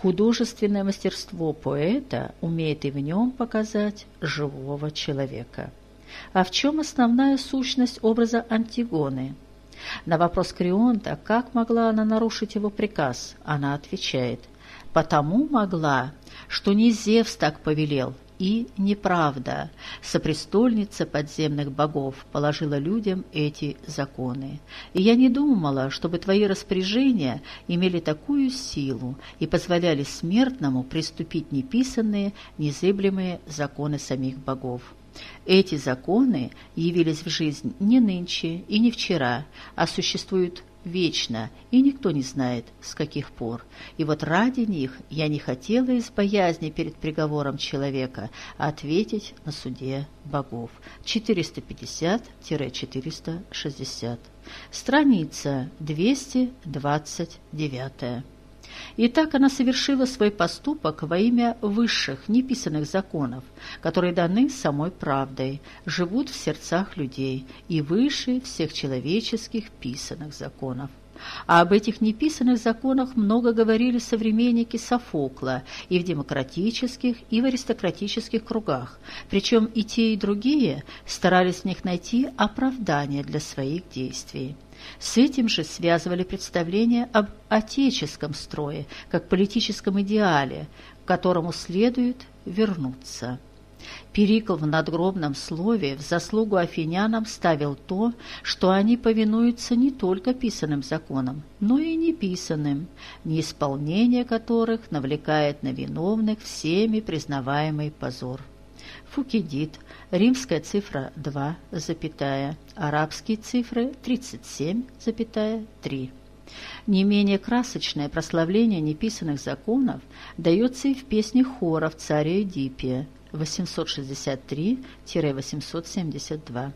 Художественное мастерство поэта умеет и в нем показать живого человека. А в чем основная сущность образа Антигоны? На вопрос Крионта, как могла она нарушить его приказ, она отвечает, «Потому могла, что не Зевс так повелел, и неправда. Сопрестольница подземных богов положила людям эти законы. И я не думала, чтобы твои распоряжения имели такую силу и позволяли смертному приступить неписанные, незыблемые законы самих богов. Эти законы явились в жизнь не нынче и не вчера, а существуют вечно, и никто не знает, с каких пор. И вот ради них я не хотела из боязни перед приговором человека ответить на суде богов. 450-460. Страница 229. И так она совершила свой поступок во имя высших, неписанных законов, которые даны самой правдой, живут в сердцах людей и выше всех человеческих писанных законов. А об этих неписанных законах много говорили современники Софокла и в демократических, и в аристократических кругах, причем и те, и другие старались в них найти оправдание для своих действий. С этим же связывали представление об отеческом строе, как политическом идеале, к которому следует вернуться. Перикл в надгробном слове в заслугу афинянам ставил то, что они повинуются не только писанным законам, но и неписанным, неисполнение которых навлекает на виновных всеми признаваемый позор. Фукидид, римская цифра 2, запятая, арабские цифры 37, запятая, 3. Не менее красочное прославление неписанных законов дается и в песне хоров царя Эдипия 863-872.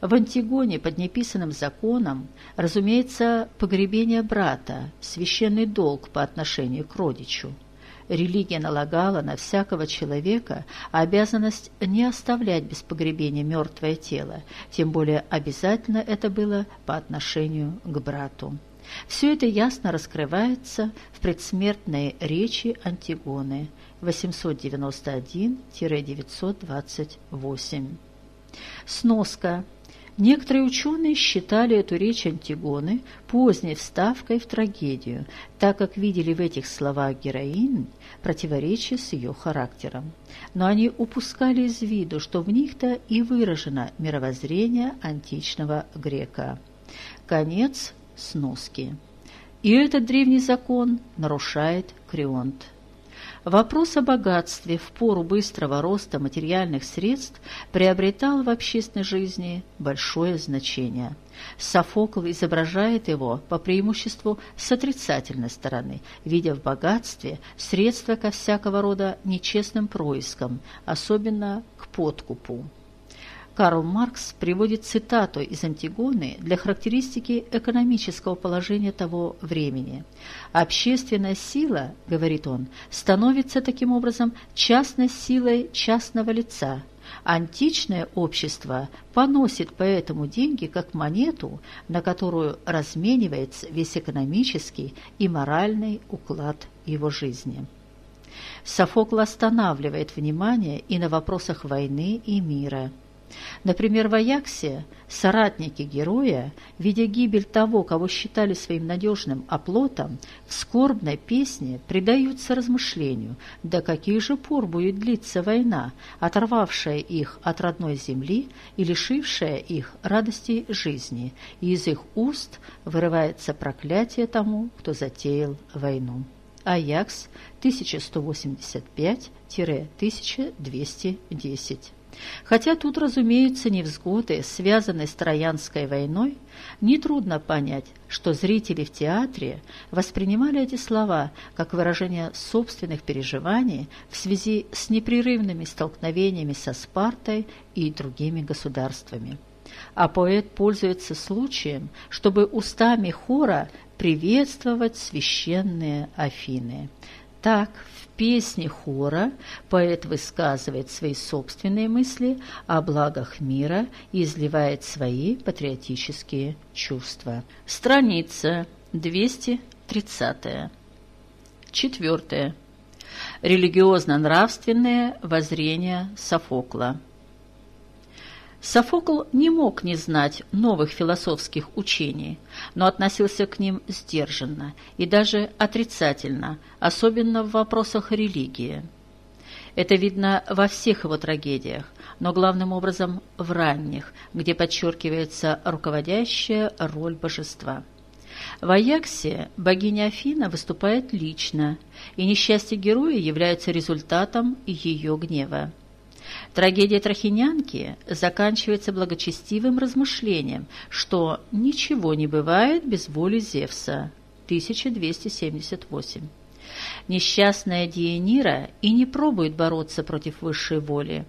В Антигоне под неписанным законом, разумеется, погребение брата, священный долг по отношению к родичу – религия налагала на всякого человека обязанность не оставлять без погребения мертвое тело, тем более обязательно это было по отношению к брату. Все это ясно раскрывается в предсмертной речи Антигоны 891-928. Сноска. Некоторые ученые считали эту речь Антигоны поздней вставкой в трагедию, так как видели в этих словах героинь противоречие с ее характером. Но они упускали из виду, что в них-то и выражено мировоззрение античного грека. Конец сноски. И этот древний закон нарушает Крионт. Вопрос о богатстве в пору быстрого роста материальных средств приобретал в общественной жизни большое значение. Софокл изображает его по преимуществу с отрицательной стороны, видя в богатстве средства ко всякого рода нечестным проискам, особенно к подкупу. Карл Маркс приводит цитату из Антигоны для характеристики экономического положения того времени. «Общественная сила, — говорит он, — становится таким образом частной силой частного лица. Античное общество поносит поэтому деньги как монету, на которую разменивается весь экономический и моральный уклад его жизни». Софокл останавливает внимание и на вопросах войны и мира – Например, в Аяксе соратники героя, видя гибель того, кого считали своим надежным оплотом, в скорбной песне предаются размышлению, до каких же пор будет длиться война, оторвавшая их от родной земли и лишившая их радости жизни, и из их уст вырывается проклятие тому, кто затеял войну. Аякс 1185-1210 Хотя тут, разумеется, невзгоды, связанные с Троянской войной, нетрудно понять, что зрители в театре воспринимали эти слова как выражение собственных переживаний в связи с непрерывными столкновениями со Спартой и другими государствами. А поэт пользуется случаем, чтобы устами хора приветствовать священные Афины. Так, в песне хора поэт высказывает свои собственные мысли о благах мира и изливает свои патриотические чувства. Страница 230. Четвертое. Религиозно-нравственное воззрение Софокла. Софокл не мог не знать новых философских учений, но относился к ним сдержанно и даже отрицательно, особенно в вопросах религии. Это видно во всех его трагедиях, но главным образом в ранних, где подчеркивается руководящая роль божества. В Аяксе богиня Афина выступает лично, и несчастье героя является результатом ее гнева. Трагедия Трахинянки заканчивается благочестивым размышлением, что ничего не бывает без воли Зевса. 1278. Несчастная Диенира и не пробует бороться против высшей воли.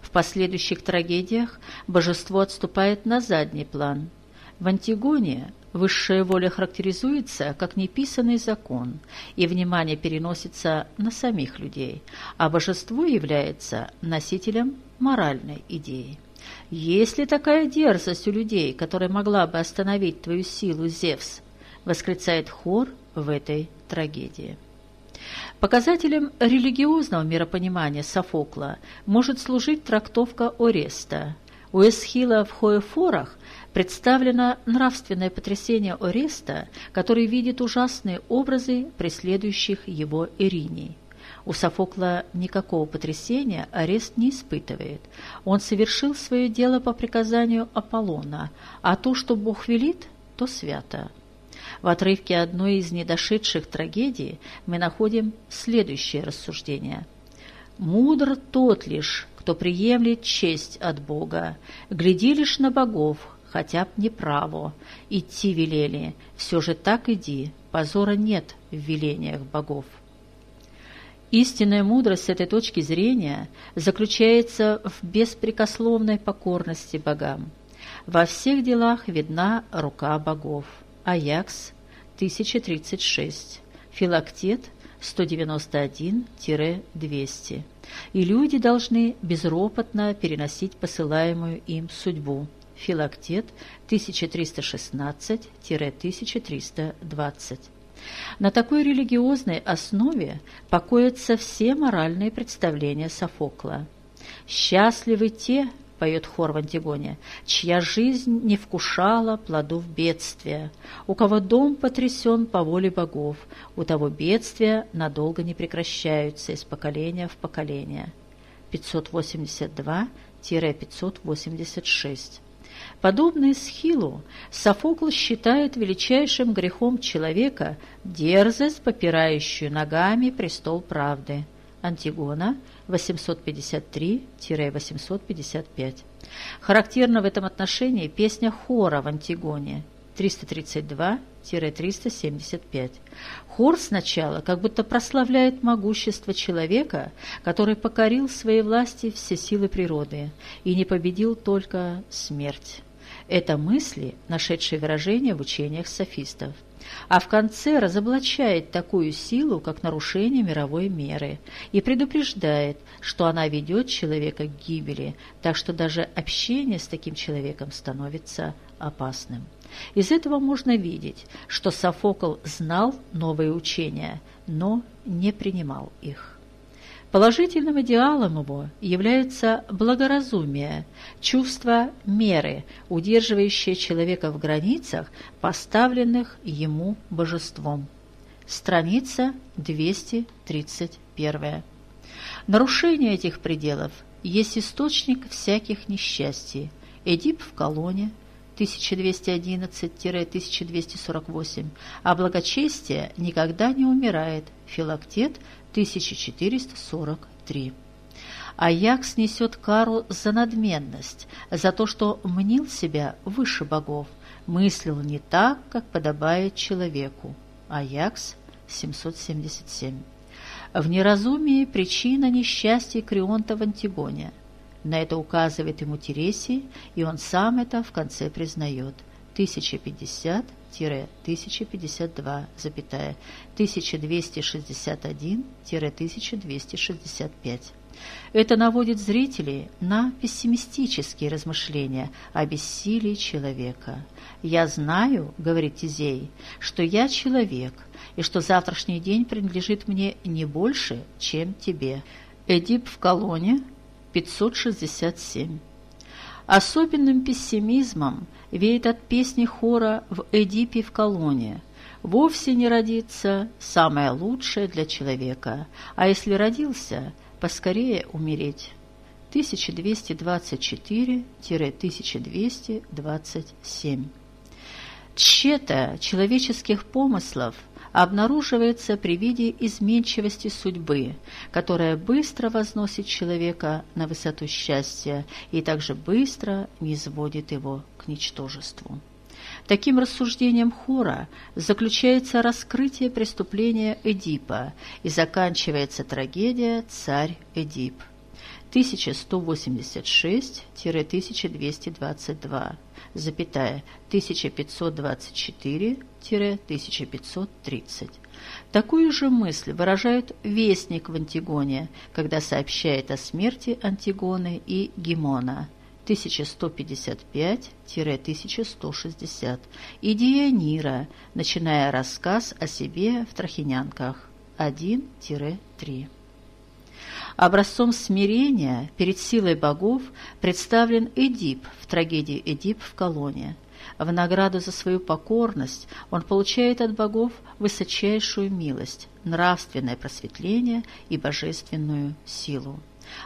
В последующих трагедиях божество отступает на задний план. В Антигоне Высшая воля характеризуется как неписанный закон, и внимание переносится на самих людей, а божество является носителем моральной идеи. «Есть ли такая дерзость у людей, которая могла бы остановить твою силу, Зевс?» – восклицает хор в этой трагедии. Показателем религиозного миропонимания Софокла может служить трактовка Ореста. У Эсхила в Хоефорах представлено нравственное потрясение Ореста, который видит ужасные образы преследующих его Ириней. У Софокла никакого потрясения Орест не испытывает. Он совершил свое дело по приказанию Аполлона, а то, что Бог велит, то свято. В отрывке одной из недошедших трагедий мы находим следующее рассуждение. «Мудр тот лишь, кто приемлет честь от Бога, гляди лишь на богов, хотя б не право. Идти велели, все же так иди, позора нет в велениях богов. Истинная мудрость с этой точки зрения заключается в беспрекословной покорности богам. Во всех делах видна рука богов. Аякс, 1036. Филактет, 191-200. И люди должны безропотно переносить посылаемую им судьбу. Филактет 1316-1320. На такой религиозной основе покоятся все моральные представления Софокла. «Счастливы те, — поет хор в Антигоне, «чья жизнь не вкушала плодов бедствия, у кого дом потрясен по воле богов, у того бедствия надолго не прекращаются из поколения в поколение». 582-586. Подобно Схилу, Софокл считает величайшим грехом человека дерзость, попирающую ногами престол правды. Антигона 853-855. Характерна в этом отношении песня хора в Антигоне 332-375. Хор сначала как будто прославляет могущество человека, который покорил своей власти все силы природы и не победил только смерть. Это мысли, нашедшие выражение в учениях софистов а в конце разоблачает такую силу, как нарушение мировой меры, и предупреждает, что она ведет человека к гибели, так что даже общение с таким человеком становится опасным. Из этого можно видеть, что Софокл знал новые учения, но не принимал их. Положительным идеалом его является благоразумие, чувство меры, удерживающее человека в границах, поставленных ему божеством. Страница 231. Нарушение этих пределов есть источник всяких несчастий. Эдип в колонне 1211-1248, а благочестие никогда не умирает. Филактет 1443. Аякс несет кару за надменность, за то, что мнил себя выше богов, мыслил не так, как подобает человеку. Аякс 777. В неразумии причина несчастья Крионта в Антигоне. На это указывает ему Тересий, и он сам это в конце признает. 1050 1262, 1261-1265. Это наводит зрителей на пессимистические размышления о бессилии человека. «Я знаю, — говорит Тизей, — что я человек, и что завтрашний день принадлежит мне не больше, чем тебе». Эдип в колонне, 567. Особенным пессимизмом веет от песни хора в «Эдипе в колонне». Вовсе не родиться – самое лучшее для человека, а если родился – поскорее умереть. 1224-1227 Тщета человеческих помыслов – обнаруживается при виде изменчивости судьбы, которая быстро возносит человека на высоту счастья и также быстро низводит его к ничтожеству. Таким рассуждением хора заключается раскрытие преступления Эдипа и заканчивается трагедия «Царь Эдип». 1186-1222 запятая 1524-1530. Такую же мысль выражает Вестник в Антигоне, когда сообщает о смерти Антигоны и Гимона 1155-1160 и Дионира, начиная рассказ о себе в Трахинянках 1-3. Образцом смирения перед силой богов представлен Эдип в трагедии «Эдип в колонне». В награду за свою покорность он получает от богов высочайшую милость, нравственное просветление и божественную силу.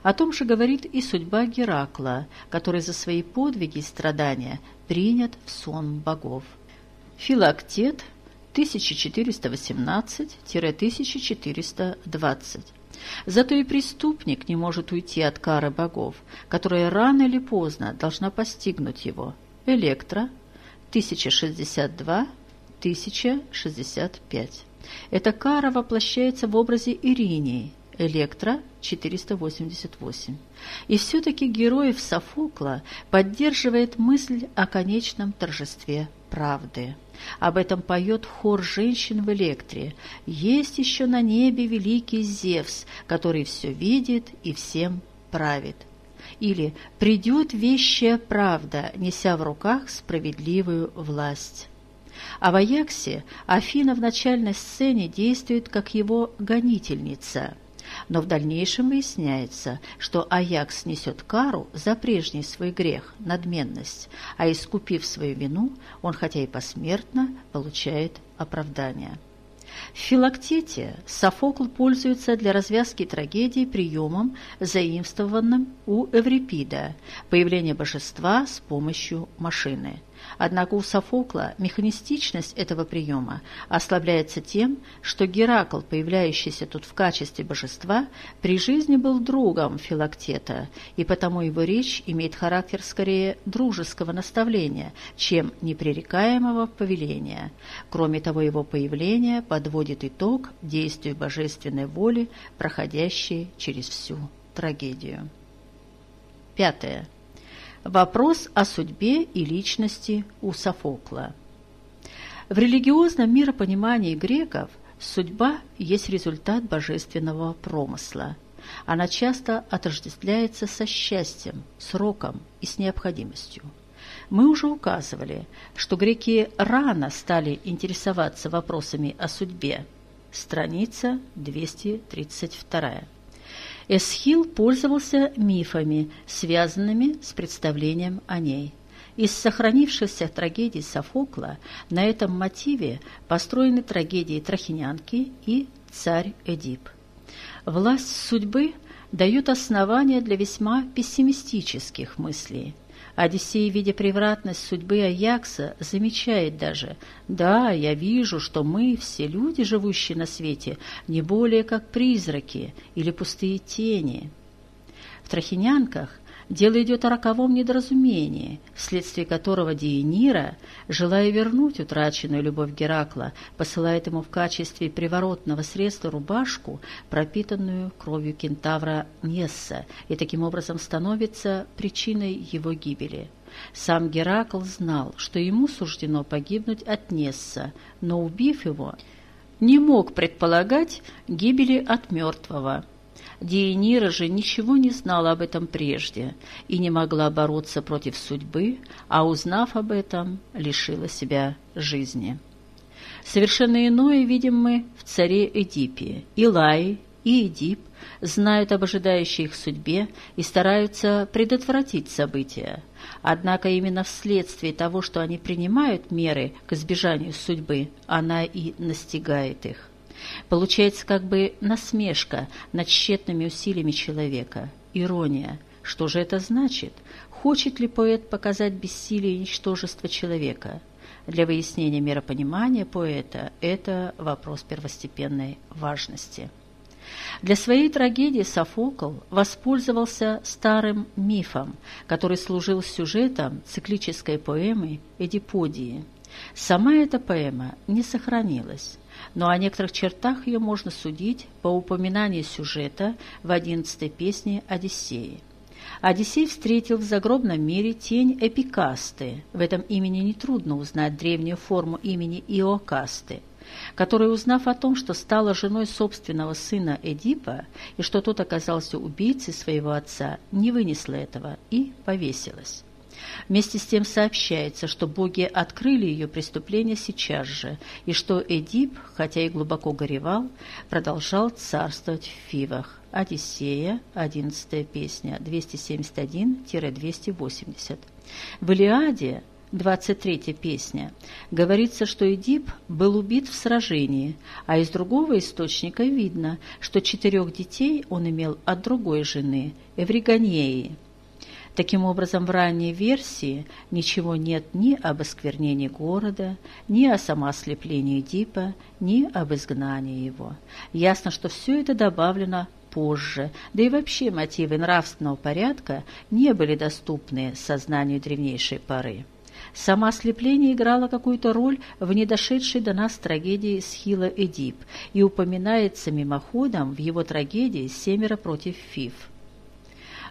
О том же говорит и судьба Геракла, который за свои подвиги и страдания принят в сон богов. Филактет 1418-1420 Зато и преступник не может уйти от кары богов, которая рано или поздно должна постигнуть его. Электро, 1062-1065. Эта кара воплощается в образе Иринии, Электро 488. И все-таки героев Софокла поддерживает мысль о конечном торжестве правды. Об этом поет хор женщин в Электре. Есть еще на небе великий Зевс, который все видит и всем правит. Или «Придет вещая правда, неся в руках справедливую власть». А в Аяксе Афина в начальной сцене действует как его гонительница – Но в дальнейшем выясняется, что Аякс несет кару за прежний свой грех, надменность, а искупив свою вину, он хотя и посмертно получает оправдание. В Филактете Софокл пользуется для развязки трагедии приемом, заимствованным у Эврипида – появление божества с помощью машины – Однако у Софокла механистичность этого приема ослабляется тем, что Геракл, появляющийся тут в качестве божества, при жизни был другом Филактета, и потому его речь имеет характер скорее дружеского наставления, чем непререкаемого повеления. Кроме того, его появление подводит итог действию божественной воли, проходящей через всю трагедию. Пятое. Вопрос о судьбе и личности у Софокла. В религиозном миропонимании греков судьба есть результат божественного промысла. Она часто отождествляется со счастьем, сроком и с необходимостью. Мы уже указывали, что греки рано стали интересоваться вопросами о судьбе. Страница 232. Эсхил пользовался мифами, связанными с представлением о ней. Из сохранившихся трагедий Софокла на этом мотиве построены трагедии Трахинянки и царь Эдип. Власть судьбы дает основания для весьма пессимистических мыслей. Одиссей, видя превратность судьбы Аякса, замечает даже «Да, я вижу, что мы, все люди, живущие на свете, не более как призраки или пустые тени». В «Трахинянках» Дело идет о роковом недоразумении, вследствие которого Диенира, желая вернуть утраченную любовь Геракла, посылает ему в качестве приворотного средства рубашку, пропитанную кровью кентавра Несса, и таким образом становится причиной его гибели. Сам Геракл знал, что ему суждено погибнуть от Несса, но, убив его, не мог предполагать гибели от мертвого. Диенира же ничего не знала об этом прежде и не могла бороться против судьбы, а узнав об этом, лишила себя жизни. Совершенно иное видим мы в царе Эдипе. Илай и Эдип знают об ожидающей их судьбе и стараются предотвратить события. Однако именно вследствие того, что они принимают меры к избежанию судьбы, она и настигает их. Получается как бы насмешка над тщетными усилиями человека, ирония. Что же это значит? Хочет ли поэт показать бессилие и ничтожество человека? Для выяснения миропонимания поэта это вопрос первостепенной важности. Для своей трагедии Софокл воспользовался старым мифом, который служил сюжетом циклической поэмы «Эдиподии». Сама эта поэма не сохранилась, но о некоторых чертах ее можно судить по упоминанию сюжета в одиннадцатой песне «Одиссеи». Одиссей встретил в загробном мире тень Эпикасты. В этом имени нетрудно узнать древнюю форму имени Иокасты, которая, узнав о том, что стала женой собственного сына Эдипа и что тот оказался убийцей своего отца, не вынесла этого и повесилась. Вместе с тем сообщается, что боги открыли ее преступление сейчас же, и что Эдип, хотя и глубоко горевал, продолжал царствовать в Фивах. Одиссея, 11 песня, 271-280. В Илиаде, 23 песня, говорится, что Эдип был убит в сражении, а из другого источника видно, что четырех детей он имел от другой жены, Эвригонеи. Таким образом, в ранней версии ничего нет ни об осквернении города, ни о самоослеплении Дипа, ни об изгнании его. Ясно, что все это добавлено позже, да и вообще мотивы нравственного порядка не были доступны сознанию древнейшей поры. Самоослепление играло какую-то роль в недошедшей до нас трагедии Схила Эдип и упоминается мимоходом в его трагедии «Семеро против Фиф».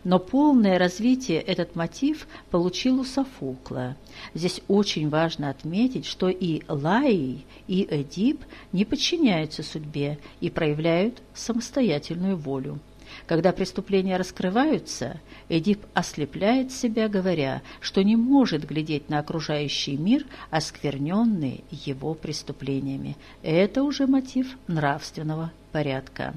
Но полное развитие этот мотив получил у Софокла. Здесь очень важно отметить, что и Лаи, и Эдип не подчиняются судьбе и проявляют самостоятельную волю. Когда преступления раскрываются, Эдип ослепляет себя, говоря, что не может глядеть на окружающий мир, оскверненный его преступлениями. Это уже мотив нравственного порядка.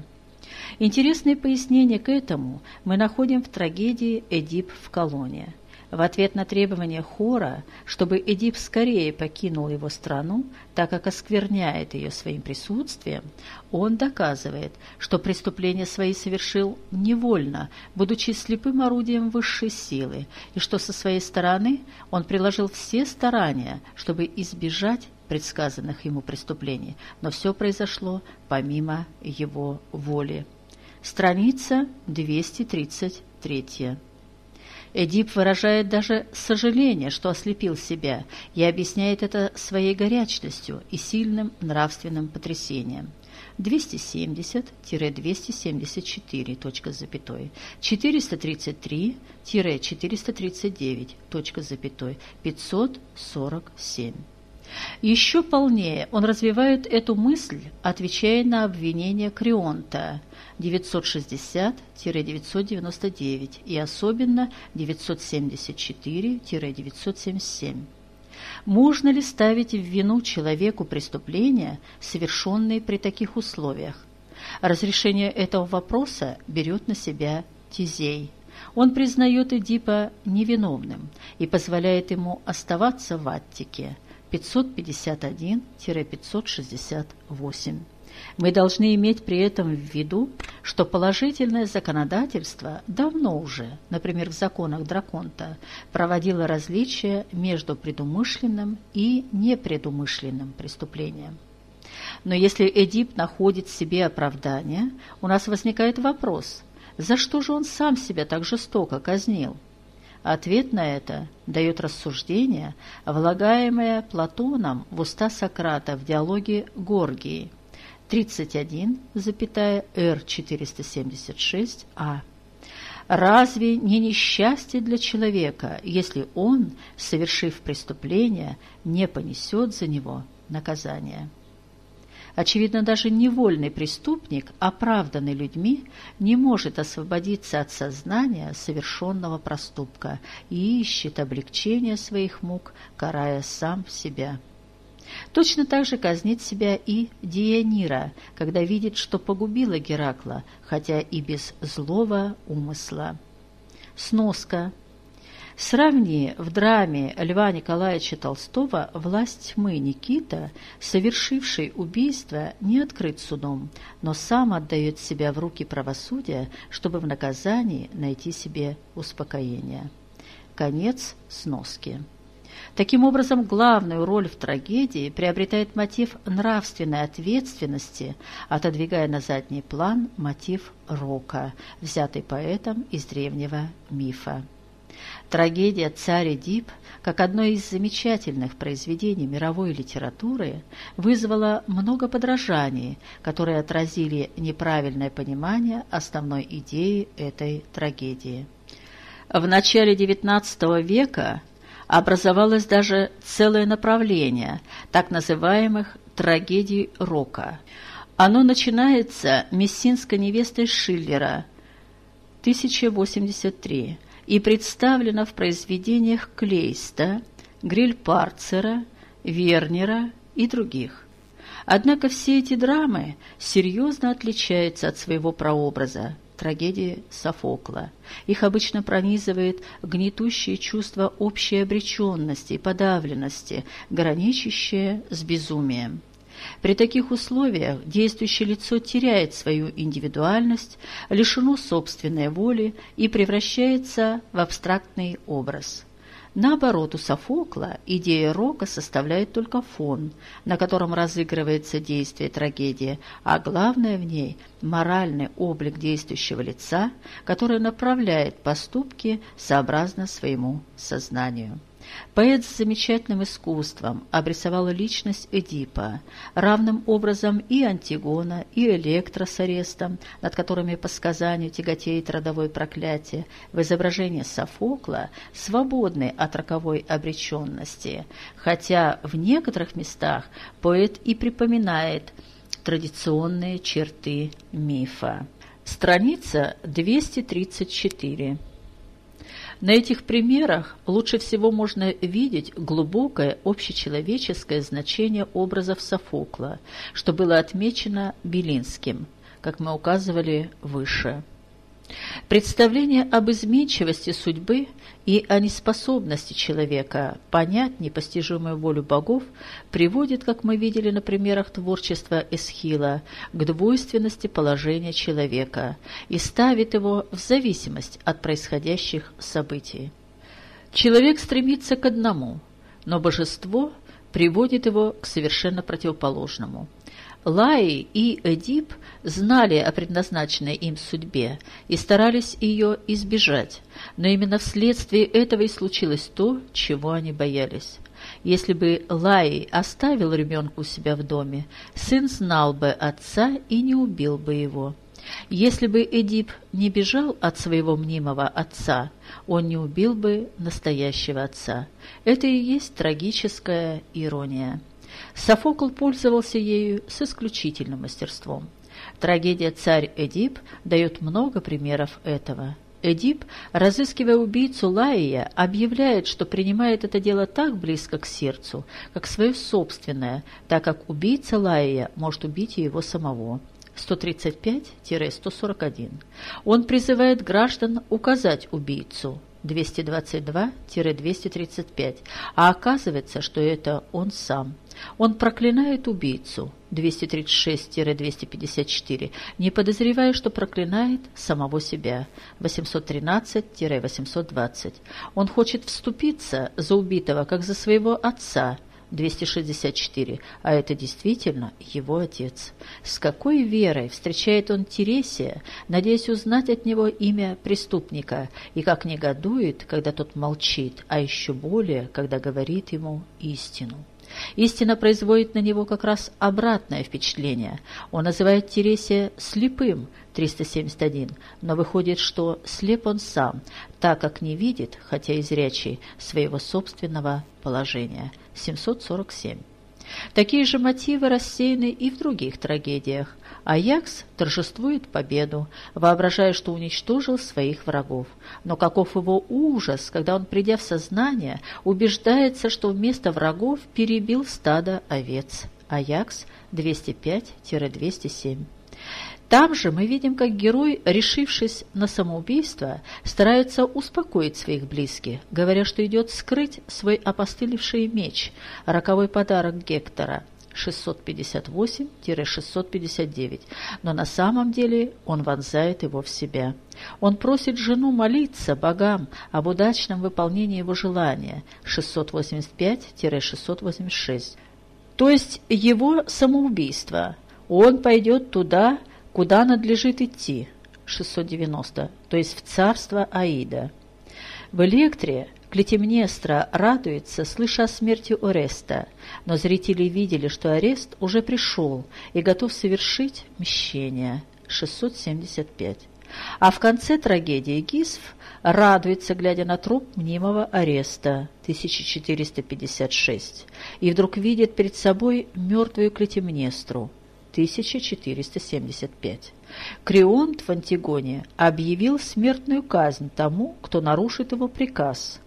Интересные пояснения к этому мы находим в трагедии «Эдип в колонии». В ответ на требование хора, чтобы Эдип скорее покинул его страну, так как оскверняет ее своим присутствием, он доказывает, что преступления свои совершил невольно, будучи слепым орудием высшей силы, и что со своей стороны он приложил все старания, чтобы избежать предсказанных ему преступлений, но все произошло помимо его воли. Страница 233. Эдип выражает даже сожаление, что ослепил себя, и объясняет это своей горячностью и сильным нравственным потрясением. 270-274, точка запятой, 433-439, точка запятой, 547. Еще полнее он развивает эту мысль, отвечая на обвинение Крионта 960-999 и особенно 974-977. Можно ли ставить в вину человеку преступления, совершенные при таких условиях? Разрешение этого вопроса берет на себя Тизей. Он признает Эдипа невиновным и позволяет ему оставаться в Аттике – 551-568. Мы должны иметь при этом в виду, что положительное законодательство давно уже, например, в законах Драконта, проводило различия между предумышленным и непредумышленным преступлением. Но если Эдип находит в себе оправдание, у нас возникает вопрос, за что же он сам себя так жестоко казнил? Ответ на это дает рассуждение, влагаемое Платоном в уста Сократа в диалоге Горгии 31,R476а. Разве не несчастье для человека, если он, совершив преступление, не понесет за него наказание? Очевидно, даже невольный преступник, оправданный людьми, не может освободиться от сознания совершенного проступка и ищет облегчения своих мук, карая сам себя. Точно так же казнит себя и Дианира, когда видит, что погубила Геракла, хотя и без злого умысла. Сноска – Сравни в драме Льва Николаевича Толстого «Власть тьмы» Никита, совершивший убийство, не открыт судом, но сам отдает себя в руки правосудия, чтобы в наказании найти себе успокоение. Конец сноски. Таким образом, главную роль в трагедии приобретает мотив нравственной ответственности, отодвигая на задний план мотив рока, взятый поэтом из древнего мифа. Трагедия «Царь Эдип», как одно из замечательных произведений мировой литературы, вызвала много подражаний, которые отразили неправильное понимание основной идеи этой трагедии. В начале XIX века образовалось даже целое направление так называемых трагедий рока. Оно начинается мессинской невестой Шиллера 1083 и представлена в произведениях Клейста, Грильпарцера, Вернера и других. Однако все эти драмы серьезно отличаются от своего прообраза – трагедии Софокла. Их обычно пронизывает гнетущее чувство общей обреченности и подавленности, граничащее с безумием. При таких условиях действующее лицо теряет свою индивидуальность, лишено собственной воли и превращается в абстрактный образ. Наоборот, у Софокла идея рока составляет только фон, на котором разыгрывается действие трагедии, а главное в ней – моральный облик действующего лица, который направляет поступки сообразно своему сознанию. Поэт с замечательным искусством обрисовал личность Эдипа, равным образом и Антигона, и Электра с арестом, над которыми по сказанию тяготеет родовое проклятие, в изображении Софокла, свободный от роковой обреченности, хотя в некоторых местах поэт и припоминает традиционные черты мифа. Страница 234. На этих примерах лучше всего можно видеть глубокое общечеловеческое значение образов Софокла, что было отмечено Белинским. как мы указывали выше. Представление об изменчивости судьбы и о неспособности человека понять непостижимую волю богов приводит, как мы видели на примерах творчества Эсхила, к двойственности положения человека и ставит его в зависимость от происходящих событий. Человек стремится к одному, но божество приводит его к совершенно противоположному. Лаи и Эдип знали о предназначенной им судьбе и старались ее избежать, но именно вследствие этого и случилось то, чего они боялись. Если бы Лаи оставил ребенка у себя в доме, сын знал бы отца и не убил бы его. Если бы Эдип не бежал от своего мнимого отца, он не убил бы настоящего отца. Это и есть трагическая ирония. Софокл пользовался ею с исключительным мастерством. Трагедия «Царь Эдип» дает много примеров этого. Эдип, разыскивая убийцу Лаия, объявляет, что принимает это дело так близко к сердцу, как свое собственное, так как убийца Лаия может убить и его самого. 135-141. Он призывает граждан указать убийцу. 222-235, а оказывается, что это он сам. Он проклинает убийцу 236-254, не подозревая, что проклинает самого себя 813-820. Он хочет вступиться за убитого, как за своего отца 264, а это действительно его отец. С какой верой встречает он Тересия, надеясь узнать от него имя преступника, и как негодует, когда тот молчит, а еще более, когда говорит ему истину. Истина производит на него как раз обратное впечатление. Он называет Тересия слепым, 371, но выходит, что слеп он сам, так как не видит, хотя и зрячий, своего собственного положения. 747. Такие же мотивы рассеяны и в других трагедиях. Аякс торжествует победу, воображая, что уничтожил своих врагов. Но каков его ужас, когда он, придя в сознание, убеждается, что вместо врагов перебил стадо овец. Аякс 205-207. Там же мы видим, как герой, решившись на самоубийство, старается успокоить своих близких, говоря, что идет скрыть свой опостылевший меч, роковой подарок Гектора – 658-659, но на самом деле он вонзает его в себя. Он просит жену молиться богам об удачном выполнении его желания 685-686, то есть его самоубийство. Он пойдет туда, Куда надлежит идти? 690, то есть в царство Аида. В Электре Клетимнестра радуется, слыша о смерти Ореста, но зрители видели, что Арест уже пришел и готов совершить мщение. 675. А в конце трагедии Гисф радуется, глядя на труп мнимого ареста 1456, и вдруг видит перед собой мертвую Клетимнестру 1475. Крионт в Антигоне объявил смертную казнь тому, кто нарушит его приказ,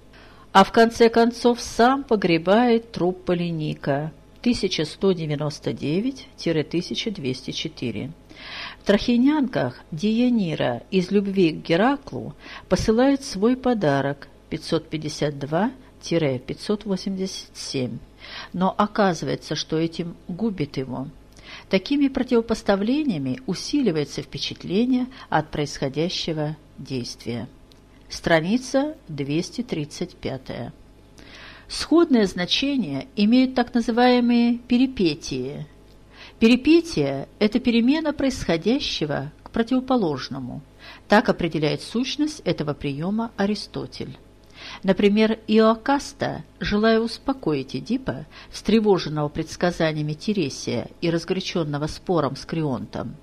а в конце концов сам погребает труп Полиника 1199-1204. В Трахинянках Дианира из любви к Гераклу посылает свой подарок 552-587, но оказывается, что этим губит его. Такими противопоставлениями усиливается впечатление от происходящего действия. Страница 235. Сходное значение имеют так называемые перипетии. Перипетия – это перемена происходящего к противоположному. Так определяет сущность этого приема Аристотель. Например, Иоакаста, желая успокоить Эдипа, встревоженного предсказаниями Тересия и разгоряченного спором с Крионтом,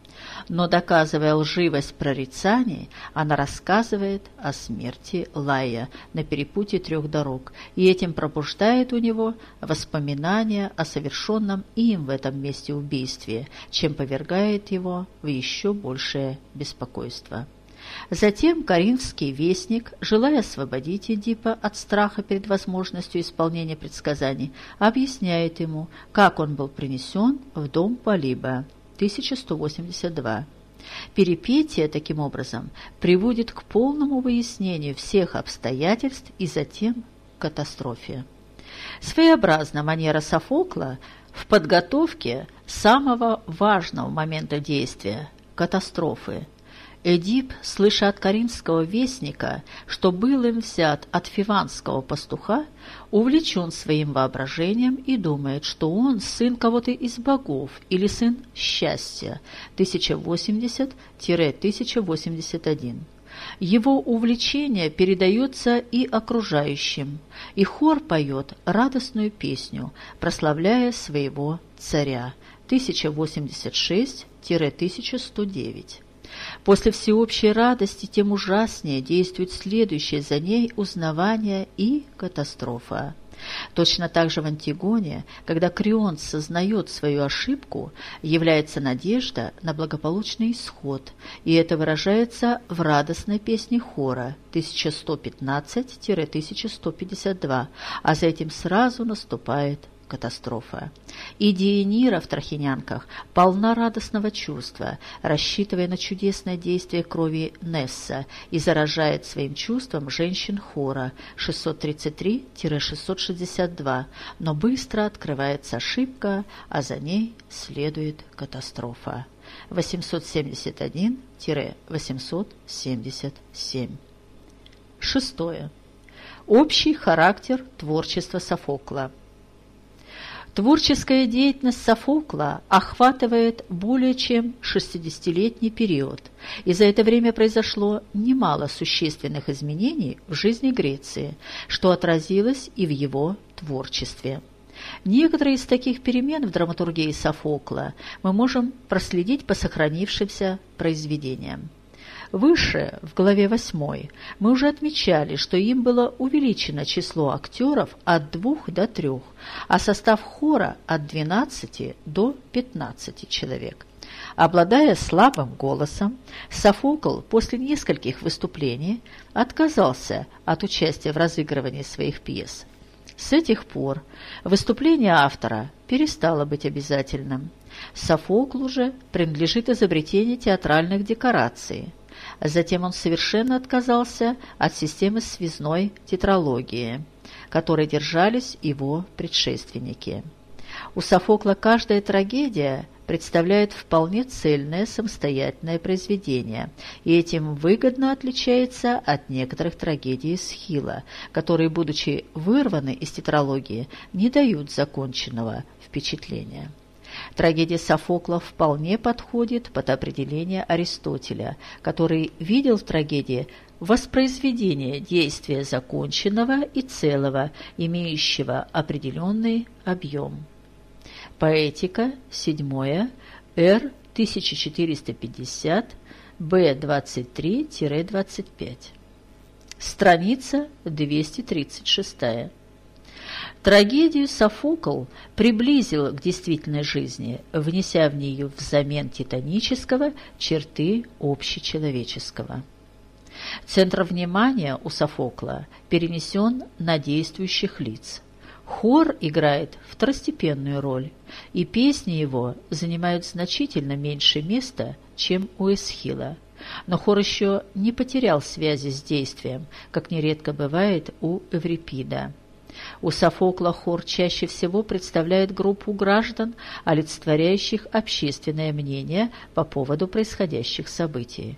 но доказывая лживость прорицаний, она рассказывает о смерти Лая на перепутье трех дорог и этим пробуждает у него воспоминания о совершенном им в этом месте убийстве, чем повергает его в еще большее беспокойство. Затем Каринский вестник, желая освободить Эдипа от страха перед возможностью исполнения предсказаний, объясняет ему, как он был принесен в дом Полиба. 1182. Перипетия, таким образом, приводит к полному выяснению всех обстоятельств и затем к катастрофе. Своеобразна манера Софокла в подготовке самого важного момента действия – катастрофы. Эдип, слыша от каринского вестника, что был им взят от фиванского пастуха, увлечен своим воображением и думает, что он сын кого-то из богов или сын счастья 1080-1081. Его увлечение передается и окружающим, и хор поет радостную песню, прославляя своего царя 1086-1109. После всеобщей радости тем ужаснее действует следующее за ней узнавание и катастрофа. Точно так же в Антигоне, когда Крион сознает свою ошибку, является надежда на благополучный исход, и это выражается в радостной песне хора 1115-1152, а за этим сразу наступает катастрофа. И Диенира в Трахинянках полна радостного чувства, рассчитывая на чудесное действие крови Несса и заражает своим чувством женщин хора 633-662, но быстро открывается ошибка, а за ней следует катастрофа. 871-877. Шестое. Общий характер творчества Софокла – Творческая деятельность Софокла охватывает более чем 60-летний период, и за это время произошло немало существенных изменений в жизни Греции, что отразилось и в его творчестве. Некоторые из таких перемен в драматургии Софокла мы можем проследить по сохранившимся произведениям. Выше, в главе 8, мы уже отмечали, что им было увеличено число актеров от двух до трех, а состав хора от 12 до 15 человек. Обладая слабым голосом, Софокл после нескольких выступлений отказался от участия в разыгрывании своих пьес. С этих пор выступление автора перестало быть обязательным. Софоклу же принадлежит изобретение театральных декораций – Затем он совершенно отказался от системы связной тетралогии, которой держались его предшественники. У Софокла каждая трагедия представляет вполне цельное самостоятельное произведение, и этим выгодно отличается от некоторых трагедий Схила, которые, будучи вырваны из тетралогии, не дают законченного впечатления. Трагедия Софокла вполне подходит под определение Аристотеля, который видел в трагедии воспроизведение действия законченного и целого, имеющего определенный объем. Поэтика, 7 Р. 1450, Б. 23-25. Страница 236. Трагедию Софокл приблизил к действительной жизни, внеся в нее взамен титанического черты общечеловеческого. Центр внимания у Софокла перенесен на действующих лиц. Хор играет второстепенную роль, и песни его занимают значительно меньшее место, чем у Эсхила. Но хор еще не потерял связи с действием, как нередко бывает у Эврипида. У Софокла хор чаще всего представляет группу граждан, олицетворяющих общественное мнение по поводу происходящих событий.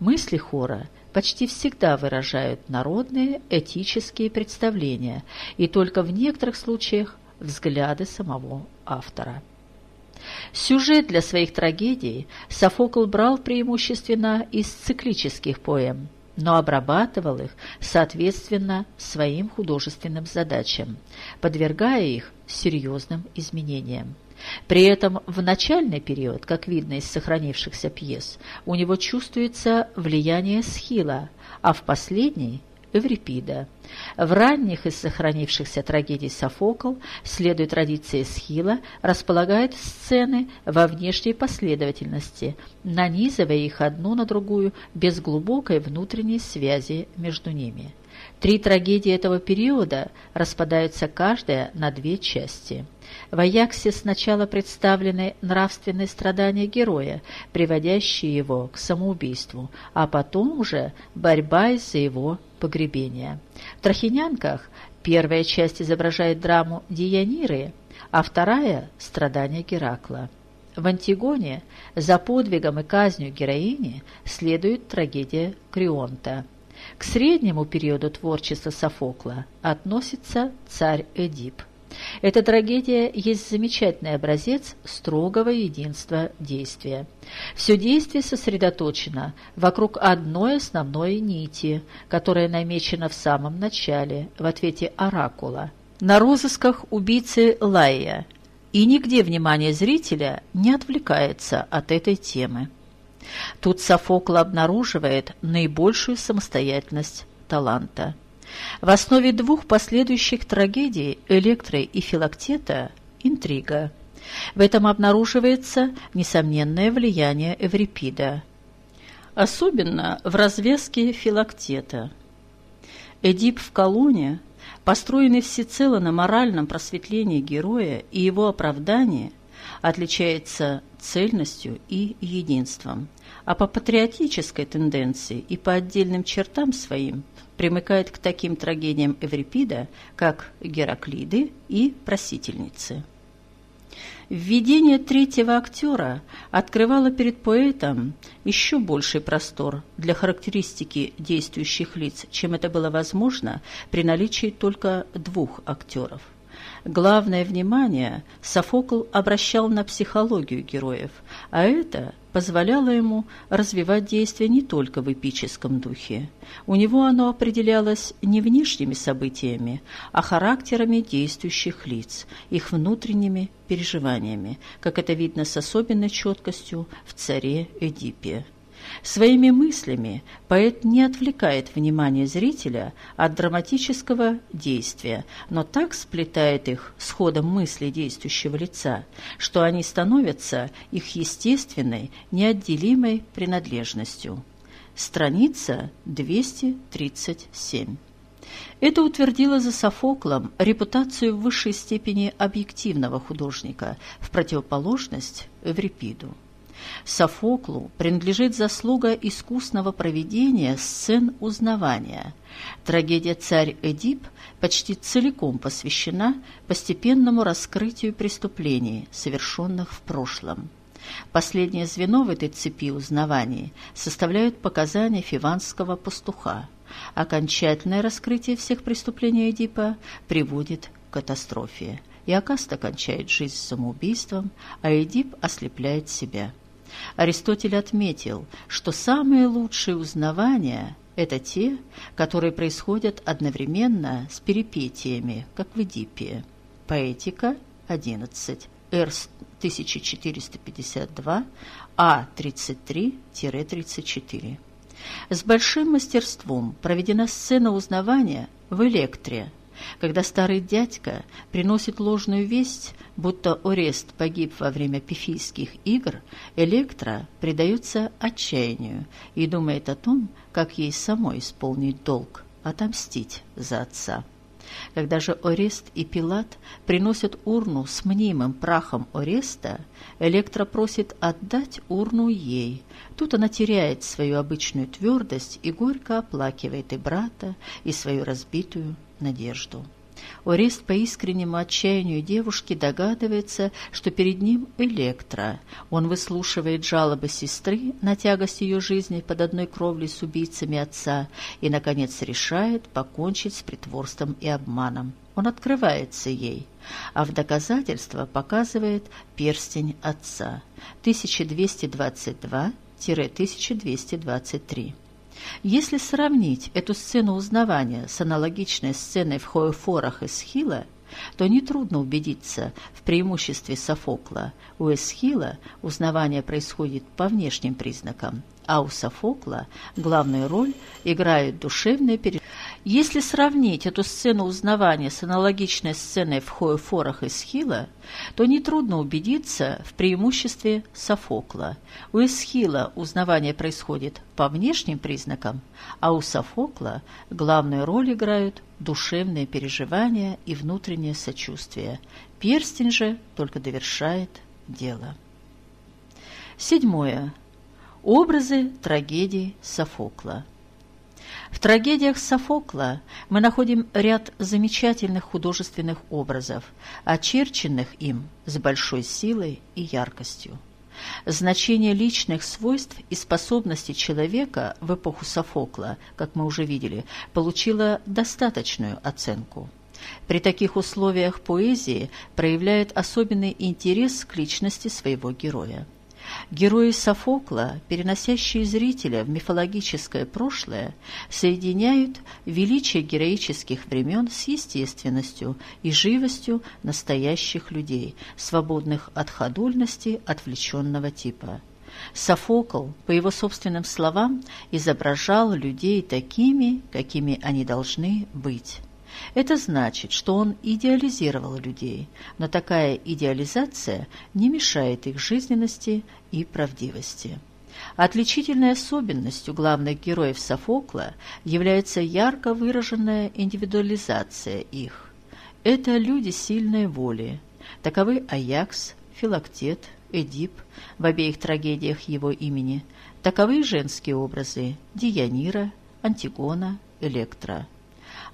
Мысли хора почти всегда выражают народные этические представления и только в некоторых случаях взгляды самого автора. Сюжет для своих трагедий Софокл брал преимущественно из циклических поэм – но обрабатывал их соответственно своим художественным задачам, подвергая их серьезным изменениям. При этом в начальный период, как видно из сохранившихся пьес, у него чувствуется влияние Схила, а в последний Эврипида. В ранних из сохранившихся трагедий Софокл, следуя традиции Схила, располагает сцены во внешней последовательности, нанизывая их одну на другую без глубокой внутренней связи между ними. Три трагедии этого периода распадаются каждая на две части. В Аяксе сначала представлены нравственные страдания героя, приводящие его к самоубийству, а потом уже борьба из-за его погребения. В «Трахинянках» первая часть изображает драму Дианиры, а вторая – страдания Геракла. В «Антигоне» за подвигом и казнью героини следует трагедия Крионта – к среднему периоду творчества Софокла относится царь Эдип. Эта трагедия есть замечательный образец строгого единства действия. Все действие сосредоточено вокруг одной основной нити, которая намечена в самом начале, в ответе оракула, на розысках убийцы Лайя, и нигде внимание зрителя не отвлекается от этой темы. Тут Софокл обнаруживает наибольшую самостоятельность таланта. В основе двух последующих трагедий Электры и Филактета – интрига. В этом обнаруживается несомненное влияние Эврипида. Особенно в развязке Филактета. Эдип в колонне, построенный всецело на моральном просветлении героя и его оправдании, отличается цельностью и единством а по патриотической тенденции и по отдельным чертам своим примыкает к таким трагедиям Эврипида, как Гераклиды и Просительницы. Введение третьего актера открывало перед поэтом еще больший простор для характеристики действующих лиц, чем это было возможно при наличии только двух актеров – Главное внимание Софокл обращал на психологию героев, а это позволяло ему развивать действие не только в эпическом духе. У него оно определялось не внешними событиями, а характерами действующих лиц, их внутренними переживаниями, как это видно с особенной четкостью в «Царе Эдипе». Своими мыслями поэт не отвлекает внимание зрителя от драматического действия, но так сплетает их с ходом мысли действующего лица, что они становятся их естественной, неотделимой принадлежностью. Страница 237. Это утвердило за Софоклом репутацию в высшей степени объективного художника, в противоположность Эврипиду. Софоклу принадлежит заслуга искусного проведения сцен узнавания. Трагедия «Царь Эдип» почти целиком посвящена постепенному раскрытию преступлений, совершенных в прошлом. Последнее звено в этой цепи узнаваний составляют показания фиванского пастуха. Окончательное раскрытие всех преступлений Эдипа приводит к катастрофе. Иокаста кончает жизнь самоубийством, а Эдип ослепляет себя. Аристотель отметил, что самые лучшие узнавания – это те, которые происходят одновременно с перипетиями, как в Эдипе. Поэтика 11, Р 1452, А 33-34. С большим мастерством проведена сцена узнавания в Электре, когда старый дядька приносит ложную весть, будто Орест погиб во время пифийских игр, Электра предается отчаянию и думает о том, как ей самой исполнить долг, отомстить за отца. Когда же Орест и Пилат приносят урну с мнимым прахом Ореста, Электра просит отдать урну ей. Тут она теряет свою обычную твердость и горько оплакивает и брата, и свою разбитую надежду. Орест по искреннему отчаянию девушки догадывается, что перед ним Электра. Он выслушивает жалобы сестры на тягость ее жизни под одной кровлей с убийцами отца и, наконец, решает покончить с притворством и обманом. Он открывается ей, а в доказательство показывает перстень отца. 1222-1223. Если сравнить эту сцену узнавания с аналогичной сценой в Хоефорах Эсхила, то нетрудно убедиться в преимуществе Софокла. У Эсхила узнавание происходит по внешним признакам, а у Софокла главную роль играют душевные переживания. Если сравнить эту сцену узнавания с аналогичной сценой в Хоефорах и Схила, то нетрудно убедиться в преимуществе Софокла. У Эсхила узнавание происходит по внешним признакам, а у Софокла главную роль играют душевные переживания и внутреннее сочувствие. Перстень же только довершает дело. Седьмое. Образы трагедии Софокла. В трагедиях Софокла мы находим ряд замечательных художественных образов, очерченных им с большой силой и яркостью. Значение личных свойств и способностей человека в эпоху Софокла, как мы уже видели, получило достаточную оценку. При таких условиях поэзии проявляет особенный интерес к личности своего героя. Герои Софокла, переносящие зрителя в мифологическое прошлое, соединяют величие героических времен с естественностью и живостью настоящих людей, свободных от ходульности отвлеченного типа. Софокл, по его собственным словам, изображал людей такими, какими они должны быть. Это значит, что он идеализировал людей, но такая идеализация не мешает их жизненности и правдивости. Отличительной особенностью главных героев Софокла является ярко выраженная индивидуализация их. Это люди сильной воли. Таковы Аякс, Филактет, Эдип в обеих трагедиях его имени. Таковы женские образы Дианира, Антигона, Электра.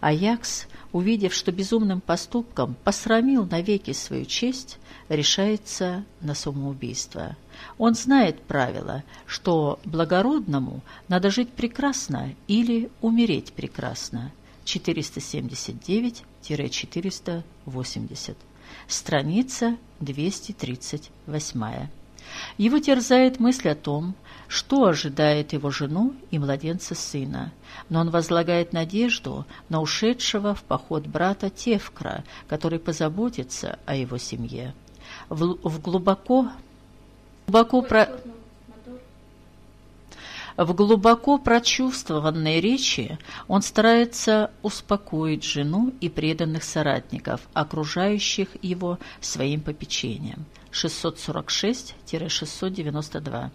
Аякс, увидев, что безумным поступком посрамил навеки свою честь, решается на самоубийство. Он знает правило, что благородному надо жить прекрасно или умереть прекрасно. 479-480. Страница 238. Его терзает мысль о том, что ожидает его жену и младенца сына, но он возлагает надежду на ушедшего в поход брата Тевкра, который позаботится о его семье. В, в глубоко, глубоко про... В глубоко прочувствованной речи он старается успокоить жену и преданных соратников, окружающих его своим попечением. 646-692.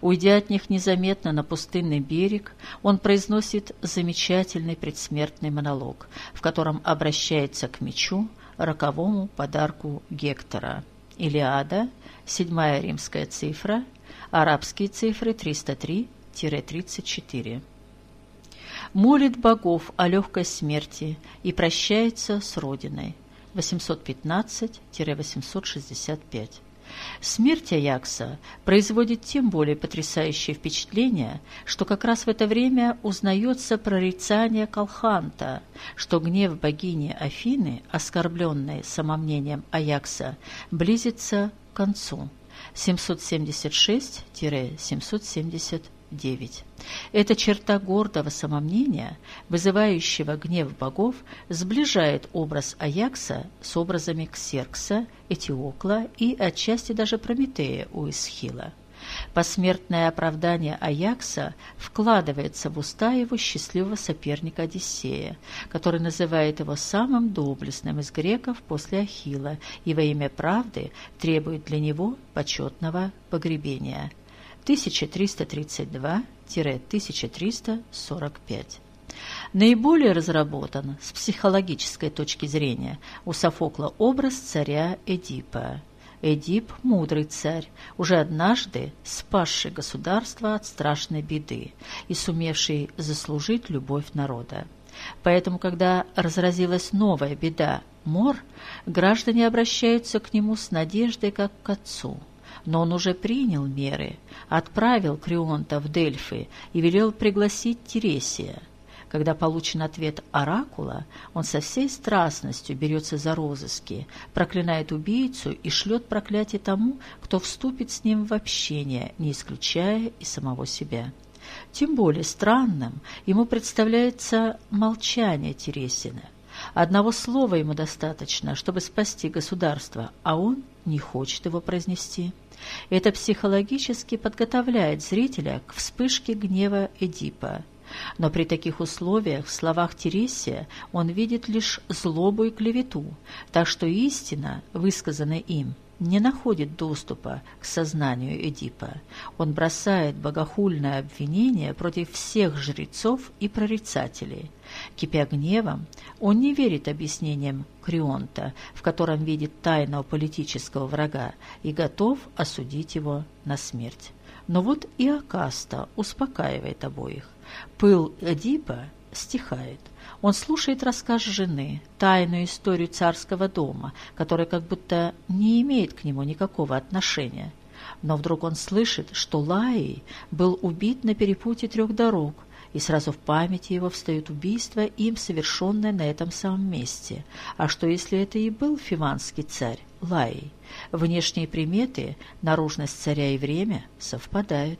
Уйдя от них незаметно на пустынный берег, он произносит замечательный предсмертный монолог, в котором обращается к мечу, роковому подарку Гектора. Илиада, седьмая римская цифра, арабские цифры 303-34. Молит богов о легкой смерти и прощается с Родиной. 815-865. Смерть Аякса производит тем более потрясающее впечатление, что как раз в это время узнается прорицание Колханта, что гнев богини Афины, оскорбленной самомнением Аякса, близится к концу. 776-770 9. Эта черта гордого самомнения, вызывающего гнев богов, сближает образ Аякса с образами Ксеркса, Этиокла и отчасти даже Прометея у Исхила. Посмертное оправдание Аякса вкладывается в уста его счастливого соперника Одиссея, который называет его самым доблестным из греков после Ахилла и во имя правды требует для него почетного погребения. 1332-1345. Наиболее разработан с психологической точки зрения у Софокла образ царя Эдипа. Эдип – мудрый царь, уже однажды спасший государство от страшной беды и сумевший заслужить любовь народа. Поэтому, когда разразилась новая беда – мор, граждане обращаются к нему с надеждой, как к отцу – но он уже принял меры, отправил Крионта в Дельфы и велел пригласить Тересия. Когда получен ответ оракула, он со всей страстностью берется за розыски, проклинает убийцу и шлет проклятие тому, кто вступит с ним в общение, не исключая и самого себя. Тем более странным ему представляется молчание Тересина. Одного слова ему достаточно, чтобы спасти государство, а он не хочет его произнести. Это психологически подготовляет зрителя к вспышке гнева Эдипа. Но при таких условиях в словах Тересия он видит лишь злобу и клевету, так что истина, высказанная им, не находит доступа к сознанию Эдипа. Он бросает богохульное обвинение против всех жрецов и прорицателей. Кипя гневом, он не верит объяснениям Крионта, в котором видит тайного политического врага, и готов осудить его на смерть. Но вот и Акаста успокаивает обоих. Пыл Эдипа стихает. Он слушает рассказ жены, тайную историю царского дома, которая как будто не имеет к нему никакого отношения. Но вдруг он слышит, что Лаи был убит на перепутье трех дорог, и сразу в памяти его встает убийство, им совершенное на этом самом месте. А что, если это и был фиванский царь Лаи? Внешние приметы, наружность царя и время совпадают.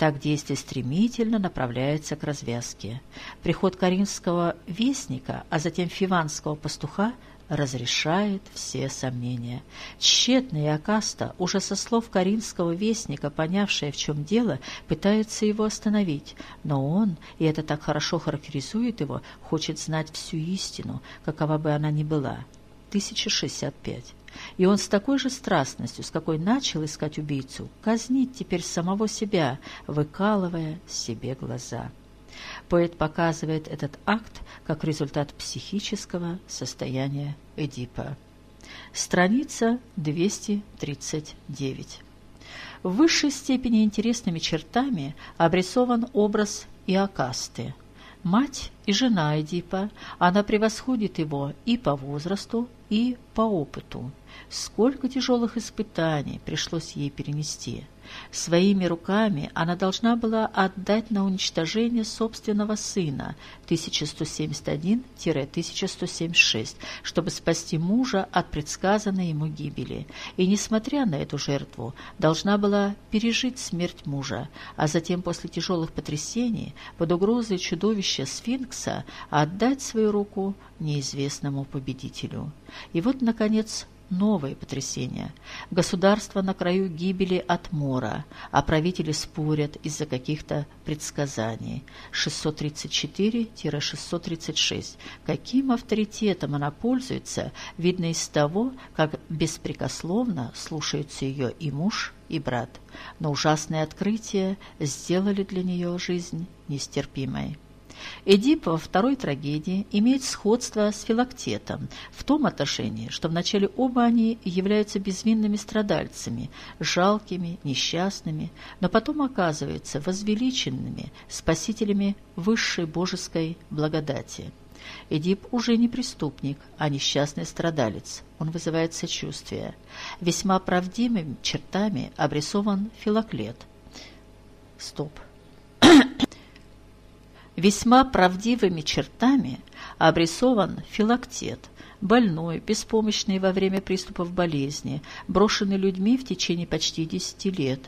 Так действие стремительно направляется к развязке. Приход каринского вестника, а затем фиванского пастуха разрешает все сомнения. Тщетный Акаста, уже со слов каринского вестника, понявшая, в чем дело, пытается его остановить, но он, и это так хорошо характеризует его, хочет знать всю истину, какова бы она ни была. 1065. И он с такой же страстностью, с какой начал искать убийцу, казнить теперь самого себя, выкалывая себе глаза. Поэт показывает этот акт как результат психического состояния Эдипа. Страница 239. В высшей степени интересными чертами обрисован образ Иокасты, мать и жена Эдипа. Она превосходит его и по возрасту, и по опыту. Сколько тяжелых испытаний пришлось ей перенести. Своими руками она должна была отдать на уничтожение собственного сына 1171-1176, чтобы спасти мужа от предсказанной ему гибели. И, несмотря на эту жертву, должна была пережить смерть мужа, а затем после тяжелых потрясений под угрозой чудовища сфинкса отдать свою руку неизвестному победителю. И вот, наконец, новое потрясение. Государство на краю гибели от мора, а правители спорят из-за каких-то предсказаний. 634-636. Каким авторитетом она пользуется, видно из того, как беспрекословно слушаются ее и муж, и брат. Но ужасные открытия сделали для нее жизнь нестерпимой. Эдип во второй трагедии имеет сходство с Филактетом в том отношении, что вначале оба они являются безвинными страдальцами, жалкими, несчастными, но потом оказываются возвеличенными спасителями высшей божеской благодати. Эдип уже не преступник, а несчастный страдалец. Он вызывает сочувствие. Весьма правдивыми чертами обрисован Филоклет. Стоп. Весьма правдивыми чертами обрисован филактет, больной, беспомощный во время приступов болезни, брошенный людьми в течение почти десяти лет.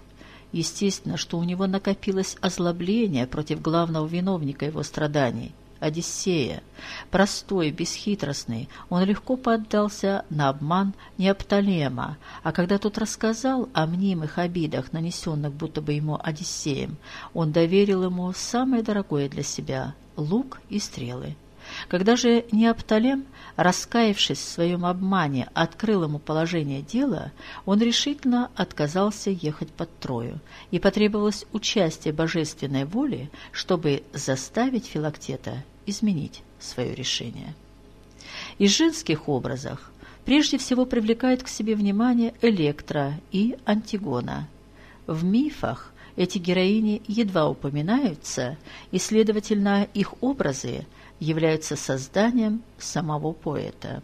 Естественно, что у него накопилось озлобление против главного виновника его страданий – Одиссея. Простой, бесхитростный, он легко поддался на обман Неоптолема, а когда тот рассказал о мнимых обидах, нанесенных будто бы ему Одиссеем, он доверил ему самое дорогое для себя — лук и стрелы. Когда же Неоптолем, раскаявшись в своем обмане, открыл ему положение дела, он решительно отказался ехать под Трою, и потребовалось участие божественной воли, чтобы заставить Филактета изменить свое решение. Из женских образов прежде всего привлекает к себе внимание Электра и Антигона. В мифах эти героини едва упоминаются, и, следовательно, их образы являются созданием самого поэта.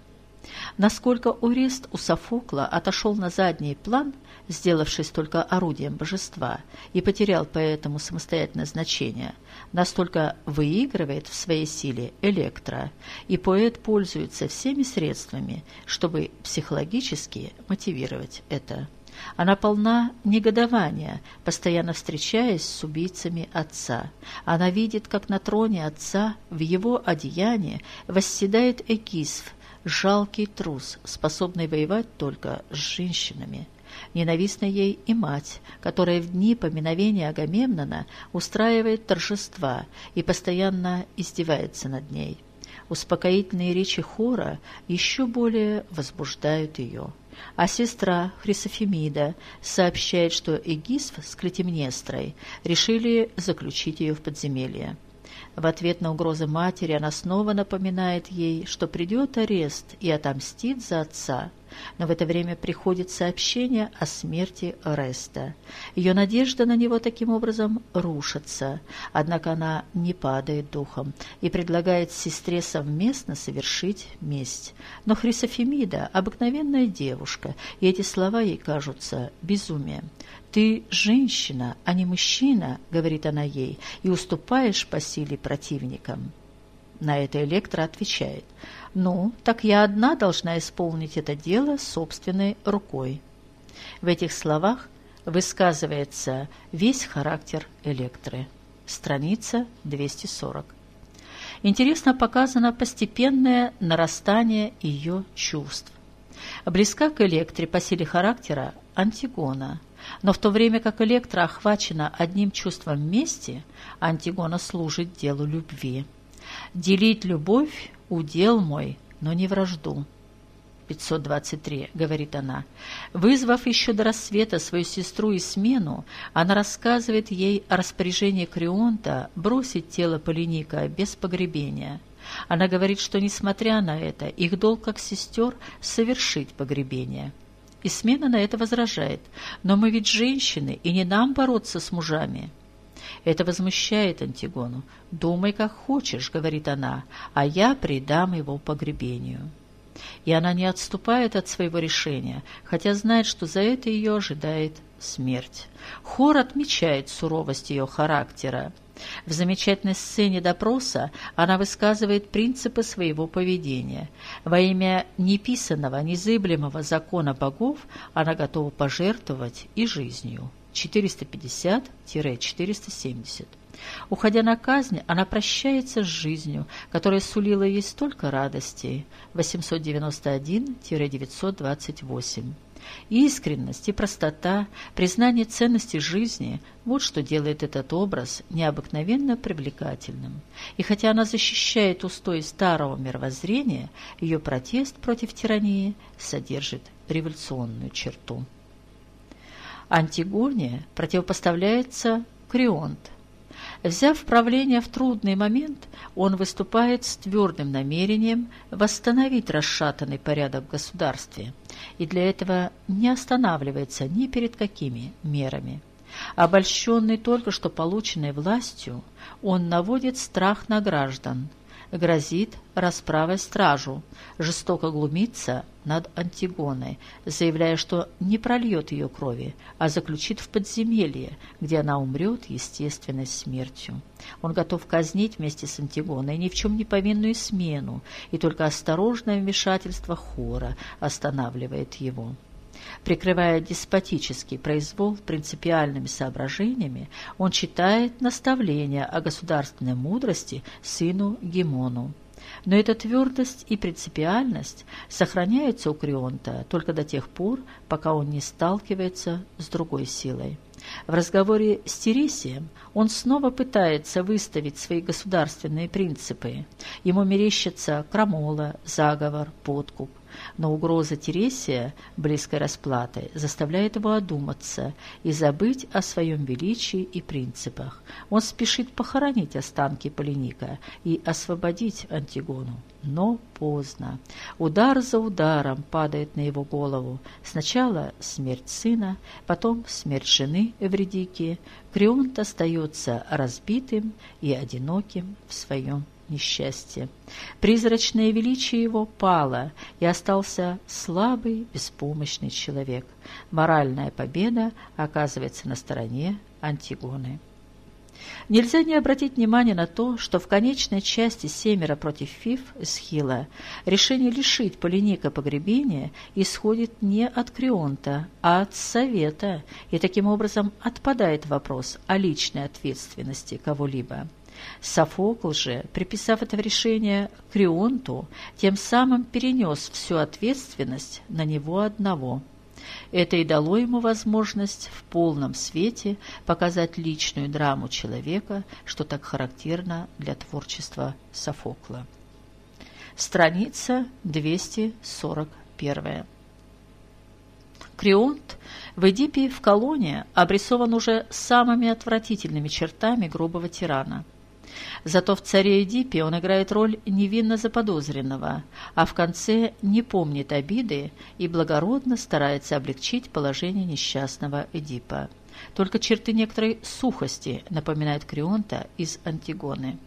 Насколько Орест у Софокла отошел на задний план, сделавшись только орудием божества, и потерял поэтому самостоятельное значение, настолько выигрывает в своей силе Электра, и поэт пользуется всеми средствами, чтобы психологически мотивировать это. Она полна негодования, постоянно встречаясь с убийцами отца. Она видит, как на троне отца в его одеянии восседает Экисф, жалкий трус, способный воевать только с женщинами. Ненавистна ей и мать, которая в дни поминовения Агамемнона устраивает торжества и постоянно издевается над ней. Успокоительные речи хора еще более возбуждают ее. А сестра Хрисофемида сообщает, что Эгисф с Клетимнестрой решили заключить ее в подземелье. В ответ на угрозы матери она снова напоминает ей, что придет арест и отомстит за отца. Но в это время приходит сообщение о смерти Реста. Ее надежда на него таким образом рушится. Однако она не падает духом и предлагает сестре совместно совершить месть. Но Хрисофемида – обыкновенная девушка, и эти слова ей кажутся безумием. «Ты женщина, а не мужчина», — говорит она ей, — «и уступаешь по силе противникам». На это Электра отвечает, «Ну, так я одна должна исполнить это дело собственной рукой». В этих словах высказывается весь характер Электры. Страница 240. Интересно показано постепенное нарастание ее чувств. Близка к Электре по силе характера Антигона – но в то время как Электра охвачена одним чувством мести, Антигона служит делу любви. «Делить любовь – удел мой, но не вражду». 523, говорит она. Вызвав еще до рассвета свою сестру и смену, она рассказывает ей о распоряжении Крионта бросить тело Полиника без погребения. Она говорит, что, несмотря на это, их долг как сестер – совершить погребение – и смена на это возражает. «Но мы ведь женщины, и не нам бороться с мужами». Это возмущает Антигону. «Думай, как хочешь», — говорит она, — «а я предам его погребению». И она не отступает от своего решения, хотя знает, что за это ее ожидает смерть. Хор отмечает суровость ее характера. В замечательной сцене допроса она высказывает принципы своего поведения. Во имя неписанного, незыблемого закона богов она готова пожертвовать и жизнью. 450-470. Уходя на казнь, она прощается с жизнью, которая сулила ей столько радостей. 891-928. Искренность и простота, признание ценности жизни – вот что делает этот образ необыкновенно привлекательным. И хотя она защищает устои старого мировоззрения, ее протест против тирании содержит революционную черту. Антигоне противопоставляется Крионт – Взяв правление в трудный момент, он выступает с твердым намерением восстановить расшатанный порядок в государстве, и для этого не останавливается ни перед какими мерами. Обольщенный только что полученной властью, он наводит страх на граждан, грозит расправой стражу, жестоко глумится над Антигоной, заявляя, что не прольет ее крови, а заключит в подземелье, где она умрет естественной смертью. Он готов казнить вместе с Антигоной ни в чем не повинную смену, и только осторожное вмешательство хора останавливает его. Прикрывая деспотический произвол принципиальными соображениями, он читает наставления о государственной мудрости сыну Гемону. Но эта твердость и принципиальность сохраняются у Крионта только до тех пор, пока он не сталкивается с другой силой. В разговоре с Тересием он снова пытается выставить свои государственные принципы. Ему мерещится крамола, заговор, подкуп но угроза Тересия близкой расплаты заставляет его одуматься и забыть о своем величии и принципах. Он спешит похоронить останки Полиника и освободить Антигону. Но поздно. Удар за ударом падает на его голову. Сначала смерть сына, потом смерть жены Эвредики. Крионт остается разбитым и одиноким в своем несчастье. Призрачное величие его пало, и остался слабый, беспомощный человек. Моральная победа оказывается на стороне Антигоны. Нельзя не обратить внимание на то, что в конечной части «Семеро против Фиф» Схила решение лишить Полиника погребения исходит не от Крионта, а от Совета, и таким образом отпадает вопрос о личной ответственности кого-либо. Софокл же, приписав это решение Крионту, тем самым перенес всю ответственность на него одного. Это и дало ему возможность в полном свете показать личную драму человека, что так характерно для творчества Софокла. Страница 241. Крионт в Эдипе в колонии обрисован уже самыми отвратительными чертами грубого тирана. Зато в «Царе Эдипе» он играет роль невинно заподозренного, а в конце не помнит обиды и благородно старается облегчить положение несчастного Эдипа. Только черты некоторой сухости напоминают Крионта из «Антигоны».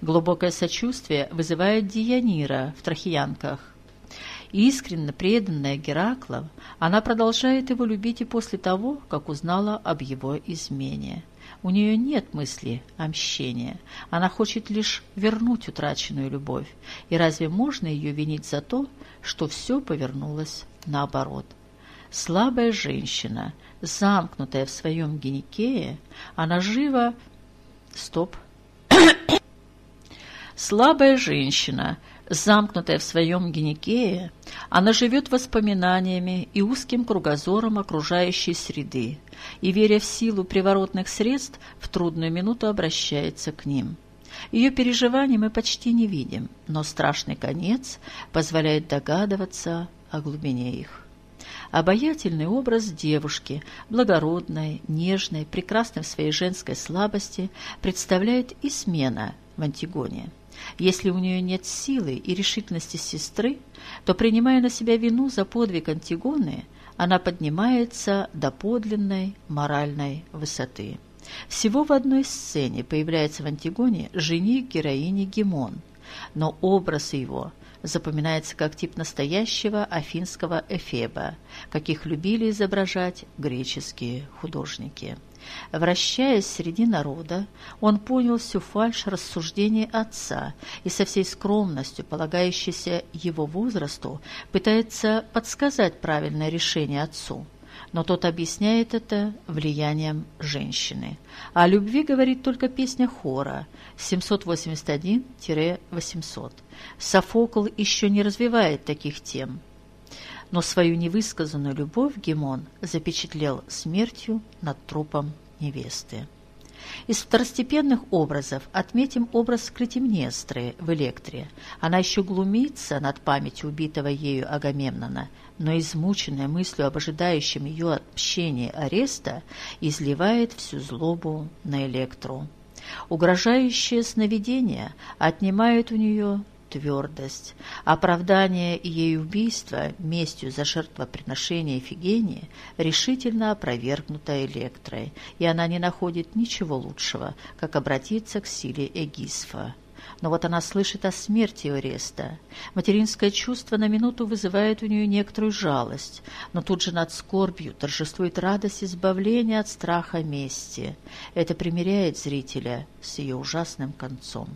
Глубокое сочувствие вызывает Дианира в «Трахиянках», Искренне преданная Гераклом, она продолжает его любить и после того, как узнала об его измене. У нее нет мысли о мщении. Она хочет лишь вернуть утраченную любовь. И разве можно ее винить за то, что все повернулось наоборот? Слабая женщина, замкнутая в своем геникее, она живо... Стоп. [COUGHS] Слабая женщина, Замкнутая в своем геникее, она живет воспоминаниями и узким кругозором окружающей среды, и, веря в силу приворотных средств, в трудную минуту обращается к ним. Ее переживания мы почти не видим, но страшный конец позволяет догадываться о глубине их. Обаятельный образ девушки, благородной, нежной, прекрасной в своей женской слабости, представляет и смена в Антигоне – если у нее нет силы и решительности сестры, то, принимая на себя вину за подвиг Антигоны, она поднимается до подлинной моральной высоты. Всего в одной сцене появляется в Антигоне жених героини Гемон, но образ его запоминается как тип настоящего афинского эфеба, каких любили изображать греческие художники. Вращаясь среди народа, он понял всю фальшь рассуждений отца и со всей скромностью, полагающейся его возрасту, пытается подсказать правильное решение отцу. Но тот объясняет это влиянием женщины. О любви говорит только песня хора 781-800. Софокл еще не развивает таких тем но свою невысказанную любовь Гемон запечатлел смертью над трупом невесты. Из второстепенных образов отметим образ Клетимнестры в «Электре». Она еще глумится над памятью убитого ею Агамемнона, но измученная мыслью об ожидающем ее отмщении ареста изливает всю злобу на Электру. Угрожающее сновидение отнимает у нее твердость. Оправдание ей убийства местью за жертвоприношение Фигении решительно опровергнуто Электрой, и она не находит ничего лучшего, как обратиться к силе Эгисфа. Но вот она слышит о смерти Ореста. Материнское чувство на минуту вызывает у нее некоторую жалость, но тут же над скорбью торжествует радость избавления от страха мести. Это примиряет зрителя с ее ужасным концом.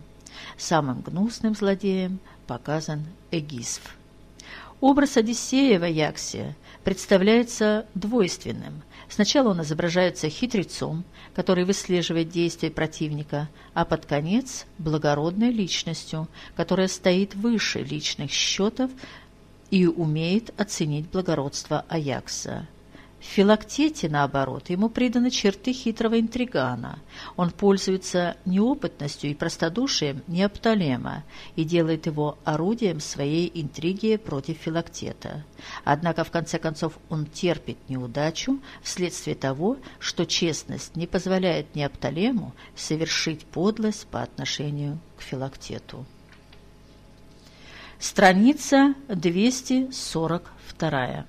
Самым гнусным злодеем показан Эгисф. Образ Одиссея в Аяксе представляется двойственным. Сначала он изображается хитрецом, который выслеживает действия противника, а под конец – благородной личностью, которая стоит выше личных счетов и умеет оценить благородство Аякса. В Филактете, наоборот, ему приданы черты хитрого интригана. Он пользуется неопытностью и простодушием Неоптолема и делает его орудием своей интриги против Филактета. Однако, в конце концов, он терпит неудачу вследствие того, что честность не позволяет Неоптолему совершить подлость по отношению к Филактету. Страница 242.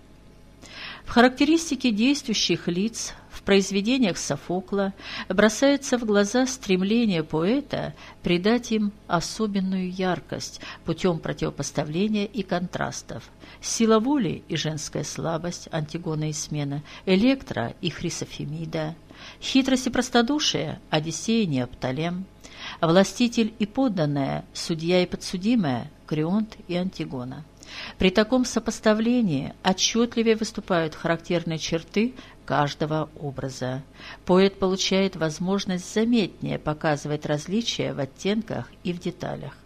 В характеристике действующих лиц в произведениях Софокла бросается в глаза стремление поэта придать им особенную яркость путем противопоставления и контрастов. Сила воли и женская слабость Антигона и Смена, Электра и Хрисофемида, хитрость и простодушие Одиссея и Неопталем, властитель и подданная, судья и подсудимая Крионт и Антигона. При таком сопоставлении отчетливее выступают характерные черты каждого образа. Поэт получает возможность заметнее показывать различия в оттенках и в деталях.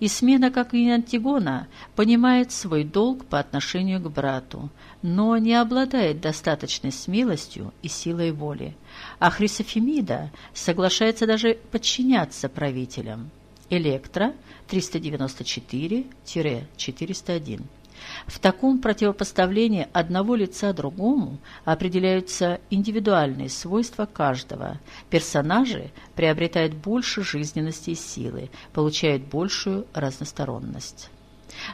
И смена, как и Антигона, понимает свой долг по отношению к брату, но не обладает достаточной смелостью и силой воли. А Хрисофемида соглашается даже подчиняться правителям. Электра 394-401. В таком противопоставлении одного лица другому определяются индивидуальные свойства каждого. Персонажи приобретают больше жизненности и силы, получают большую разносторонность.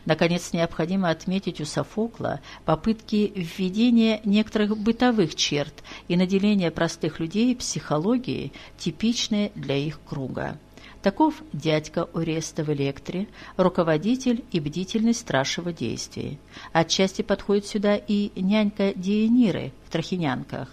Наконец, необходимо отметить у Софокла попытки введения некоторых бытовых черт и наделения простых людей психологией, типичной для их круга. Таков дядька Ореста в «Электре», руководитель и бдительный страж его действий. Отчасти подходит сюда и нянька Диениры в «Трахинянках».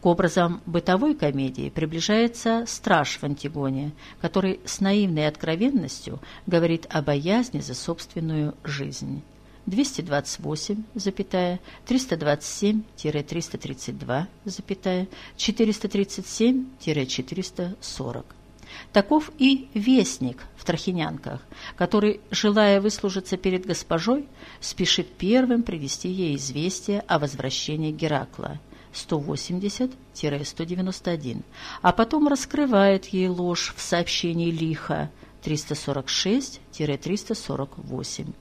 К образам бытовой комедии приближается страж в Антигоне, который с наивной откровенностью говорит о боязни за собственную жизнь. 228, 327-332, 437-440. Таков и вестник в Трахинянках, который, желая выслужиться перед госпожой, спешит первым привести ей известие о возвращении Геракла 180-191, а потом раскрывает ей ложь в сообщении лиха 346-348.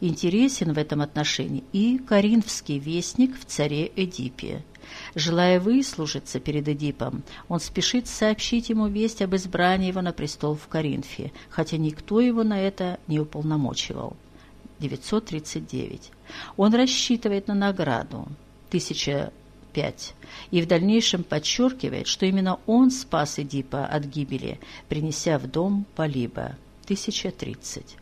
Интересен в этом отношении и Коринфский вестник в царе Эдипе – Желая выслужиться перед Эдипом, он спешит сообщить ему весть об избрании его на престол в Коринфе, хотя никто его на это не уполномочивал. 939. Он рассчитывает на награду. 1005. И в дальнейшем подчеркивает, что именно он спас Эдипа от гибели, принеся в дом Полиба. 1030.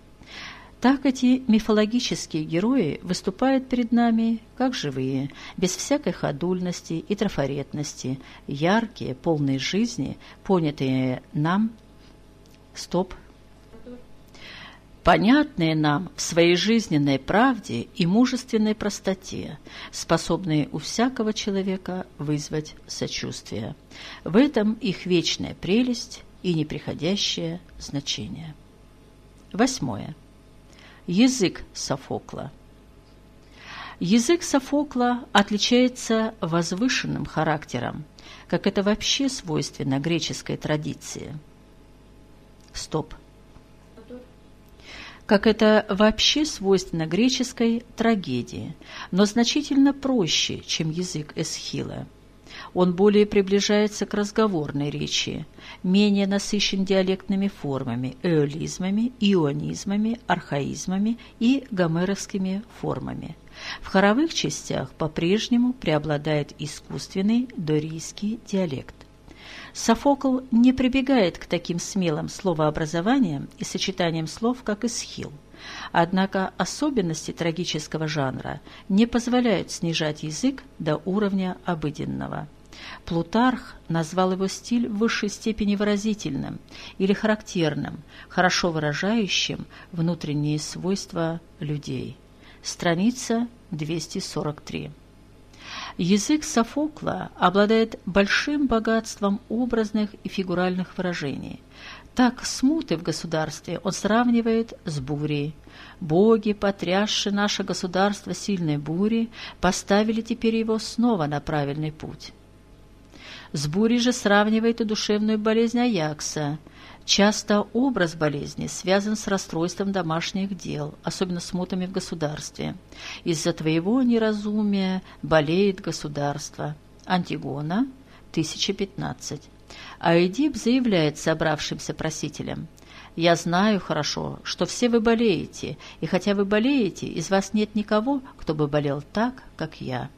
Так эти мифологические герои выступают перед нами как живые, без всякой ходульности и трафаретности, яркие, полные жизни, понятые нам, стоп, понятные нам в своей жизненной правде и мужественной простоте, способные у всякого человека вызвать сочувствие. В этом их вечная прелесть и неприходящее значение. Восьмое. Язык Софокла Язык Софокла отличается возвышенным характером, как это вообще свойственно греческой традиции. Стоп. Как это вообще свойственно греческой трагедии, но значительно проще, чем язык Эсхила – он более приближается к разговорной речи, менее насыщен диалектными формами, эолизмами, ионизмами, архаизмами и гомеровскими формами. В хоровых частях по-прежнему преобладает искусственный дорийский диалект. Софокл не прибегает к таким смелым словообразованиям и сочетаниям слов, как Исхил. Однако особенности трагического жанра не позволяют снижать язык до уровня обыденного. Плутарх назвал его стиль в высшей степени выразительным или характерным, хорошо выражающим внутренние свойства людей. Страница 243. Язык Софокла обладает большим богатством образных и фигуральных выражений. Так смуты в государстве он сравнивает с бурей. Боги, потрясшие наше государство сильной бурей, поставили теперь его снова на правильный путь. С бурей же сравнивает и душевную болезнь Аякса. Часто образ болезни связан с расстройством домашних дел, особенно с мутами в государстве. Из-за твоего неразумия болеет государство. Антигона, 1015. А Эдип заявляет собравшимся просителям, «Я знаю хорошо, что все вы болеете, и хотя вы болеете, из вас нет никого, кто бы болел так, как я».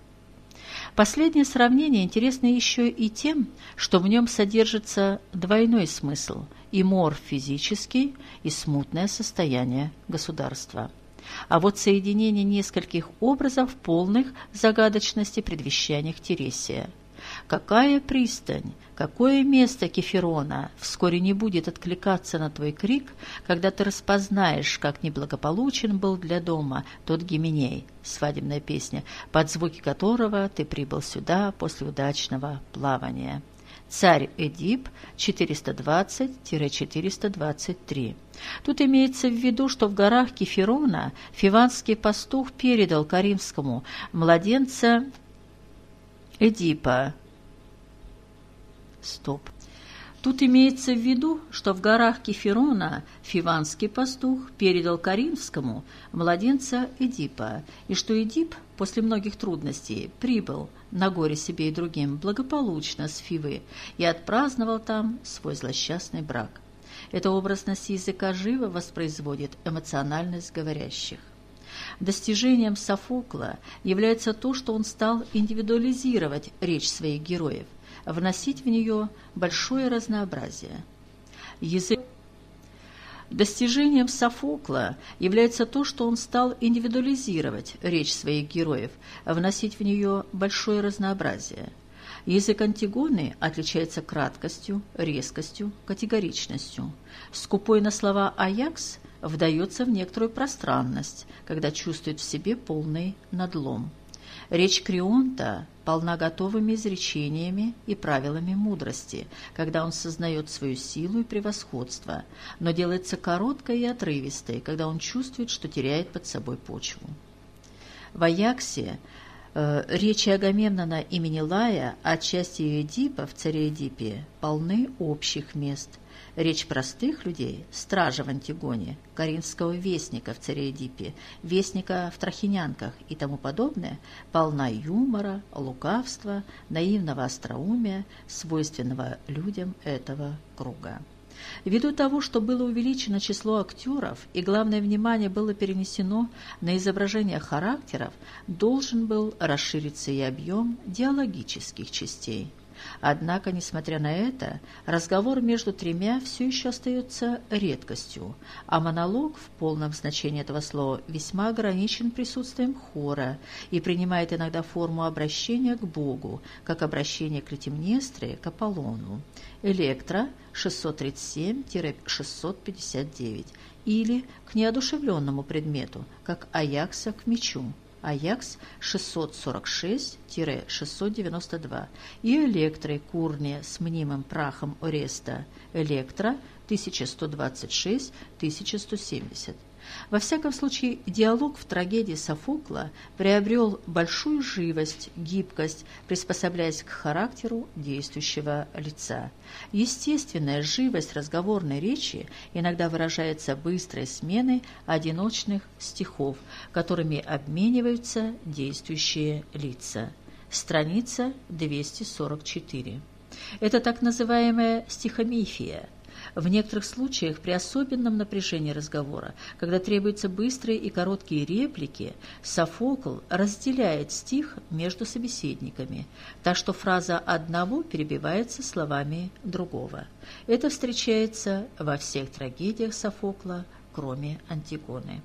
Последнее сравнение интересно еще и тем, что в нем содержится двойной смысл – и мор физический, и смутное состояние государства. А вот соединение нескольких образов полных загадочности предвещаниях Тересия – Какая пристань, какое место Кефирона вскоре не будет откликаться на твой крик, когда ты распознаешь, как неблагополучен был для дома тот Гименей, свадебная песня, под звуки которого ты прибыл сюда после удачного плавания. Царь Эдип 420-423. Тут имеется в виду, что в горах Кефирона фиванский пастух передал каримскому младенца Эдипа. Стоп. Тут имеется в виду, что в горах Кефирона фиванский пастух передал Каримскому младенца Эдипа, и что Эдип после многих трудностей прибыл на горе себе и другим благополучно с Фивы и отпраздновал там свой злосчастный брак. Эта образность языка живо воспроизводит эмоциональность говорящих. Достижением Софокла является то, что он стал индивидуализировать речь своих героев, вносить в нее большое разнообразие. Язык Достижением Софокла является то, что он стал индивидуализировать речь своих героев, вносить в нее большое разнообразие. Язык Антигоны отличается краткостью, резкостью, категоричностью. Скупой на слова «Аякс» вдается в некоторую пространность, когда чувствует в себе полный надлом. Речь Крионта полна готовыми изречениями и правилами мудрости, когда он сознает свою силу и превосходство, но делается короткой и отрывистой, когда он чувствует, что теряет под собой почву. В Аяксе э, речи Агамемнона имени Лая, а части Эдипа в царе Эдипе полны общих мест – Речь простых людей, стража в Антигоне, Каринского вестника в Цареэдипе, вестника в Трахинянках и тому подобное, полна юмора, лукавства, наивного остроумия, свойственного людям этого круга. Ввиду того, что было увеличено число актеров и главное внимание было перенесено на изображение характеров, должен был расшириться и объем диалогических частей. Однако, несмотря на это, разговор между тремя все еще остается редкостью, а монолог в полном значении этого слова весьма ограничен присутствием хора и принимает иногда форму обращения к Богу, как обращение к Клетимнестре, к Аполлону. Электра 637-659 или к неодушевленному предмету, как Аякса к мечу. Аякс 646-692 и Электрой Курния с мнимым прахом Ореста Электра 1126-1170. Во всяком случае, диалог в трагедии Софокла приобрел большую живость, гибкость, приспособляясь к характеру действующего лица. Естественная живость разговорной речи иногда выражается быстрой сменой одиночных стихов, которыми обмениваются действующие лица. Страница 244. Это так называемая стихомифия – в некоторых случаях при особенном напряжении разговора, когда требуются быстрые и короткие реплики, Софокл разделяет стих между собеседниками, так что фраза одного перебивается словами другого. Это встречается во всех трагедиях Софокла, кроме Антигоны.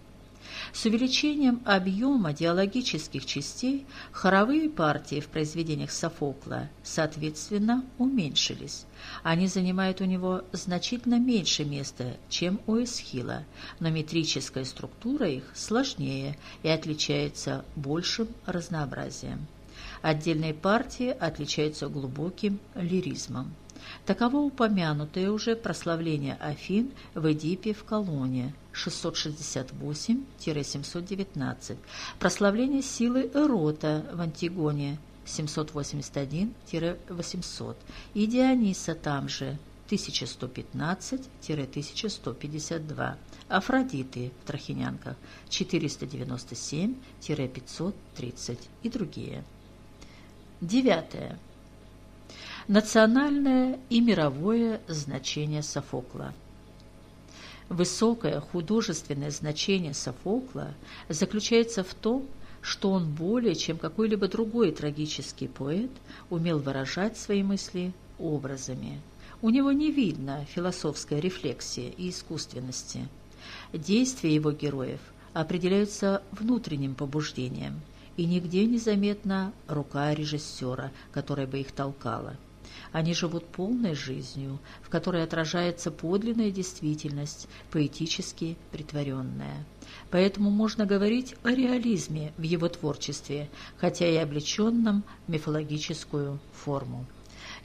С увеличением объема диалогических частей хоровые партии в произведениях Софокла, соответственно, уменьшились. Они занимают у него значительно меньше места, чем у Эсхила, но метрическая структура их сложнее и отличается большим разнообразием. Отдельные партии отличаются глубоким лиризмом. Таково упомянутое уже прославление Афин в Эдипе в Колоне 668-719, прославление силы Эрота в Антигоне 781-800 и Диониса там же 1115-1152, Афродиты в Трахинянках 497-530 и другие. Девятое. Национальное и мировое значение Софокла. Высокое художественное значение Софокла заключается в том, что он более чем какой-либо другой трагический поэт умел выражать свои мысли образами. У него не видно философской рефлексии и искусственности. Действия его героев определяются внутренним побуждением, и нигде не заметна рука режиссера, которая бы их толкала. Они живут полной жизнью, в которой отражается подлинная действительность, поэтически притворенная. Поэтому можно говорить о реализме в его творчестве, хотя и облеченном в мифологическую форму.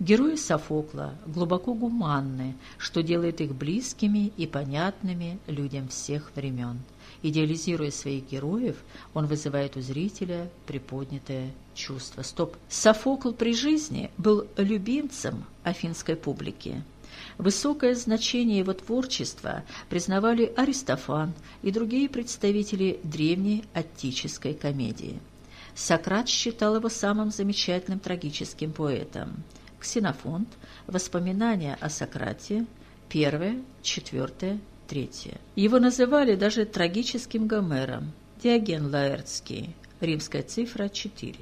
Герои Софокла глубоко гуманны, что делает их близкими и понятными людям всех времен. Идеализируя своих героев, он вызывает у зрителя приподнятое чувство. Стоп. Софокл при жизни был любимцем афинской публики. Высокое значение его творчества признавали Аристофан и другие представители древней аттической комедии. Сократ считал его самым замечательным трагическим поэтом. Ксенофонт, воспоминания о Сократе, первое, четвертое, третье. Его называли даже трагическим Гомером, Диоген Лаэртский, римская цифра 4.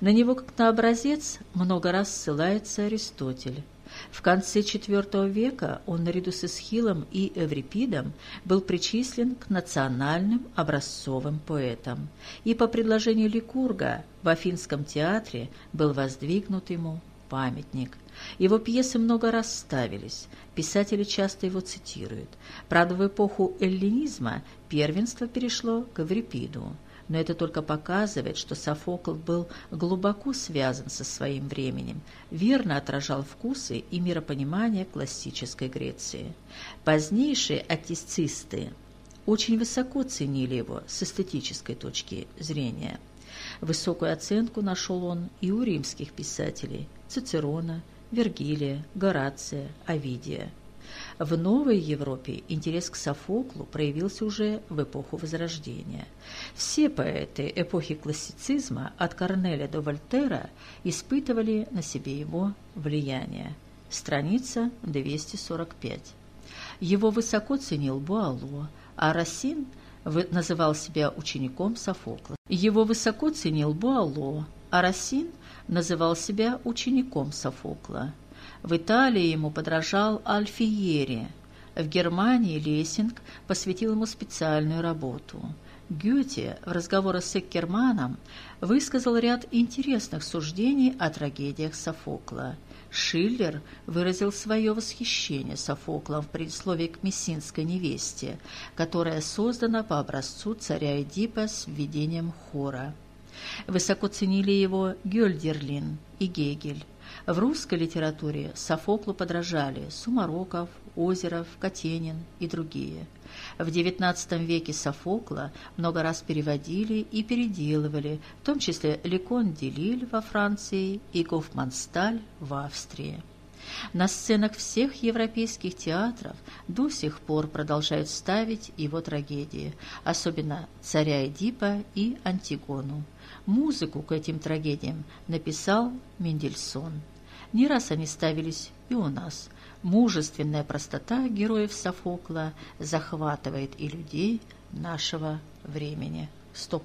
На него, как на образец, много раз ссылается Аристотель. В конце IV века он наряду с Исхилом и Эврипидом был причислен к национальным образцовым поэтам, и по предложению Ликурга в Афинском театре был воздвигнут ему памятник. Его пьесы много раз ставились, писатели часто его цитируют. Правда, в эпоху эллинизма первенство перешло к Эврипиду но это только показывает, что Софокл был глубоко связан со своим временем, верно отражал вкусы и миропонимание классической Греции. Позднейшие аттицисты очень высоко ценили его с эстетической точки зрения. Высокую оценку нашел он и у римских писателей – Цицерона, Вергилия, Горация, Овидия – в Новой Европе интерес к Софоклу проявился уже в эпоху Возрождения. Все поэты эпохи классицизма от Корнеля до Вольтера испытывали на себе его влияние. Страница 245. Его высоко ценил Буало, а Рассин называл себя учеником Софокла. Его высоко ценил Буало, а Рассин называл себя учеником Софокла. В Италии ему подражал Альфиери. В Германии Лессинг посвятил ему специальную работу. Гёте в разговоре с Эккерманом высказал ряд интересных суждений о трагедиях Софокла. Шиллер выразил свое восхищение Софоклом в предисловии к «Мессинской невесте», которая создана по образцу царя Эдипа с введением хора. Высоко ценили его Гёльдерлин и Гегель. В русской литературе Софоклу подражали Сумароков, Озеров, Катенин и другие. В XIX веке Софокла много раз переводили и переделывали, в том числе Лекон Делиль во Франции и Гофмансталь в Австрии. На сценах всех европейских театров до сих пор продолжают ставить его трагедии, особенно «Царя Эдипа» и «Антигону». Музыку к этим трагедиям написал Мендельсон. Не раз они ставились и у нас. Мужественная простота героев Софокла захватывает и людей нашего времени. Стоп.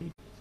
Thank you.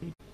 Thank you.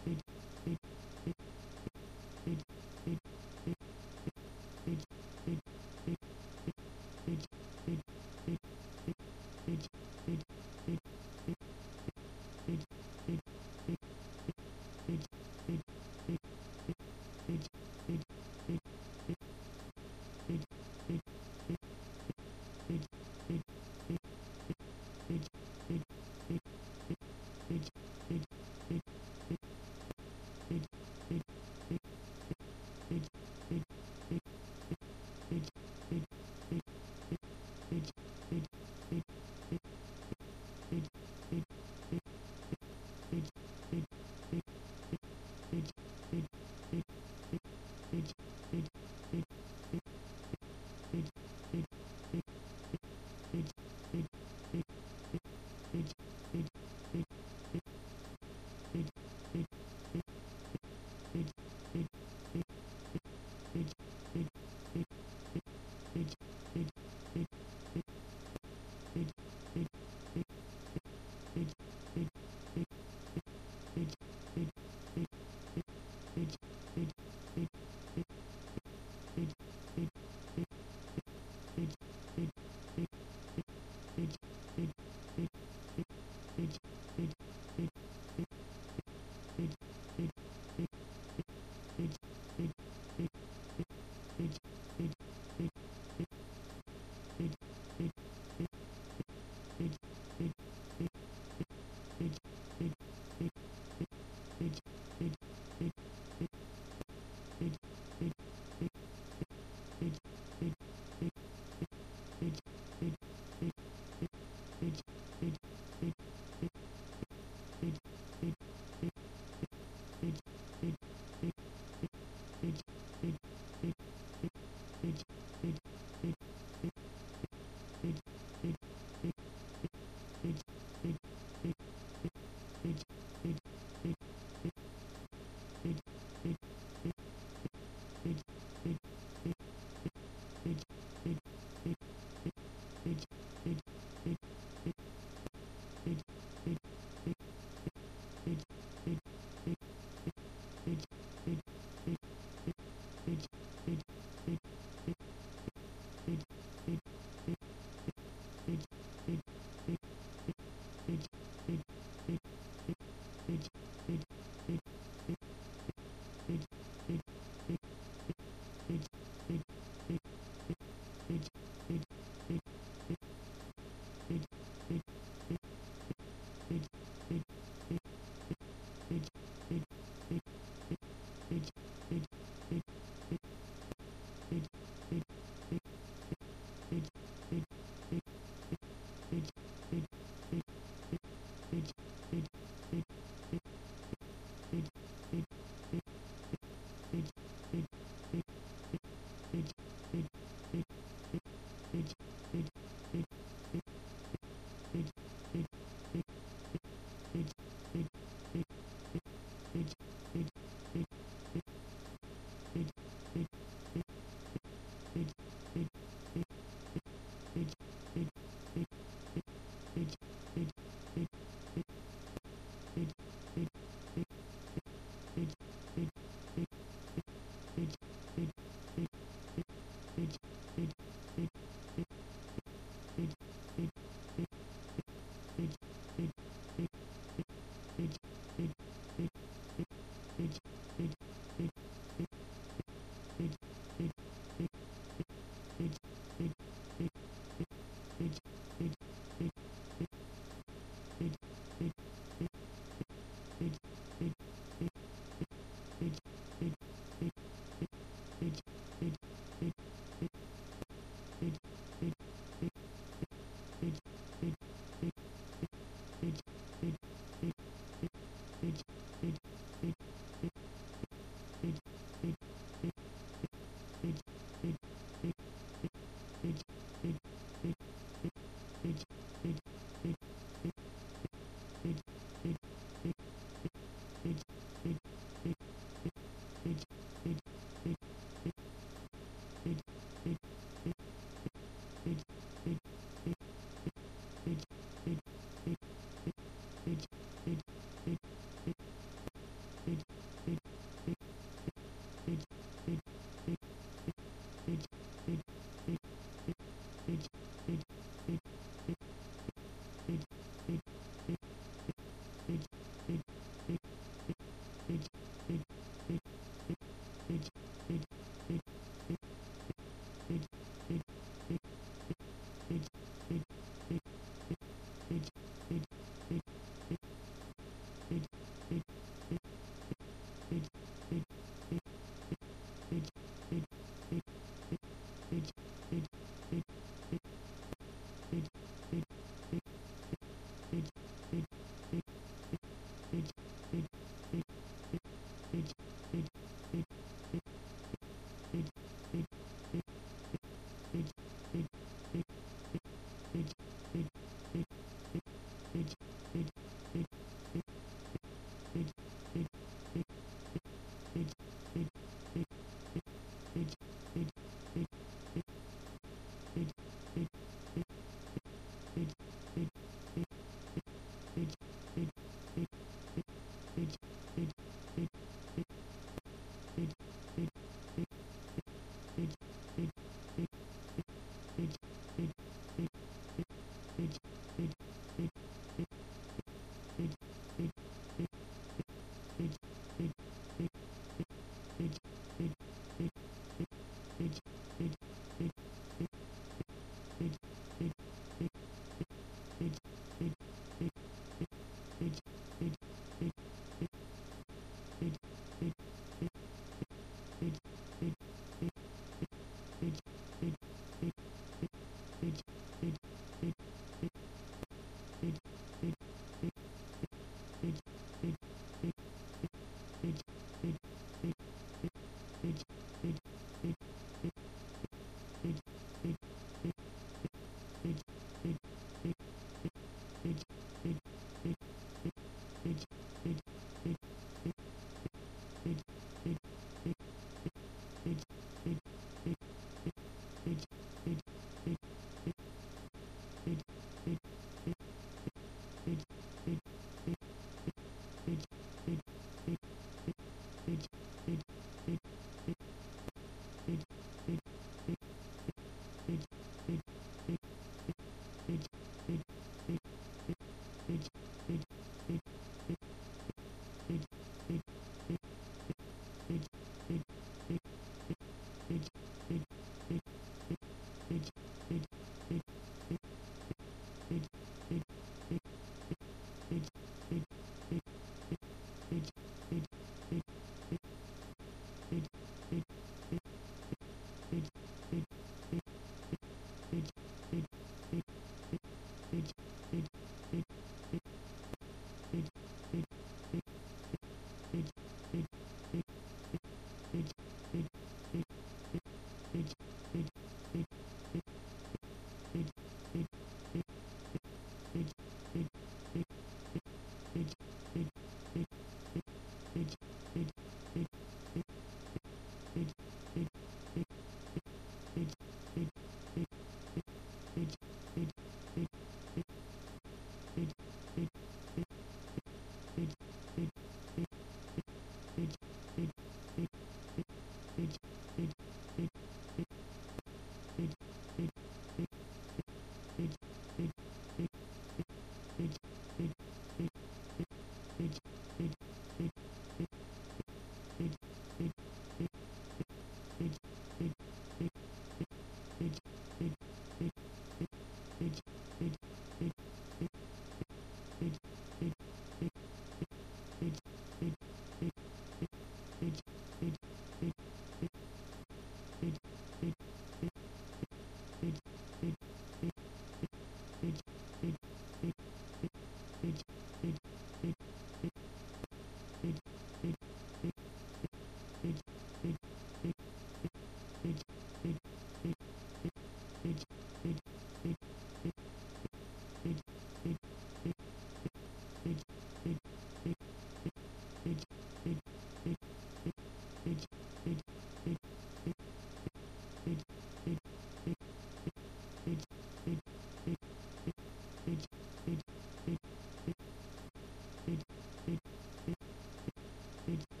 good